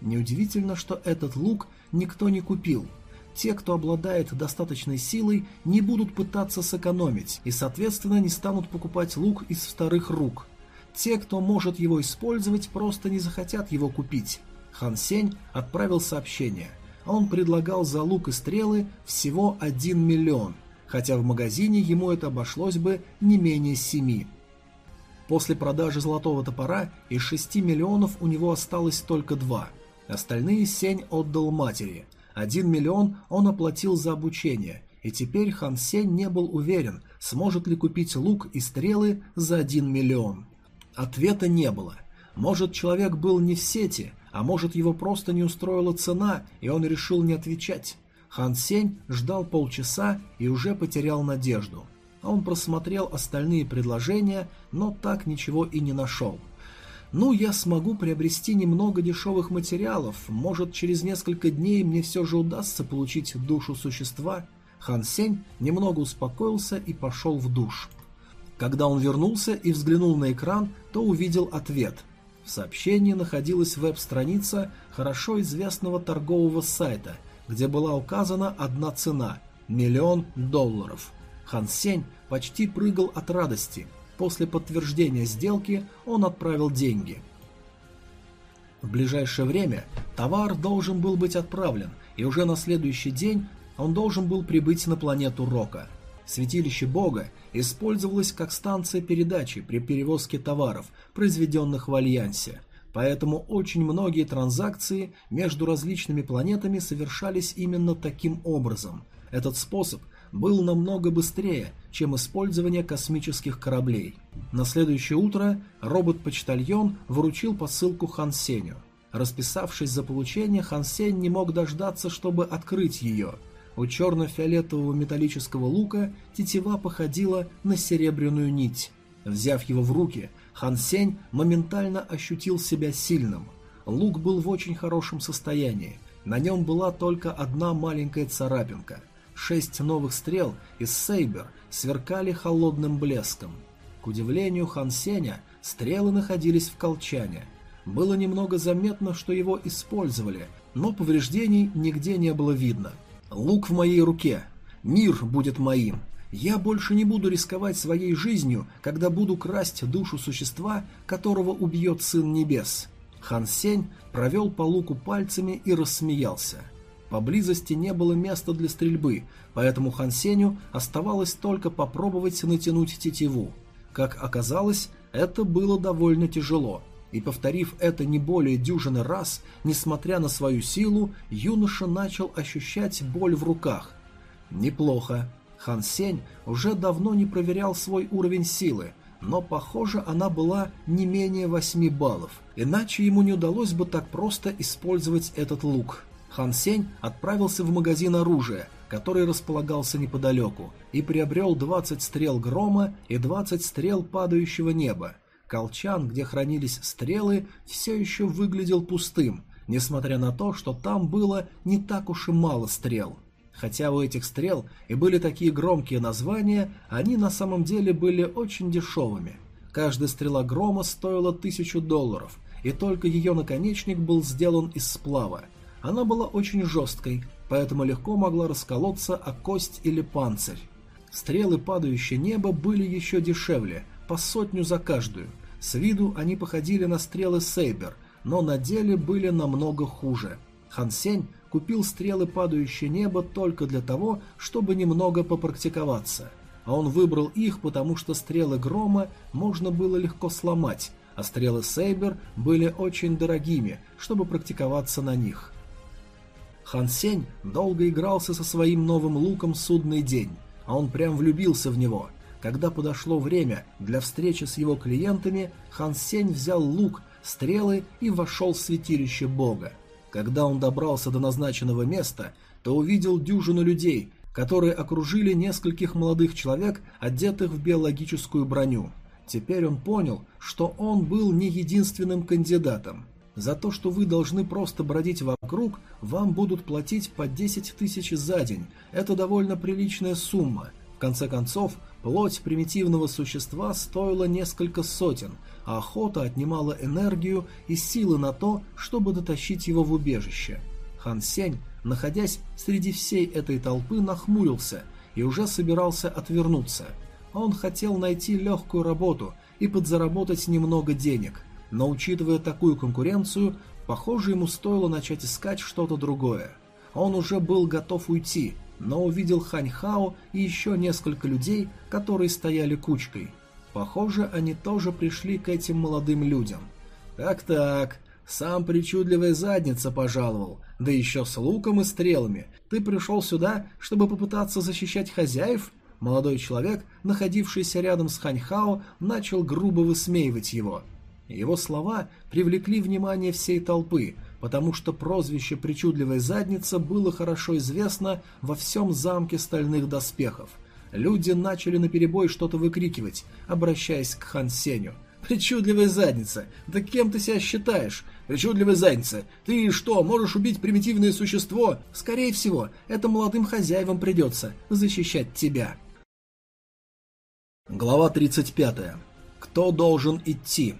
Неудивительно, что этот лук никто не купил. Те, кто обладает достаточной силой, не будут пытаться сэкономить и, соответственно, не станут покупать лук из вторых рук. Те, кто может его использовать, просто не захотят его купить. Хан Сень отправил сообщение. Он предлагал за лук и стрелы всего 1 миллион, хотя в магазине ему это обошлось бы не менее 7. После продажи золотого топора из 6 миллионов у него осталось только 2. Остальные Сень отдал матери. 1 миллион он оплатил за обучение, и теперь Хан Сень не был уверен, сможет ли купить лук и стрелы за 1 миллион. Ответа не было. Может, человек был не в сети, а может, его просто не устроила цена, и он решил не отвечать. Хан Сень ждал полчаса и уже потерял надежду. Он просмотрел остальные предложения, но так ничего и не нашел. «Ну, я смогу приобрести немного дешевых материалов. Может, через несколько дней мне все же удастся получить душу существа?» Хан Сень немного успокоился и пошел в душ. Когда он вернулся и взглянул на экран, то увидел ответ. В сообщении находилась веб-страница хорошо известного торгового сайта, где была указана одна цена – миллион долларов. Хан Сень почти прыгал от радости. После подтверждения сделки он отправил деньги. В ближайшее время товар должен был быть отправлен, и уже на следующий день он должен был прибыть на планету Рока – Святилище Бога использовалось как станция передачи при перевозке товаров, произведенных в Альянсе, поэтому очень многие транзакции между различными планетами совершались именно таким образом. Этот способ был намного быстрее, чем использование космических кораблей. На следующее утро робот-почтальон вручил посылку Хан Сеню. Расписавшись за получение, Хан Сень не мог дождаться, чтобы открыть ее – у черно-фиолетового металлического лука тетива походила на серебряную нить. Взяв его в руки, Хан Сень моментально ощутил себя сильным. Лук был в очень хорошем состоянии. На нем была только одна маленькая царапинка. Шесть новых стрел из Сейбер сверкали холодным блеском. К удивлению Хан Сеня, стрелы находились в колчане. Было немного заметно, что его использовали, но повреждений нигде не было видно – Лук в моей руке. Мир будет моим. Я больше не буду рисковать своей жизнью, когда буду красть душу существа, которого убьет Сын Небес. Хан Сень провел по луку пальцами и рассмеялся. Поблизости не было места для стрельбы, поэтому Хан Сенью оставалось только попробовать натянуть тетиву. Как оказалось, это было довольно тяжело – и повторив это не более дюжины раз, несмотря на свою силу, юноша начал ощущать боль в руках. Неплохо. Хан Сень уже давно не проверял свой уровень силы, но, похоже, она была не менее 8 баллов, иначе ему не удалось бы так просто использовать этот лук. Хан Сень отправился в магазин оружия, который располагался неподалеку, и приобрел 20 стрел грома и 20 стрел падающего неба. Колчан, где хранились стрелы, все еще выглядел пустым, несмотря на то, что там было не так уж и мало стрел. Хотя у этих стрел и были такие громкие названия, они на самом деле были очень дешевыми. Каждая стрела грома стоила тысячу долларов, и только ее наконечник был сделан из сплава. Она была очень жесткой, поэтому легко могла расколоться о кость или панцирь. Стрелы падающее небо были еще дешевле, по сотню за каждую, с виду они походили на стрелы Сейбер, но на деле были намного хуже. Хан Сень купил стрелы «Падающее небо» только для того, чтобы немного попрактиковаться. А он выбрал их, потому что стрелы Грома можно было легко сломать, а стрелы Сейбер были очень дорогими, чтобы практиковаться на них. Хан Сень долго игрался со своим новым луком «Судный день», а он прям влюбился в него – когда подошло время для встречи с его клиентами, Хан Сень взял лук, стрелы и вошел в святилище бога. Когда он добрался до назначенного места, то увидел дюжину людей, которые окружили нескольких молодых человек, одетых в биологическую броню. Теперь он понял, что он был не единственным кандидатом. За то, что вы должны просто бродить вокруг, вам будут платить по 10 тысяч за день. Это довольно приличная сумма. В конце концов, Плоть примитивного существа стоила несколько сотен, а охота отнимала энергию и силы на то, чтобы дотащить его в убежище. Хан Сень находясь среди всей этой толпы, нахмурился и уже собирался отвернуться. Он хотел найти легкую работу и подзаработать немного денег, но учитывая такую конкуренцию, похоже ему стоило начать искать что-то другое. Он уже был готов уйти, но увидел Ханьхао и еще несколько людей, которые стояли кучкой. Похоже, они тоже пришли к этим молодым людям. «Так-так, сам причудливая задница пожаловал, да еще с луком и стрелами. Ты пришел сюда, чтобы попытаться защищать хозяев?» Молодой человек, находившийся рядом с Ханьхао, начал грубо высмеивать его. Его слова привлекли внимание всей толпы, потому что прозвище «Причудливая задница» было хорошо известно во всем замке стальных доспехов. Люди начали наперебой что-то выкрикивать, обращаясь к Хан Сеню. «Причудливая задница! Да кем ты себя считаешь? Причудливая задница! Ты что, можешь убить примитивное существо? Скорее всего, это молодым хозяевам придется защищать тебя!» Глава 35. Кто должен идти?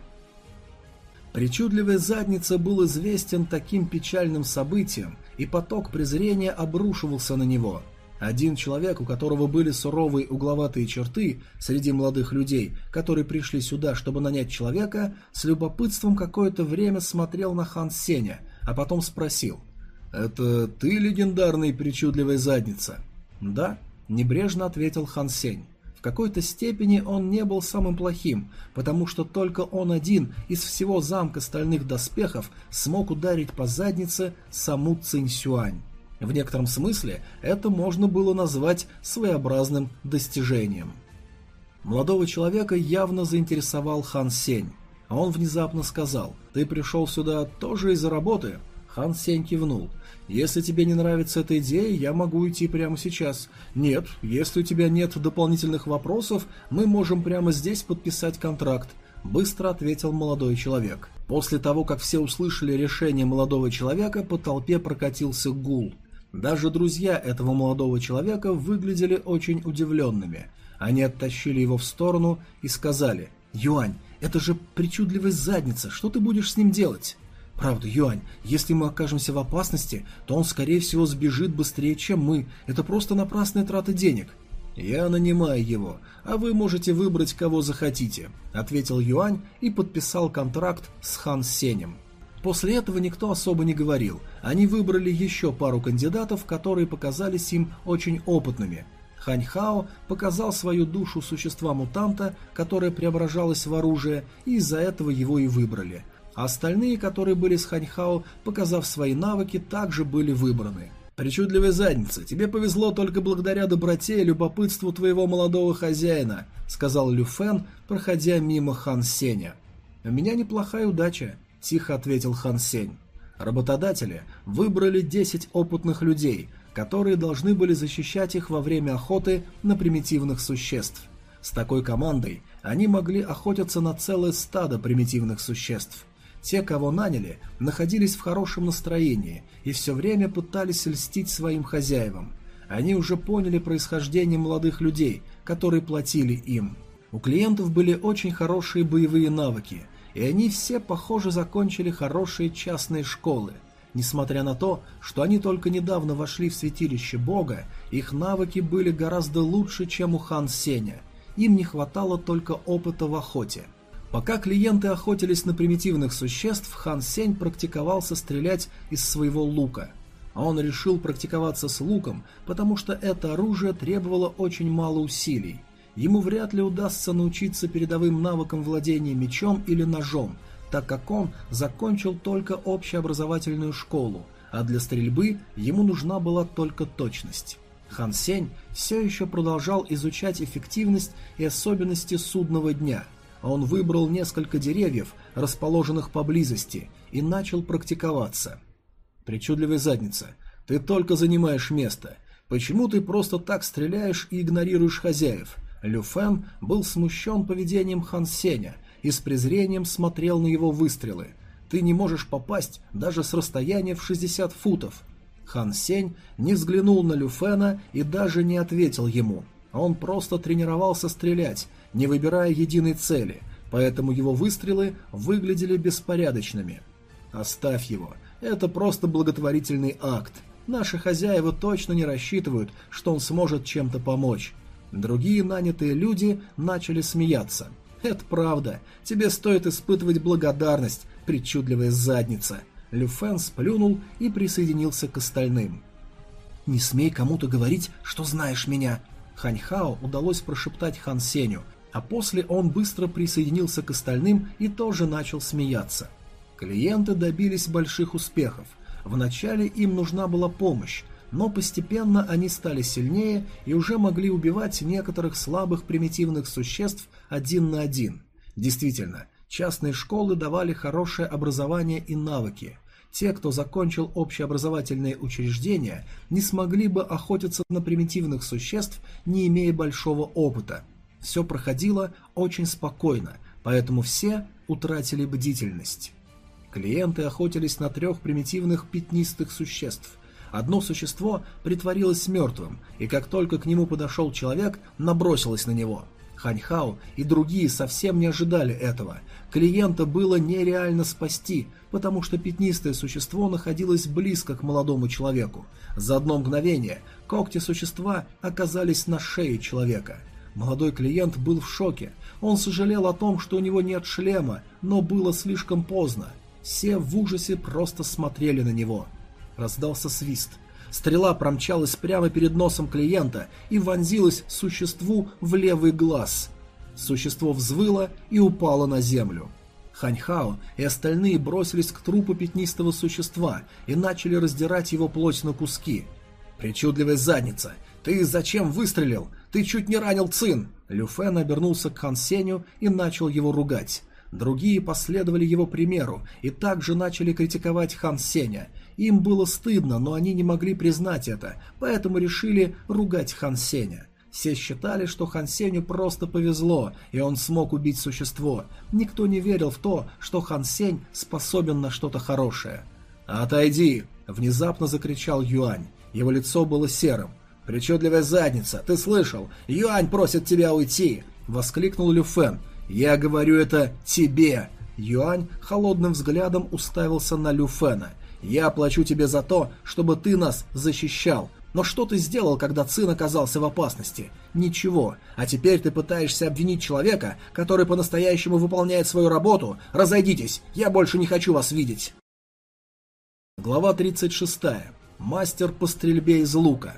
Причудливая задница был известен таким печальным событием, и поток презрения обрушивался на него. Один человек, у которого были суровые угловатые черты среди молодых людей, которые пришли сюда, чтобы нанять человека, с любопытством какое-то время смотрел на Хан Сеня, а потом спросил «Это ты легендарный причудливая задница?» «Да», – небрежно ответил Хан Сень. В какой-то степени он не был самым плохим, потому что только он один из всего замка стальных доспехов смог ударить по заднице саму Цинь-Сюань. В некотором смысле это можно было назвать своеобразным достижением. Молодого человека явно заинтересовал Хан Сень, он внезапно сказал «Ты пришел сюда тоже из-за работы?» Хан Сень кивнул. Если тебе не нравится эта идея, я могу идти прямо сейчас. Нет, если у тебя нет дополнительных вопросов, мы можем прямо здесь подписать контракт. Быстро ответил молодой человек. После того, как все услышали решение молодого человека, по толпе прокатился гул. Даже друзья этого молодого человека выглядели очень удивленными. Они оттащили его в сторону и сказали «Юань, это же причудливая задница, что ты будешь с ним делать?» Правда, Юань, если мы окажемся в опасности, то он, скорее всего, сбежит быстрее, чем мы. Это просто напрасная трата денег. «Я нанимаю его, а вы можете выбрать, кого захотите», — ответил Юань и подписал контракт с Хан Сенем. После этого никто особо не говорил. Они выбрали еще пару кандидатов, которые показались им очень опытными. Хань Хао показал свою душу существа-мутанта, которое преображалось в оружие, и из-за этого его и выбрали а остальные, которые были с Ханьхао, показав свои навыки, также были выбраны. «Причудливая задница, тебе повезло только благодаря доброте и любопытству твоего молодого хозяина», сказал Лю Фэн, проходя мимо Хан Сеня. «У меня неплохая удача», – тихо ответил Хан Сень. Работодатели выбрали 10 опытных людей, которые должны были защищать их во время охоты на примитивных существ. С такой командой они могли охотиться на целое стадо примитивных существ. Те, кого наняли, находились в хорошем настроении и все время пытались льстить своим хозяевам. Они уже поняли происхождение молодых людей, которые платили им. У клиентов были очень хорошие боевые навыки, и они все, похоже, закончили хорошие частные школы. Несмотря на то, что они только недавно вошли в святилище Бога, их навыки были гораздо лучше, чем у Хан Сеня. Им не хватало только опыта в охоте – Пока клиенты охотились на примитивных существ, Хан Сень практиковался стрелять из своего лука. А он решил практиковаться с луком, потому что это оружие требовало очень мало усилий. Ему вряд ли удастся научиться передовым навыкам владения мечом или ножом, так как он закончил только общеобразовательную школу, а для стрельбы ему нужна была только точность. Хан Сень все еще продолжал изучать эффективность и особенности судного дня – он выбрал несколько деревьев, расположенных поблизости, и начал практиковаться. «Причудливая задница, ты только занимаешь место. Почему ты просто так стреляешь и игнорируешь хозяев?» Лю Фэн был смущен поведением Хан Сеня и с презрением смотрел на его выстрелы. «Ты не можешь попасть даже с расстояния в 60 футов». Хан Сень не взглянул на Лю Фэна и даже не ответил ему. Он просто тренировался стрелять, не выбирая единой цели, поэтому его выстрелы выглядели беспорядочными. «Оставь его. Это просто благотворительный акт», Наши хозяева точно не рассчитывают, что он сможет чем-то помочь. Другие нанятые люди начали смеяться. «Это правда. Тебе стоит испытывать благодарность, причудливая задница». Люфен сплюнул и присоединился к остальным. «Не смей кому-то говорить, что знаешь меня». Ханьхао удалось прошептать Хан Сеню, а после он быстро присоединился к остальным и тоже начал смеяться. Клиенты добились больших успехов. Вначале им нужна была помощь, но постепенно они стали сильнее и уже могли убивать некоторых слабых примитивных существ один на один. Действительно, частные школы давали хорошее образование и навыки. Те, кто закончил общеобразовательные учреждения, не смогли бы охотиться на примитивных существ, не имея большого опыта. Все проходило очень спокойно, поэтому все утратили бдительность. Клиенты охотились на трех примитивных пятнистых существ. Одно существо притворилось мертвым, и как только к нему подошел человек, набросилось на него. Ханьхао и другие совсем не ожидали этого. Клиента было нереально спасти, потому что пятнистое существо находилось близко к молодому человеку. За одно мгновение когти существа оказались на шее человека. Молодой клиент был в шоке. Он сожалел о том, что у него нет шлема, но было слишком поздно. Все в ужасе просто смотрели на него. Раздался свист. Стрела промчалась прямо перед носом клиента и вонзилась существу в левый глаз. Существо взвыло и упало на землю. Ханьхао и остальные бросились к трупу пятнистого существа и начали раздирать его плоть на куски. «Причудливая задница! Ты зачем выстрелил? Ты чуть не ранил Цин!» Люфен обернулся к Хан Сеню и начал его ругать. Другие последовали его примеру и также начали критиковать Хан Сеня. Им было стыдно, но они не могли признать это, поэтому решили ругать Хан Сеня. Все считали, что Хан Сеню просто повезло, и он смог убить существо. Никто не верил в то, что Хан Сень способен на что-то хорошее. «Отойди!» – внезапно закричал Юань. Его лицо было серым. «Причудливая задница! Ты слышал? Юань просит тебя уйти!» – воскликнул Лю Фэн. «Я говорю это тебе!» Юань холодным взглядом уставился на Лю Фэна. «Я плачу тебе за то, чтобы ты нас защищал. Но что ты сделал, когда Цин оказался в опасности? Ничего. А теперь ты пытаешься обвинить человека, который по-настоящему выполняет свою работу? Разойдитесь, я больше не хочу вас видеть!» Глава 36. Мастер по стрельбе из лука.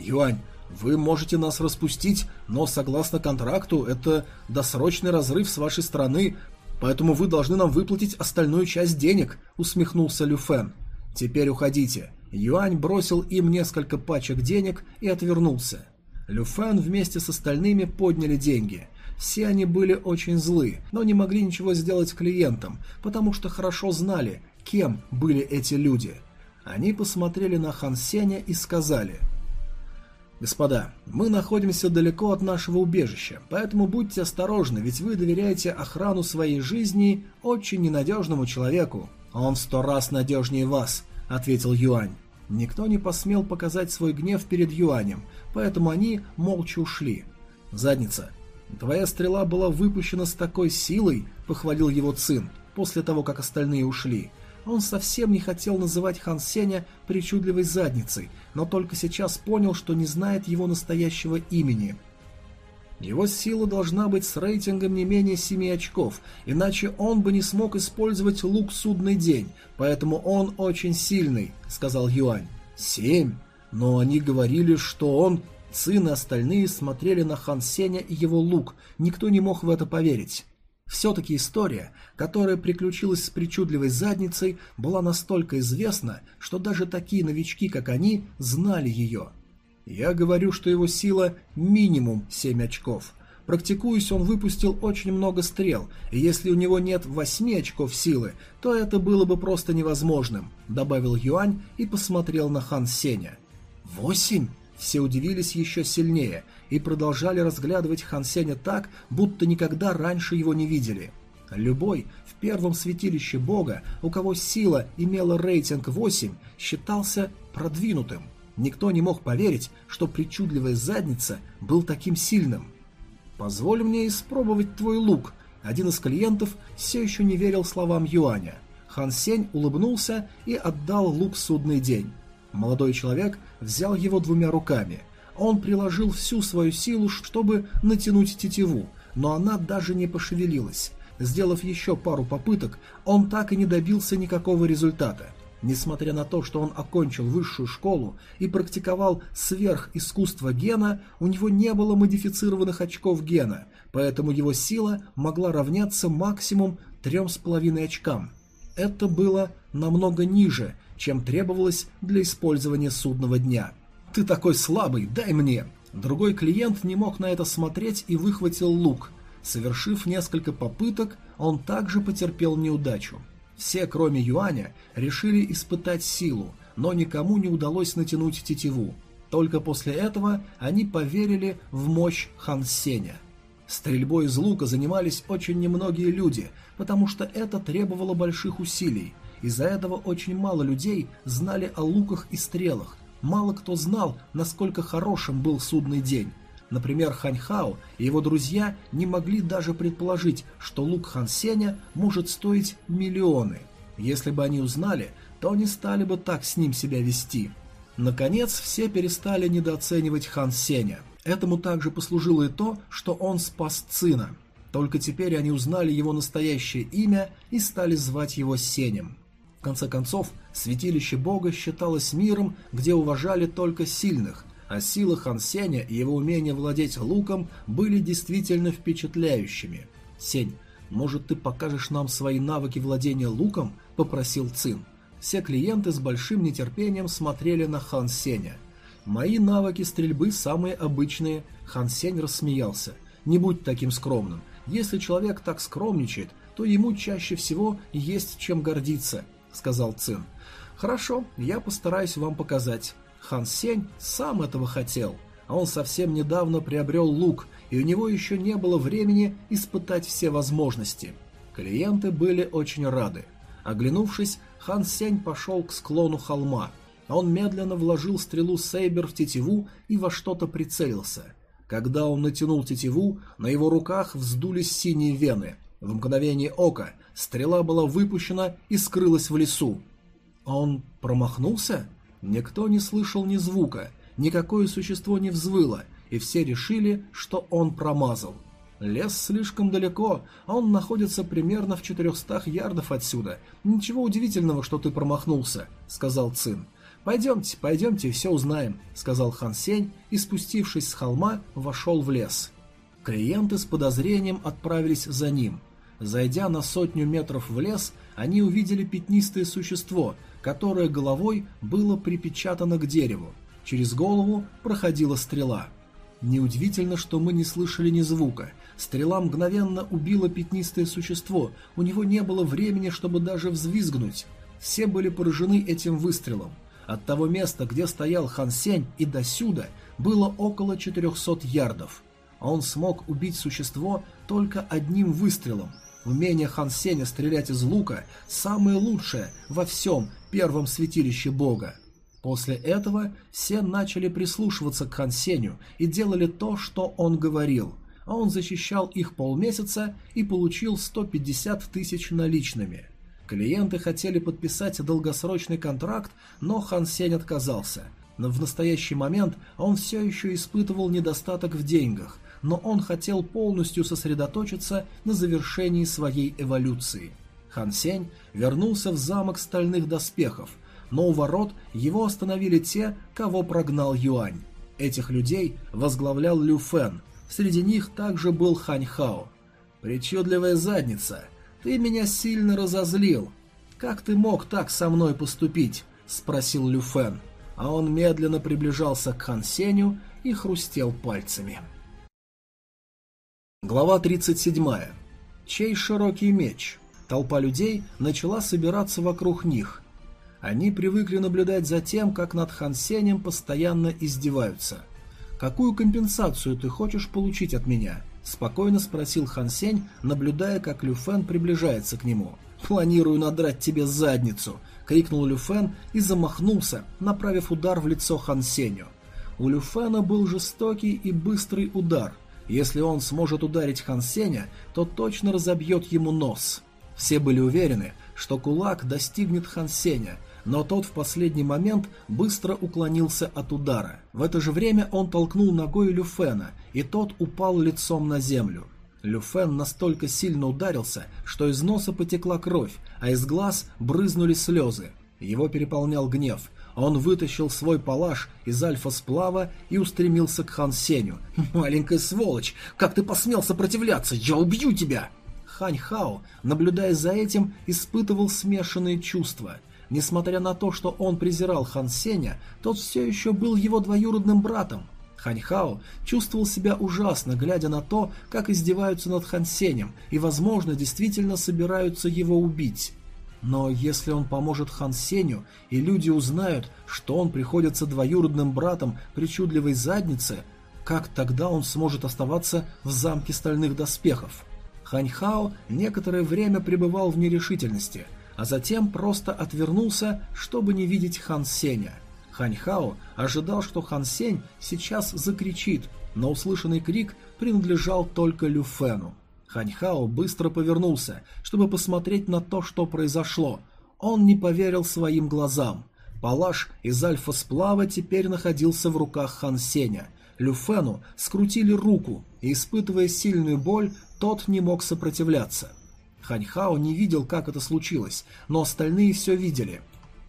Юань, вы можете нас распустить, но согласно контракту это досрочный разрыв с вашей стороны, поэтому вы должны нам выплатить остальную часть денег», — усмехнулся Люфен. «Теперь уходите». Юань бросил им несколько пачек денег и отвернулся. Люфен вместе с остальными подняли деньги. Все они были очень злы, но не могли ничего сделать клиентам, потому что хорошо знали, кем были эти люди. Они посмотрели на Хан Сеня и сказали – Господа, мы находимся далеко от нашего убежища, поэтому будьте осторожны, ведь вы доверяете охрану своей жизни очень ненадежному человеку. Он в сто раз надежнее вас, ответил Юань. Никто не посмел показать свой гнев перед Юанем, поэтому они молча ушли. Задница. Твоя стрела была выпущена с такой силой, похвалил его Цин, после того, как остальные ушли. Он совсем не хотел называть Хан Сеня причудливой задницей, но только сейчас понял, что не знает его настоящего имени. Его сила должна быть с рейтингом не менее 7 очков, иначе он бы не смог использовать лук судный день, поэтому он очень сильный, сказал Юань. Семь? Но они говорили, что он... Цин и остальные смотрели на Хан Сеня и его лук, никто не мог в это поверить. Все-таки история, которая приключилась с причудливой задницей, была настолько известна, что даже такие новички, как они, знали ее. Я говорю, что его сила минимум 7 очков. Практикуясь, он выпустил очень много стрел, и если у него нет 8 очков силы, то это было бы просто невозможным, добавил Юань и посмотрел на Хан Сеня. «Восемь?» Все удивились еще сильнее и продолжали разглядывать Хан Сеня так, будто никогда раньше его не видели. Любой в первом святилище бога, у кого сила имела рейтинг 8, считался продвинутым. Никто не мог поверить, что причудливая задница был таким сильным. «Позволь мне испробовать твой лук», один из клиентов все еще не верил словам Юаня. Хан Сень улыбнулся и отдал лук судный день. Молодой человек взял его двумя руками. Он приложил всю свою силу, чтобы натянуть тетиву, но она даже не пошевелилась. Сделав еще пару попыток, он так и не добился никакого результата. Несмотря на то, что он окончил высшую школу и практиковал сверхискусство гена, у него не было модифицированных очков гена, поэтому его сила могла равняться максимум трем с половиной очкам. Это было намного ниже, чем требовалось для использования судного дня. «Ты такой слабый, дай мне!» Другой клиент не мог на это смотреть и выхватил лук. Совершив несколько попыток, он также потерпел неудачу. Все, кроме Юаня, решили испытать силу, но никому не удалось натянуть тетиву. Только после этого они поверили в мощь Хан Сеня. Стрельбой из лука занимались очень немногие люди, потому что это требовало больших усилий. Из-за этого очень мало людей знали о луках и стрелах. Мало кто знал, насколько хорошим был судный день. Например, Ханьхао и его друзья не могли даже предположить, что лук Хан Сеня может стоить миллионы. Если бы они узнали, то не стали бы так с ним себя вести. Наконец, все перестали недооценивать Хан Сеня. Этому также послужило и то, что он спас Цина. Только теперь они узнали его настоящее имя и стали звать его Сенем. В конце концов, святилище бога считалось миром, где уважали только сильных, а сила Хан Сеня и его умение владеть луком были действительно впечатляющими. «Сень, может, ты покажешь нам свои навыки владения луком?» – попросил Цин. Все клиенты с большим нетерпением смотрели на Хан Сеня. «Мои навыки стрельбы самые обычные», – Хан Сень рассмеялся. «Не будь таким скромным. Если человек так скромничает, то ему чаще всего есть чем гордиться», – сказал Цин. «Хорошо, я постараюсь вам показать. Хан Сень сам этого хотел, а он совсем недавно приобрел лук, и у него еще не было времени испытать все возможности. Клиенты были очень рады. Оглянувшись, Хан Сень пошел к склону холма. Он медленно вложил стрелу Сейбер в тетиву и во что-то прицелился. Когда он натянул тетиву, на его руках вздулись синие вены. В мгновение ока стрела была выпущена и скрылась в лесу. Он промахнулся? Никто не слышал ни звука, никакое существо не взвыло, и все решили, что он промазал. Лес слишком далеко, а он находится примерно в 400 ярдов отсюда. Ничего удивительного, что ты промахнулся, сказал Цин. Пойдемте, пойдемте, все узнаем, сказал Хан Сень и, спустившись с холма, вошел в лес. Клиенты с подозрением отправились за ним. Зайдя на сотню метров в лес, они увидели пятнистое существо, которое головой было припечатано к дереву. Через голову проходила стрела. Неудивительно, что мы не слышали ни звука. Стрела мгновенно убила пятнистое существо, у него не было времени, чтобы даже взвизгнуть. Все были поражены этим выстрелом. От того места, где стоял Хан Сень, и до сюда было около 400 ярдов. Он смог убить существо только одним выстрелом – Умение Хан Сеня стрелять из лука самое лучшее во всем первом святилище бога. После этого все начали прислушиваться к Хан Сеню и делали то, что он говорил, а он защищал их полмесяца и получил 150 тысяч наличными. Клиенты хотели подписать долгосрочный контракт, но Хан Сень отказался. Но в настоящий момент он все еще испытывал недостаток в деньгах, но он хотел полностью сосредоточиться на завершении своей эволюции. Хан Сень вернулся в замок стальных доспехов, но у ворот его остановили те, кого прогнал Юань. Этих людей возглавлял Лю Фэн, среди них также был Хань Хао. «Причудливая задница, ты меня сильно разозлил. Как ты мог так со мной поступить?» – спросил Лю Фэн, а он медленно приближался к Хан Сеню и хрустел пальцами. Глава 37. Чей широкий меч? Толпа людей начала собираться вокруг них. Они привыкли наблюдать за тем, как над Хан Сенем постоянно издеваются. «Какую компенсацию ты хочешь получить от меня?» – спокойно спросил Хан Сень, наблюдая, как Лю Фэн приближается к нему. «Планирую надрать тебе задницу!» – крикнул Лю Фэн и замахнулся, направив удар в лицо Хан Сеню. У Лю Фэна был жестокий и быстрый удар – если он сможет ударить Хан Сеня, то точно разобьет ему нос. Все были уверены, что кулак достигнет Хан Сеня, но тот в последний момент быстро уклонился от удара. В это же время он толкнул ногой Люфена, и тот упал лицом на землю. Люфен настолько сильно ударился, что из носа потекла кровь, а из глаз брызнули слезы. Его переполнял гнев. Он вытащил свой палаш из альфа-сплава и устремился к Хан Сеню. «Маленькая сволочь! Как ты посмел сопротивляться? Я убью тебя!» Хань Хао, наблюдая за этим, испытывал смешанные чувства. Несмотря на то, что он презирал Хан Сеня, тот все еще был его двоюродным братом. Хань Хао чувствовал себя ужасно, глядя на то, как издеваются над Хан Сенем и, возможно, действительно собираются его убить. Но если он поможет Хан Сеню, и люди узнают, что он приходится двоюродным братом причудливой задницы, как тогда он сможет оставаться в замке стальных доспехов? Ханьхао некоторое время пребывал в нерешительности, а затем просто отвернулся, чтобы не видеть Хан Сеня. Ханьхао ожидал, что Хан Сень сейчас закричит, но услышанный крик принадлежал только Лю Фену. Ханьхао быстро повернулся, чтобы посмотреть на то, что произошло. Он не поверил своим глазам. Палаш из альфа-сплава теперь находился в руках Хан Сеня. Люфену скрутили руку, и, испытывая сильную боль, тот не мог сопротивляться. Ханьхао не видел, как это случилось, но остальные все видели.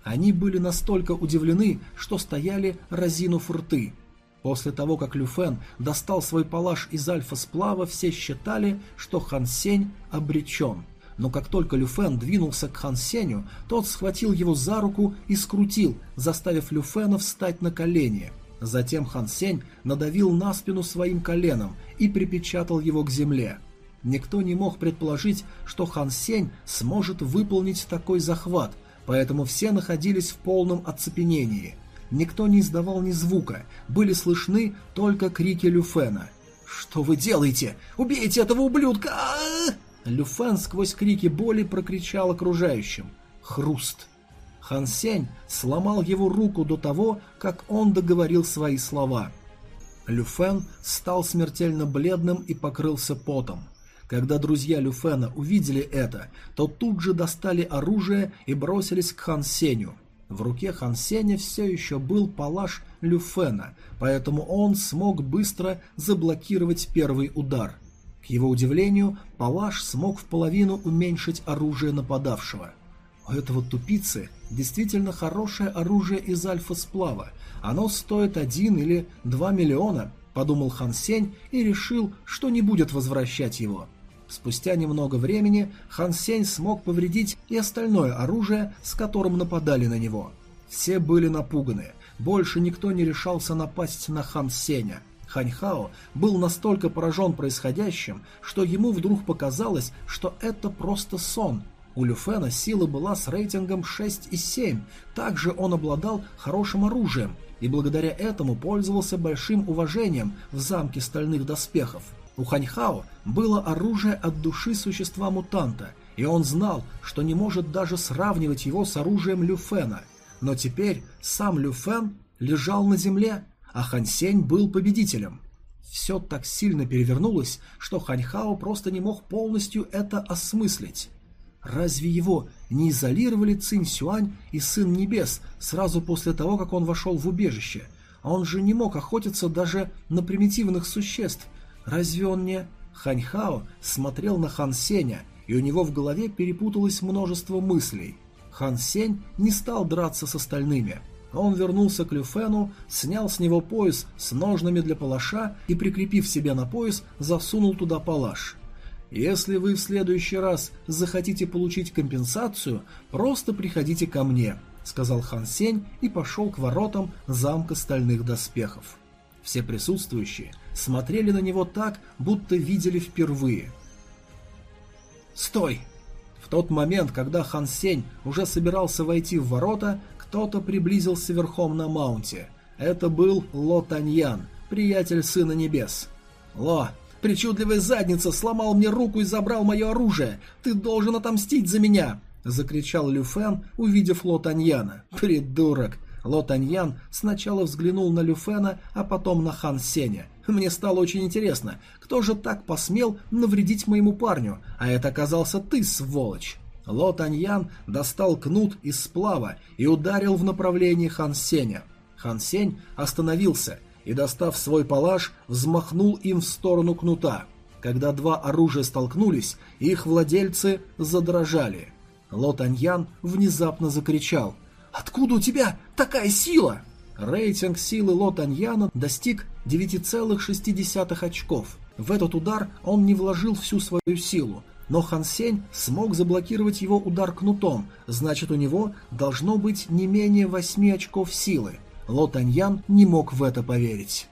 Они были настолько удивлены, что стояли разинув рты. После того, как Люфен достал свой палаш из альфа-сплава, все считали, что Хан Сень обречен. Но как только Люфен двинулся к Хан Сеню, тот схватил его за руку и скрутил, заставив Люфена встать на колени. Затем Хан Сень надавил на спину своим коленом и припечатал его к земле. Никто не мог предположить, что Хан Сень сможет выполнить такой захват, поэтому все находились в полном оцепенении. Никто не издавал ни звука, были слышны только крики Люфена. «Что вы делаете? Убейте этого ублюдка!» а Люфен сквозь крики боли прокричал окружающим. Хруст. Хан Сень сломал его руку до того, как он договорил свои слова. Люфен стал смертельно бледным и покрылся потом. Когда друзья Люфена увидели это, то тут же достали оружие и бросились к Хан Сеню. В руке Хан Сеня все еще был палаш Люфена, поэтому он смог быстро заблокировать первый удар. К его удивлению, палаш смог в половину уменьшить оружие нападавшего. У этого тупицы действительно хорошее оружие из альфа-сплава. Оно стоит один или два миллиона, подумал Хан Сень и решил, что не будет возвращать его. Спустя немного времени Хан Сень смог повредить и остальное оружие, с которым нападали на него. Все были напуганы. Больше никто не решался напасть на Хан Сеня. Ханьхао был настолько поражен происходящим, что ему вдруг показалось, что это просто сон. У Люфена сила была с рейтингом 6 и 7, также он обладал хорошим оружием и благодаря этому пользовался большим уважением в замке стальных доспехов – у Ханьхао было оружие от души существа-мутанта, и он знал, что не может даже сравнивать его с оружием Люфена. Но теперь сам Люфен лежал на земле, а Хансень был победителем. Все так сильно перевернулось, что Ханьхао просто не мог полностью это осмыслить. Разве его не изолировали Цинь Сюань и Сын Небес сразу после того, как он вошел в убежище? А он же не мог охотиться даже на примитивных существ – Разве он не... Ханьхао смотрел на Хан Сеня, и у него в голове перепуталось множество мыслей. Хан Сень не стал драться с остальными. Он вернулся к Люфену, снял с него пояс с ножнами для палаша и, прикрепив себя на пояс, засунул туда палаш. «Если вы в следующий раз захотите получить компенсацию, просто приходите ко мне», — сказал Хан Сень и пошел к воротам замка стальных доспехов. Все присутствующие смотрели на него так, будто видели впервые. «Стой!» В тот момент, когда Хан Сень уже собирался войти в ворота, кто-то приблизился верхом на маунте. Это был Ло Таньян, приятель Сына Небес. «Ло, причудливая задница сломал мне руку и забрал мое оружие! Ты должен отомстить за меня!» — закричал Лю Фэн, увидев Ло Таньяна. «Придурок! Ло Таньян сначала взглянул на Люфена, а потом на Хан Сеня. Мне стало очень интересно, кто же так посмел навредить моему парню, а это оказался ты, сволочь. Ло Таньян достал кнут из сплава и ударил в направлении Хан Сеня. Хан Сень остановился и, достав свой палаш, взмахнул им в сторону кнута. Когда два оружия столкнулись, их владельцы задрожали. Ло Таньян внезапно закричал «Откуда у тебя такая сила?» Рейтинг силы Ло Таньяна достиг 9,6 очков. В этот удар он не вложил всю свою силу, но Хан Сень смог заблокировать его удар кнутом, значит у него должно быть не менее 8 очков силы. Ло Таньян не мог в это поверить.